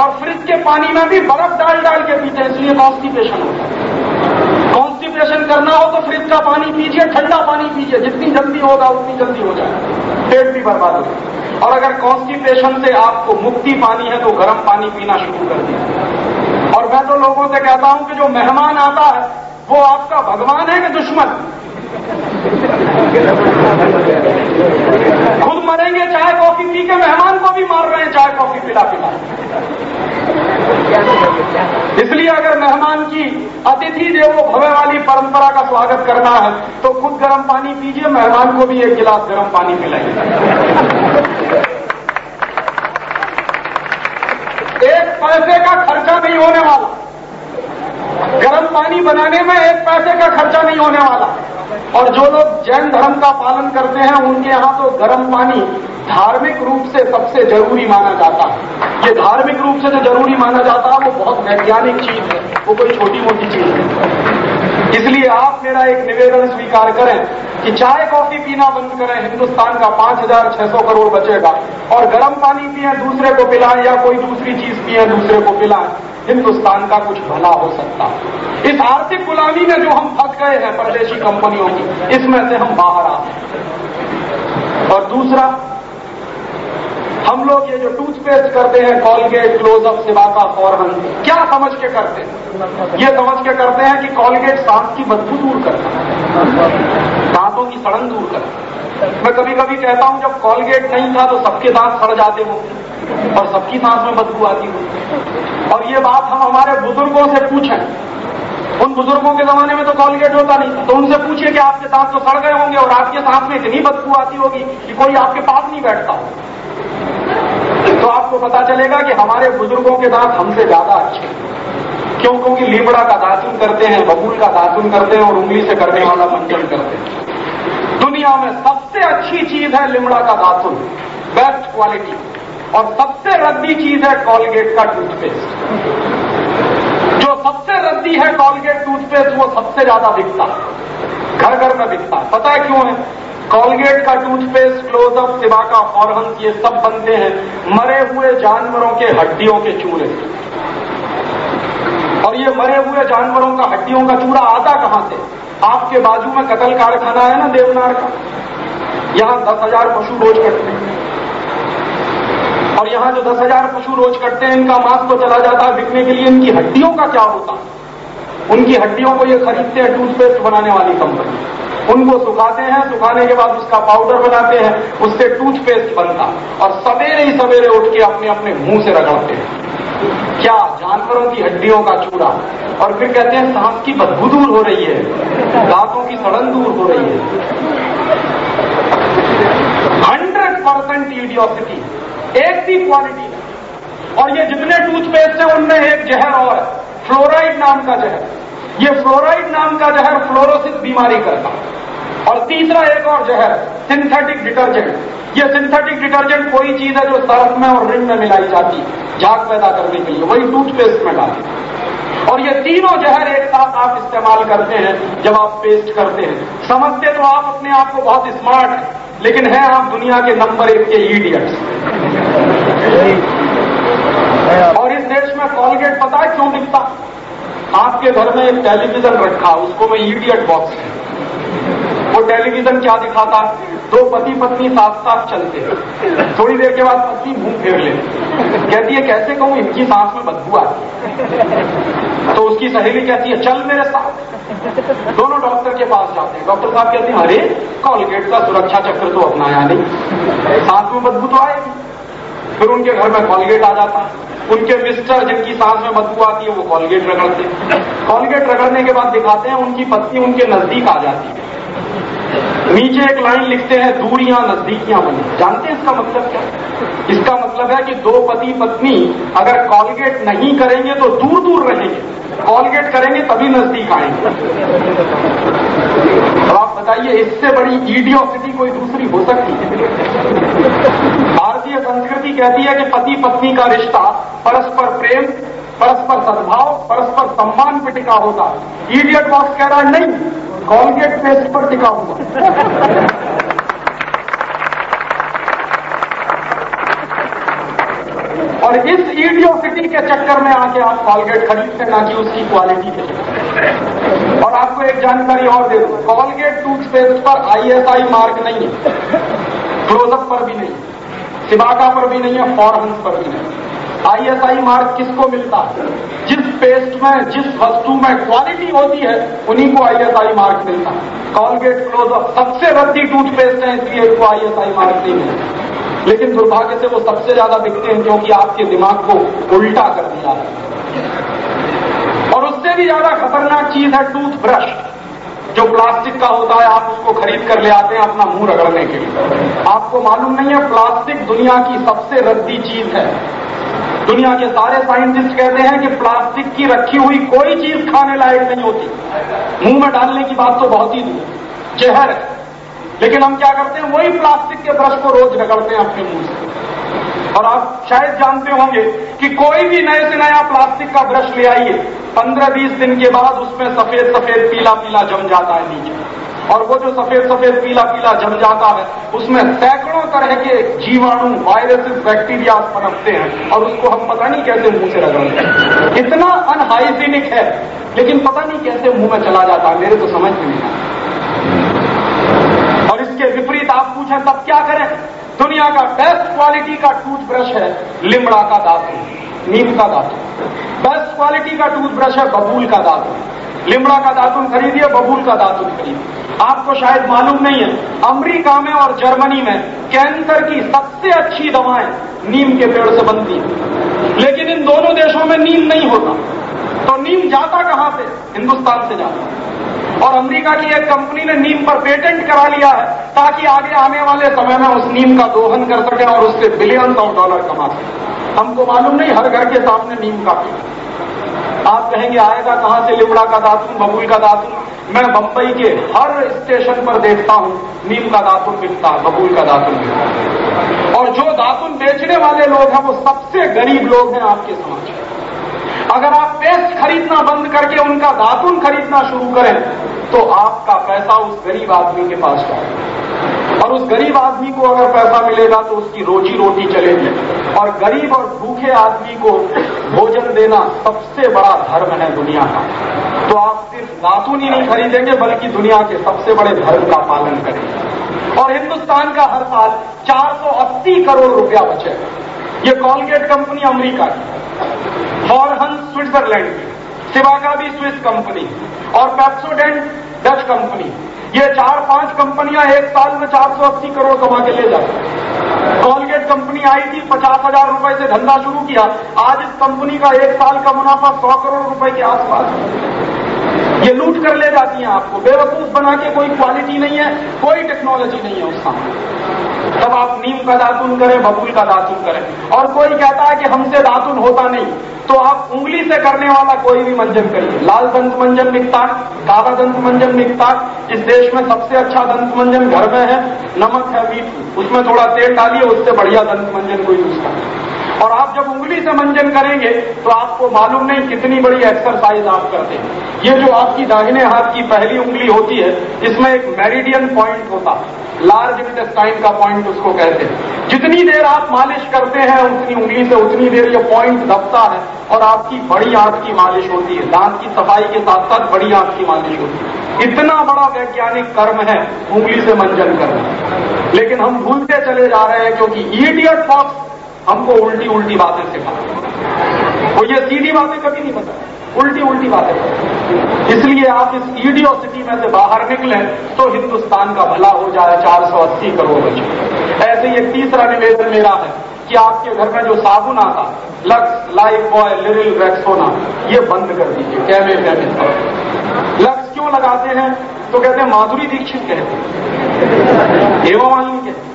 और फ्रिज के पानी में भी बर्फ़ डाल डाल के पीते इसलिए कॉन्स्टिपेशन होता है। कॉन्स्टिपेशन करना हो तो फ्रिज का पानी पीजिए, ठंडा पानी पीजिए। जितनी जल्दी होगा, उतनी जल्दी हो जाए पेट भी बर्बाद हो और अगर कॉन्स्टिपेशन से आपको मुक्ति पानी है तो गर्म पानी पीना शुरू कर दिया। और मैं तो लोगों से कहता हूँ कि जो मेहमान आता है, वो आपका भगवान है कि दुश्मन? खुद मरेंगे चाय कॉफ़ी पी के मेहमान को भी मार रहे हैं चाय कॉफ़ी पिला पिला। इसलिए अगर मेहमान की अतिथि देवो भवे वाली परंपरा का स्वागत करना है तो खुद गर्म पानी पीजिए, मेहमान को भी एक गिलास गर्म पानी पिलाइए एक पैसे का खर्चा नहीं होने वाला। गर्म पानी बनाने में एक पैसे का खर्चा नहीं होने वाला। और जो लोग जैन धर्म का पालन करते हैं, उनके यहाँ तो गर्म पानी धार्मिक रूप से सबसे ज़रूरी माना जाता है। ये धार्मिक रूप से जो ज़रूरी माना जाता है, वो बहुत वैज्ञानिक चीज़ है। वो कोई छोटी मोटी चीज़ है इसलिए आप मेरा एक निवेदन स्वीकार करें कि चाय कॉफ़ी पीना बंद करें, हिंदुस्तान का पाँच हज़ार छह सौ करोड़ बचेगा। और गर्म पानी पिए, दूसरे को पिलाएँ या कोई दूसरी चीज़ पिए, दूसरे को पिलाएँ, हिंदुस्तान का कुछ भला हो सकता है। इस आर्थिक गुलामी में जो हम फंस गए हैं, परदेशी कंपनियों की, इसमें से हम बाहर आए और दूसरा हम लोग ये जो टूथपेस्ट करते हैं कॉलगेट क्लोजअप सिवाका फॉरहन क्या समझ के करते हैं? ये समझ के करते हैं कि कॉलगेट सांस की बदबू दूर करता है। दांतों की सड़न दूर करता है। मैं कभी कभी कहता हूँ, जब कॉलगेट नहीं था तो सबके दांत सड़ जाते होते और सबकी सांस में बदबू आती हो और ये बात हम हमारे बुज़ुर्गों से पूछें। उन बुज़ुर्गों के जमाने में तो कॉलगेट होता नहीं तो उनसे पूछिए कि आपके दांत तो सड़ गए होंगे और आपके सांस में इतनी बदबू आती होगी कि कोई आपके पास नहीं बैठता हो आपको पता चलेगा कि हमारे बुज़ुर्गों के दांत हमसे ज़्यादा अच्छे क्यों? क्योंकि लीबड़ा का दातुन करते हैं, बबूल का दातुन करते हैं और उंगली से करने वाला मंजन करते हैं। दुनिया में सबसे अच्छी चीज़ है लिमड़ा का दातुन बेस्ट क्वालिटी और सबसे रद्दी चीज़ है कॉलगेट का टूथपेस्ट जो सबसे रद्दी है कॉलगेट टूथपेस्ट वो सबसे ज़्यादा बिकता है। घर घर में बिकता है। पता है क्यों है? कॉलगेट का टूथपेस्ट, क्लोजअप, सिवा का फॉरहन ये सब बनते हैं। मरे हुए जानवरों के हड्डियों के चूरे और ये मरे हुए जानवरों का हड्डियों का चूड़ा आता कहाँ से? आपके बाजू में कतल कारखाना है ना, देवनार का? यहाँ दस हज़ार पशु रोज कटते हैं। और यहाँ जो दस हज़ार पशु रोज कटते हैं, इनका मांस तो चला जाता है बिकने के लिए। इनकी हड्डियों का क्या होता? उनकी हड्डियों को ये खरीदते हैं टूथपेस्ट बनाने वाली कंपनी उनको सुखाते हैं, सुखाने के बाद उसका पाउडर बनाते हैं उससे टूथपेस्ट बनता और सवेरे ही सवेरे उठ के अपने अपने मुँह से रगड़ते हैं। क्या जानवरों की हड्डियों का चूड़ा? और फिर कहते हैं, सांस की बदबू दूर हो रही है, दांतों की सड़न दूर हो रही है। हंड्रेड परसेंट यूडियोसिटी एक भी क्वालिटी और ये जितने टूथपेस्ट है, उनमें एक जहर और फ्लोराइड नाम का जहर। ये फ्लोराइड नाम का जहर फ्लोरोसिस बीमारी करता और तीसरा एक और जहर सिंथेटिक डिटर्जेंट ये सिंथेटिक डिटर्जेंट कोई चीज़ है जो सर्फ में और रिंग में मिलाई जाती है झाग पैदा करने के लिए वही टूथपेस्ट में डालते और ये तीनों जहर एक साथ आप इस्तेमाल करते हैं जब आप पेस्ट करते हैं। समझते तो आप अपने आप को बहुत स्मार्ट हैं लेकिन हैं आप दुनिया के नंबर एक के ईडियट्स और इस देश में कॉलगेट पता है क्यों दिखता आपके घर में एक टेलीविज़न रखा, उसको मैं ईडियट बॉक्स है। वो टेलीविज़न क्या दिखाता? दो पति पत्नी साथ साथ चलते। थोड़ी देर के बाद पत्नी मुँह फेर ले। कहती है, कैसे कहूँ, इनकी सांस में बदबू आती तो उसकी सहेली कहती है, चल मेरे साथ। दोनों डॉक्टर के पास जाते हैं। डॉक्टर साहब कहते हैं, अरे, कॉलगेट का सुरक्षा चक्र तो अपनाया नहीं। सांस में बदबू तो आएगी। फिर उनके घर में कॉलगेट आ जाता उनके मिस्टर जिनकी सांस में बदबू आती है, वो कॉलगेट रगड़ते हैं। कॉलगेट रगड़ने के बाद दिखाते हैं, उनकी पत्नी उनके नज़दीक आ जाती है। नीचे एक लाइन लिखते हैं, दूरियाँ नजदीकियाँ बनी। जानते हैं इसका मतलब क्या? इसका मतलब है कि दो पति पत्नी अगर कॉलगेट नहीं करेंगे तो दूर दूर रहेंगे। कॉलगेट करेंगे तभी नज़दीक आएँगे। तो आप बताइए, इससे बड़ी ईडियोसिटी कोई दूसरी हो सकती है? भारतीय संस्कृति कहती है कि पति पत्नी का रिश्ता परस्पर प्रेम, परस्पर सद्भाव, परस्पर सम्मान पर टिका होता ईडियट बॉक्स कह रहा है, नहीं कॉलगेट पेस्ट पर टिका हुआ। और इस ईडियो ईडियोसिटी के चक्कर में आके आप कॉलगेट खरीदते ना कि उसकी क्वालिटी के और आपको एक जानकारी और दे दूँ कॉलगेट टूथपेस्ट पर आईएसआई मार्क नहीं है। क्लोजअप पर भी नहीं सिबाका पर भी नहीं है, फॉरहंस पर भी नहीं आईएसआई मार्क किसको मिलता है? जिस पेस्ट में, जिस वस्तु में क्वालिटी होती है, उन्हीं को आईएसआई मार्क मिलता है। कॉलगेट क्लोजअप सबसे रद्दी टूथपेस्ट है, इसलिए इसको आईएसआई मार्क नहीं मिलता। लेकिन दुर्भाग्य से वो सबसे ज़्यादा बिकते हैं, क्योंकि आपके दिमाग को उल्टा कर दिया है। और उससे भी ज़्यादा खतरनाक चीज़ है टूथ ब्रश जो प्लास्टिक का होता है, आप उसको खरीद कर ले आते हैं अपना मुँह रगड़ने के लिए। आपको मालूम नहीं है, प्लास्टिक दुनिया की सबसे रद्दी चीज़ है। दुनिया के सारे साइंटिस्ट कहते हैं कि प्लास्टिक की रखी हुई कोई चीज़ खाने लायक नहीं होती। मुँह में डालने की बात तो बहुत ही दूर। जहर है। लेकिन हम क्या करते हैं, वही प्लास्टिक के ब्रश को रोज रगड़ते हैं अपने मुँह से। और आप शायद जानते होंगे कि कोई भी नए से नया प्लास्टिक का ब्रश ले आइए, पंद्रह बीस दिन के बाद उसमें सफ़ेद सफ़ेद, पीला पीला जम जाता है नीचे। और वो जो सफ़ेद सफ़ेद, पीला पीला जम जाता है, उसमें सैकड़ों तरह के जीवाणु, वायरसेस, बैक्टीरिया पनपते हैं और उसको हम पता नहीं कैसे मुँह से रगड़ते इतना अनहाइजीनिक है, लेकिन पता नहीं कैसे मुँह में चला जाता है, मेरे तो समझ में नहीं आता। और इसके विपरीत आप पूछें, तब क्या करें? दुनिया का बेस्ट क्वालिटी का टूथब्रश है लिमड़ा का दातु, नीम का दातु। बेस्ट क्वालिटी का टूथब्रश है बबूल का दातु। लिमड़ा का दातुन खरीदिए बबूल का दातुन खरीदिए आपको शायद मालूम नहीं है, अमेरिका में और जर्मनी में कैंसर की सबसे अच्छी दवाएँ नीम के पेड़ से बनती हैं। लेकिन इन दोनों देशों में नीम नहीं होता। तो नीम जाता कहाँ से? हिंदुस्तान से जाता। और अमेरिका की एक कंपनी ने नीम पर पेटेंट करा लिया है ताकि आगे आने वाले समय में उस नीम का दोहन कर सके और उससे बिलियंस ऑफ़ डॉलर कमा सके। हमको मालूम नहीं, हर घर के सामने नीम का आप कहेंगे, आएगा कहाँ से? लिमड़ा का दातुन, बबूल का दातुन। मैं बंबई के हर स्टेशन पर देखता हूँ, नीम का दातुन बिकता है, बबूल का दातुन बिकता है। और जो दातुन बेचने वाले लोग हैं, वो सबसे गरीब लोग हैं आपके समाज में। अगर आप पेस्ट खरीदना बंद करके उनका दातुन खरीदना शुरू करें तो आपका पैसा उस गरीब आदमी के पास जाएगा और उस गरीब आदमी को अगर पैसा मिलेगा तो उसकी रोजी रोटी चलेगी। और गरीब और भूखे आदमी को भोजन देना सबसे बड़ा धर्म है दुनिया का। तो आप सिर्फ़ दातुन ही नहीं खरीदेंगे, बल्कि दुनिया के सबसे बड़े धर्म का पालन करेंगे। और हिंदुस्तान का हर साल 480 करोड़ रुपया बचेगा ये कॉलगेट कंपनी अमेरिका की फॉरहन स्विट्जरलैंड की। सिवाका भी स्विस कंपनी और पैप्सोडेंट डच कंपनी। ये चार पाँच कंपनियाँ एक साल में 480 करोड़ कमा के ले जाती कॉलगेट कंपनी आई थी, पचास हज़ार रुपये से धंधा शुरू किया। आज इस कंपनी का एक साल का मुनाफा सौ करोड़ रुपए के आसपास ये लूट कर ले जाती हैं आपको। बेवकूफ़ बना के कोई क्वालिटी नहीं है, कोई टेक्नोलॉजी नहीं है उसका तब आप नीम का दातुन करें, बबूल का दातुन करें। और कोई कहता है कि हमसे दातुन होता नहीं तो आप उंगली से करने वाला कोई भी मंजन करिए। लाल दंत मंजन मिकता काला दंत मंजन मिकता इस देश में सबसे अच्छा दंत मंजन घर में है, नमक है मीठ। उसमें थोड़ा तेल डालिए, उससे बढ़िया दंत मंजन कोई दूसरा और आप जब उंगली से मंजन करेंगे तो आपको मालूम नहीं कितनी बड़ी एक्सरसाइज आप करते हैं। ये जो आपकी दाहिने हाथ की पहली उंगली होती है, इसमें एक मेरिडियन पॉइंट होता है। लार्ज इंटेस्टाइन का पॉइंट उसको कहते हैं। जितनी देर आप मालिश करते हैं, उतनी उंगली से उतनी देर ये पॉइंट दबता है और आपकी बड़ी आँख की मालिश होती है। दांत की सफ़ाई के साथ साथ बड़ी आँख की मालिश होती है। इतना बड़ा वैज्ञानिक कर्म है उंगली से मंजन करना। लेकिन हम भूलते चले जा रहे हैं क्योंकि ईडियट फॉक्स हमको उल्टी उल्टी बातें सिखा वो ये सीधी बातें कभी नहीं बता उल्टी उल्टी बातें इसलिए आप इस ईडियोसिटी में से बाहर निकले तो हिंदुस्तान का भला हो जाए 480 करोड़ बचे ऐसे ही एक तीसरा निवेदन मेरा है कि आपके घर में जो साबुन आता लक्स, लाइफ बॉय, लिरिल वैक्सोना ये बंद कर दीजिए। कैमे कैमे लक्स क्यों लगाते हैं? तो कहते हैं माधुरी दीक्षित कहते हैं। हेमा मालिनी कहते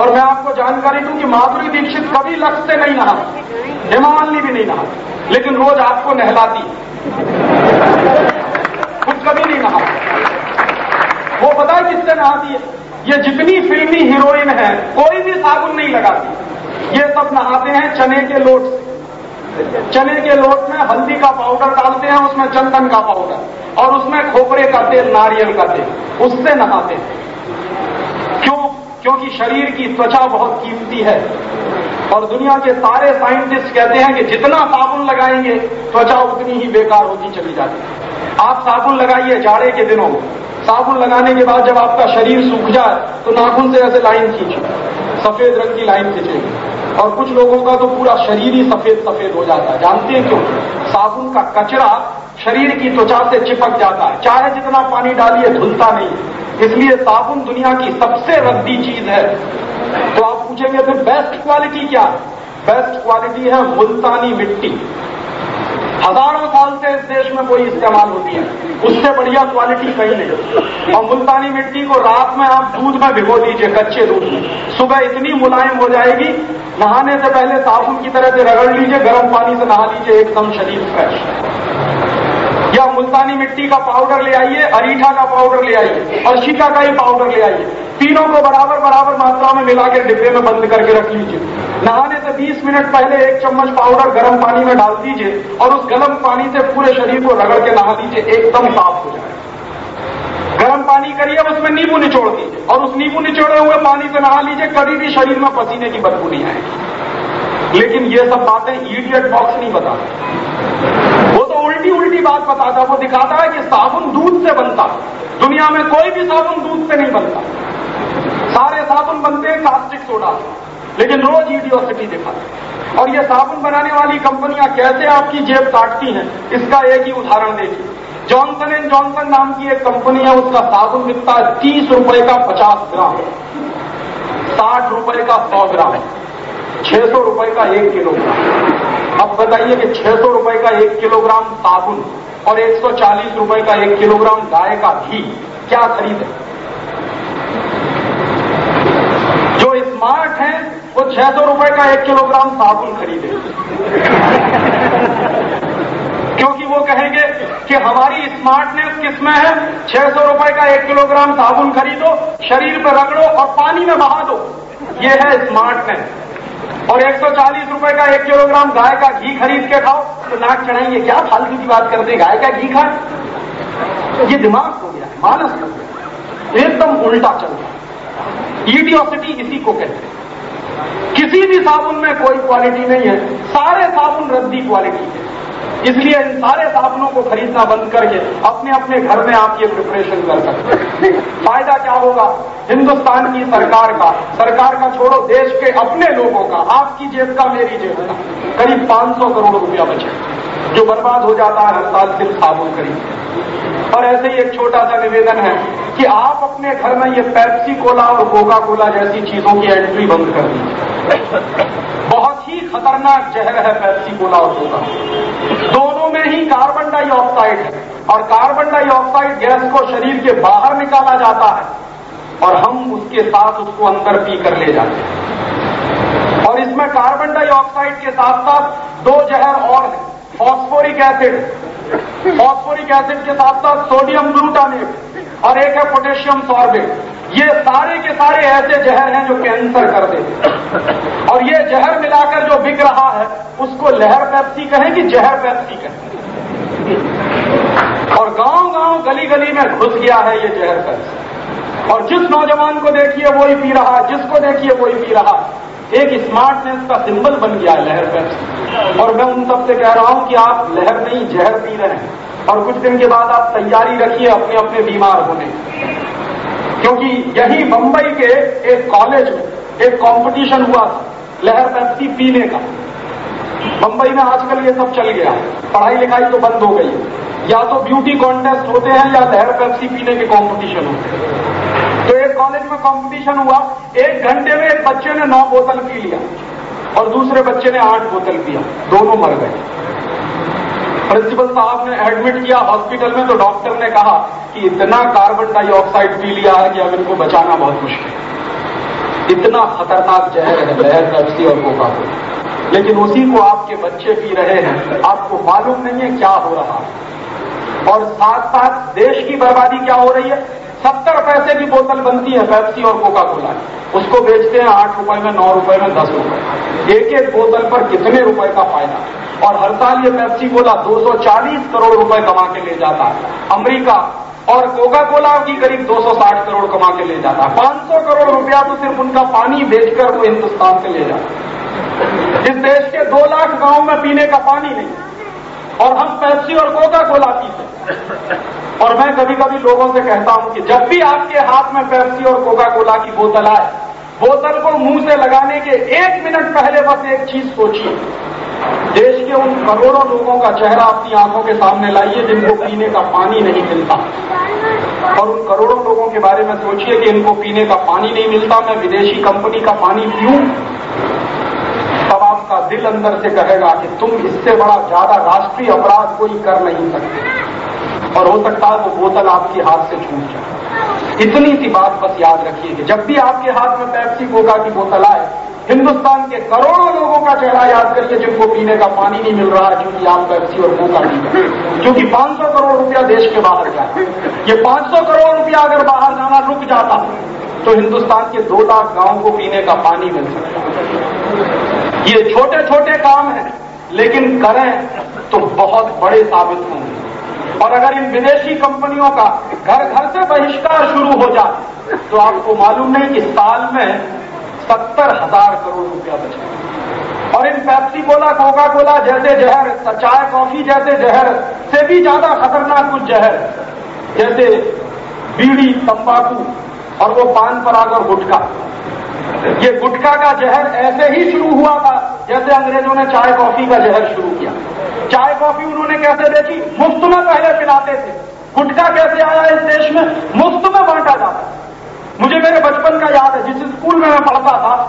और मैं आपको जानकारी दूँ कि माधुरी दीक्षित कभी लक्ष्य से नहीं नहा हेमा भी नहीं नहा, लेकिन रोज आपको नहलाती खुद कभी नहीं नहा। वो पता है किससे नहाती है? ये जितनी फिल्मी हीरोइन है, कोई भी साबुन नहीं लगाती। ये सब नहाते हैं चने के लोट से। चने के लोट में हल्दी का पाउडर डालते हैं, उसमें चंदन का पाउडर, और उसमें खोपरे का तेल, नारियल का तेल, उससे नहाते हैं। क्योंकि शरीर की त्वचा बहुत कीमती है। और दुनिया के सारे साइंटिस्ट कहते हैं कि जितना साबुन लगाएँगे, त्वचा उतनी ही बेकार होती चली जाती है। आप साबुन लगाइए जाड़े के दिनों। में साबुन लगाने के बाद जब आपका शरीर सूख जाए तो नाखून से ऐसे लाइन खींचे। सफ़ेद रंग की लाइन खींचेगी। और कुछ लोगों का तो पूरा शरीर ही सफ़ेद सफ़ेद हो जाता है। जानते हैं क्यों? साबुन का कचरा शरीर की त्वचा से चिपक जाता है। चाहे जितना पानी डालिए, धुलता नहीं। इसलिए साबुन दुनिया की सबसे रद्दी चीज़ है। तो आप पूछेंगे, फिर बेस्ट क्वालिटी क्या बेस्ट क्वालिटी है मुल्तानी मिट्टी। हज़ारों साल से इस देश में कोई इस्तेमाल होती है। उससे बढ़िया क्वालिटी कहीं नहीं। और मुल्तानी मिट्टी को रात में आप दूध में भिगो दीजिए, कच्चे दूध में। सुबह इतनी मुलायम हो जाएगी, नहाने से पहले साबुन की तरह से रगड़ लीजिए, गर्म पानी से नहा लीजिए, एकदम शरीर फ्रेश या मुल्तानी मिट्टी का पाउडर ले आइए, अरीठा का पाउडर ले आइए, और का ही पाउडर ले आइए। तीनों को बराबर बराबर मात्रा में मिला के डिब्बे में बंद करके रख लीजिए। नहाने से 20 मिनट पहले एक चम्मच पाउडर गर्म पानी में डाल दीजिए और उस गर्म पानी से पूरे शरीर को रगड़ के नहा दीजिए, एकदम साफ़ हो जाए। गर्म पानी करिए, उसमें नींबू निचोड़ दीजिए और उस नींबू निचोड़े हुए पानी से नहा लीजिए, कभी भी शरीर में पसीने की बदबू नहीं आएगी। लेकिन ये सब बातें ईडियट बॉक्स नहीं बताते। वो तो उल्टी उल्टी बात बताता वो दिखाता है कि साबुन दूध से बनता दुनिया में कोई भी साबुन दूध से नहीं बनता। सारे साबुन बनते हैं कास्टिक सोडा लेकिन रोज ईडियोसिटी दिखाते और ये साबुन बनाने वाली कंपनियाँ कैसे आपकी जेब काटती हैं, इसका एक ही उदाहरण देखिए। जॉनसन एंड जॉनसन नाम की एक कंपनी है, उसका साबुन बिकता है तीस रुपए का पचास ग्राम, साठ रुपए का सौ ग्राम। छह सौ रुपए का एक किलोग्राम। अब बताइए कि छह सौ रुपए का एक किलोग्राम साबुन और एक सौ चालीस रुपए का एक किलोग्राम गाय का घी क्या खरीदे? जो स्मार्ट है, वो छह सौ रुपए का एक किलोग्राम साबुन खरीदे। क्योंकि वो कहेंगे कि हमारी स्मार्टनेस किसमें है? छह सौ रुपए का एक किलोग्राम साबुन खरीदो, शरीर पर रगड़ो और पानी में बहा दो। ये है स्मार्टनेस और 140 रुपए का एक किलोग्राम गाय का घी खरीद के खाओ तो नाक चढ़ाएँगे क्या? फालतू की बात करते गाय का घी खाए ये दिमाग हो गया मानस हो गया। एकदम उल्टा चल रहा है ईडियोसिटी इसी को कहते हैं। किसी भी साबुन में कोई क्वालिटी नहीं है, सारे साबुन रद्दी क्वालिटी है इसलिए इन सारे साबुनों को खरीदना बंद करके अपने अपने घर में आप ये प्रिपरेशन कर सकते फ़ायदा क्या होगा? हिंदुस्तान की सरकार का सरकार का छोड़ो, देश के अपने लोगों का, आपकी जेब का मेरी जेब का। करीब 500 करोड़ रुपया बचे। जो बर्बाद हो जाता है, हर साल सिर्फ़ साबुन खरीद और ऐसे ही एक छोटा सा निवेदन है कि आप अपने घर में ये पैप्सी कोला और कोका कोला जैसी चीज़ों की एंट्री बंद कर दीजिए। बहुत ही खतरनाक जहर है पैप्सी कोला और कोका दोनों में ही कार्बन डाइऑक्साइड है और कार्बन डाइऑक्साइड गैस को शरीर के बाहर निकाला जाता है और हम उसके साथ उसको अंदर पी कर ले जाते हैं। और इसमें कार्बन डाइऑक्साइड के साथ साथ दो जहर और हैं फॉस्फोरिक एसिड फॉस्फोरिक एसिड के साथ साथ सोडियम ग्लूटामेट और एक है पोटेशियम सॉर्बेट। ये सारे के सारे ऐसे जहर हैं जो कैंसर कर देते और ये जहर मिलाकर जो बिक रहा है, उसको लहर पैप्सी कहें कि जहर पैप्सी कहें। और गाँव गाँव गली गली में घुस गया है ये जहर पैप्सी। और जिस नौजवान को देखिए, वही पी रहा है। जिसको देखिए, वही पी रहा एक स्मार्टनेस का सिंबल बन गया है लहर पैप्सी और मैं उन सबसे कह रहा हूँ कि आप लहर नहीं, जहर पी रहे हैं। और कुछ दिन के बाद आप तैयारी रखिए अपने अपने बीमार होने। क्योंकि यही बंबई के एक कॉलेज में एक कंपटीशन हुआ था, लहर पैप्सी पीने का। बंबई में आजकल ये सब चल गया। पढ़ाई लिखाई तो बंद हो गई। या तो ब्यूटी कॉन्टेस्ट होते हैं या लहर पैप्सी पीने के कंपटीशन होते हैं। कॉलेज में कंपटीशन हुआ, एक घंटे में एक बच्चे ने नौ बोतल पी लिया और दूसरे बच्चे ने आठ बोतल पिया। दोनों मर गए। प्रिंसिपल साहब ने एडमिट किया हॉस्पिटल में तो डॉक्टर ने कहा कि इतना कार्बन डाइऑक्साइड पी लिया है कि अब इनको बचाना बहुत मुश्किल है। इतना खतरनाक जहर है लहर पेप्सी और कोका कोला। लेकिन उसी को आपके बच्चे पी रहे हैं, आपको मालूम नहीं है क्या हो रहा है। और साथ साथ देश की बर्बादी क्या हो रही है? सत्तर पैसे की बोतल बनती है पेप्सी और कोका कोला उसको बेचते हैं आठ रुपए में, नौ रुपए में, दस रुपए एक एक बोतल पर कितने रुपए का फ़ायदा? और हर साल ये पेप्सी कोला 240 करोड़ रुपए कमा के ले जाता है। अमेरिका और कोका कोला की करीब 260 करोड़ कमा के ले जाता है। 500 करोड़ रुपया तो सिर्फ़ उनका पानी बेचकर वो हिंदुस्तान से ले जाता है। इस देश के दो लाख गाँव में पीने का पानी नहीं और हम पेप्सी और कोका कोला पीते और मैं कभी कभी लोगों से कहता हूँ कि जब भी आपके हाथ में पेप्सी और कोका कोला की बोतल आए, बोतल को मुँह से लगाने के एक मिनट पहले बस एक चीज़ सोचिए। देश के उन करोड़ों लोगों का चेहरा अपनी आँखों के सामने लाइए जिनको पीने का पानी नहीं मिलता। और उन करोड़ों लोगों के बारे में सोचिए कि इनको पीने का पानी नहीं मिलता। मैं विदेशी कंपनी का पानी पीऊं आपका दिल अंदर से कहेगा कि तुम इससे बड़ा ज़्यादा राष्ट्रीय अपराध कोई कर नहीं सकते। और हो सकता है वो बोतल आपके हाथ से छूट जाए। इतनी सी बात बस याद रखिए कि जब भी आपके हाथ में पैप्सी, कोका की बोतल आए, हिंदुस्तान के करोड़ों लोगों का चेहरा याद करिए, जिनको पीने का पानी नहीं मिल रहा, क्योंकि आप पैप्सी और कोका नहीं क्योंकि 500 करोड़ रुपया देश के बाहर जाए। ये 500 करोड़ रुपया अगर बाहर जाना रुक जाता तो हिंदुस्तान के दो लाख गाँव को पीने का पानी मिल सकता। ये छोटे छोटे काम हैं, लेकिन करें तो बहुत बड़े साबित होंगे। और अगर इन विदेशी कंपनियों का घर घर से बहिष्कार शुरू हो जाए तो आपको मालूम नहीं कि साल में सत्तर हज़ार करोड़ रुपया बचे और इन पैप्सी कोला कोका कोला जैसे जहर चाय कॉफ़ी जैसे जहर से भी ज़्यादा खतरनाक कुछ जहर, जैसे बीड़ी, तंबाकू और वो पान पराग और गुटखा। ये गुटखा का जहर ऐसे ही शुरू हुआ था जैसे अंग्रेज़ों ने चाय कॉफ़ी का जहर शुरू किया। चाय कॉफ़ी उन्होंने कैसे देखी मुफ़्त में पहले पिलाते थे। गुटखा कैसे आया इस देश में? मुफ़्त में बांटा जाता। मुझे मेरे बचपन का याद है, जिस स्कूल में मैं पढ़ता था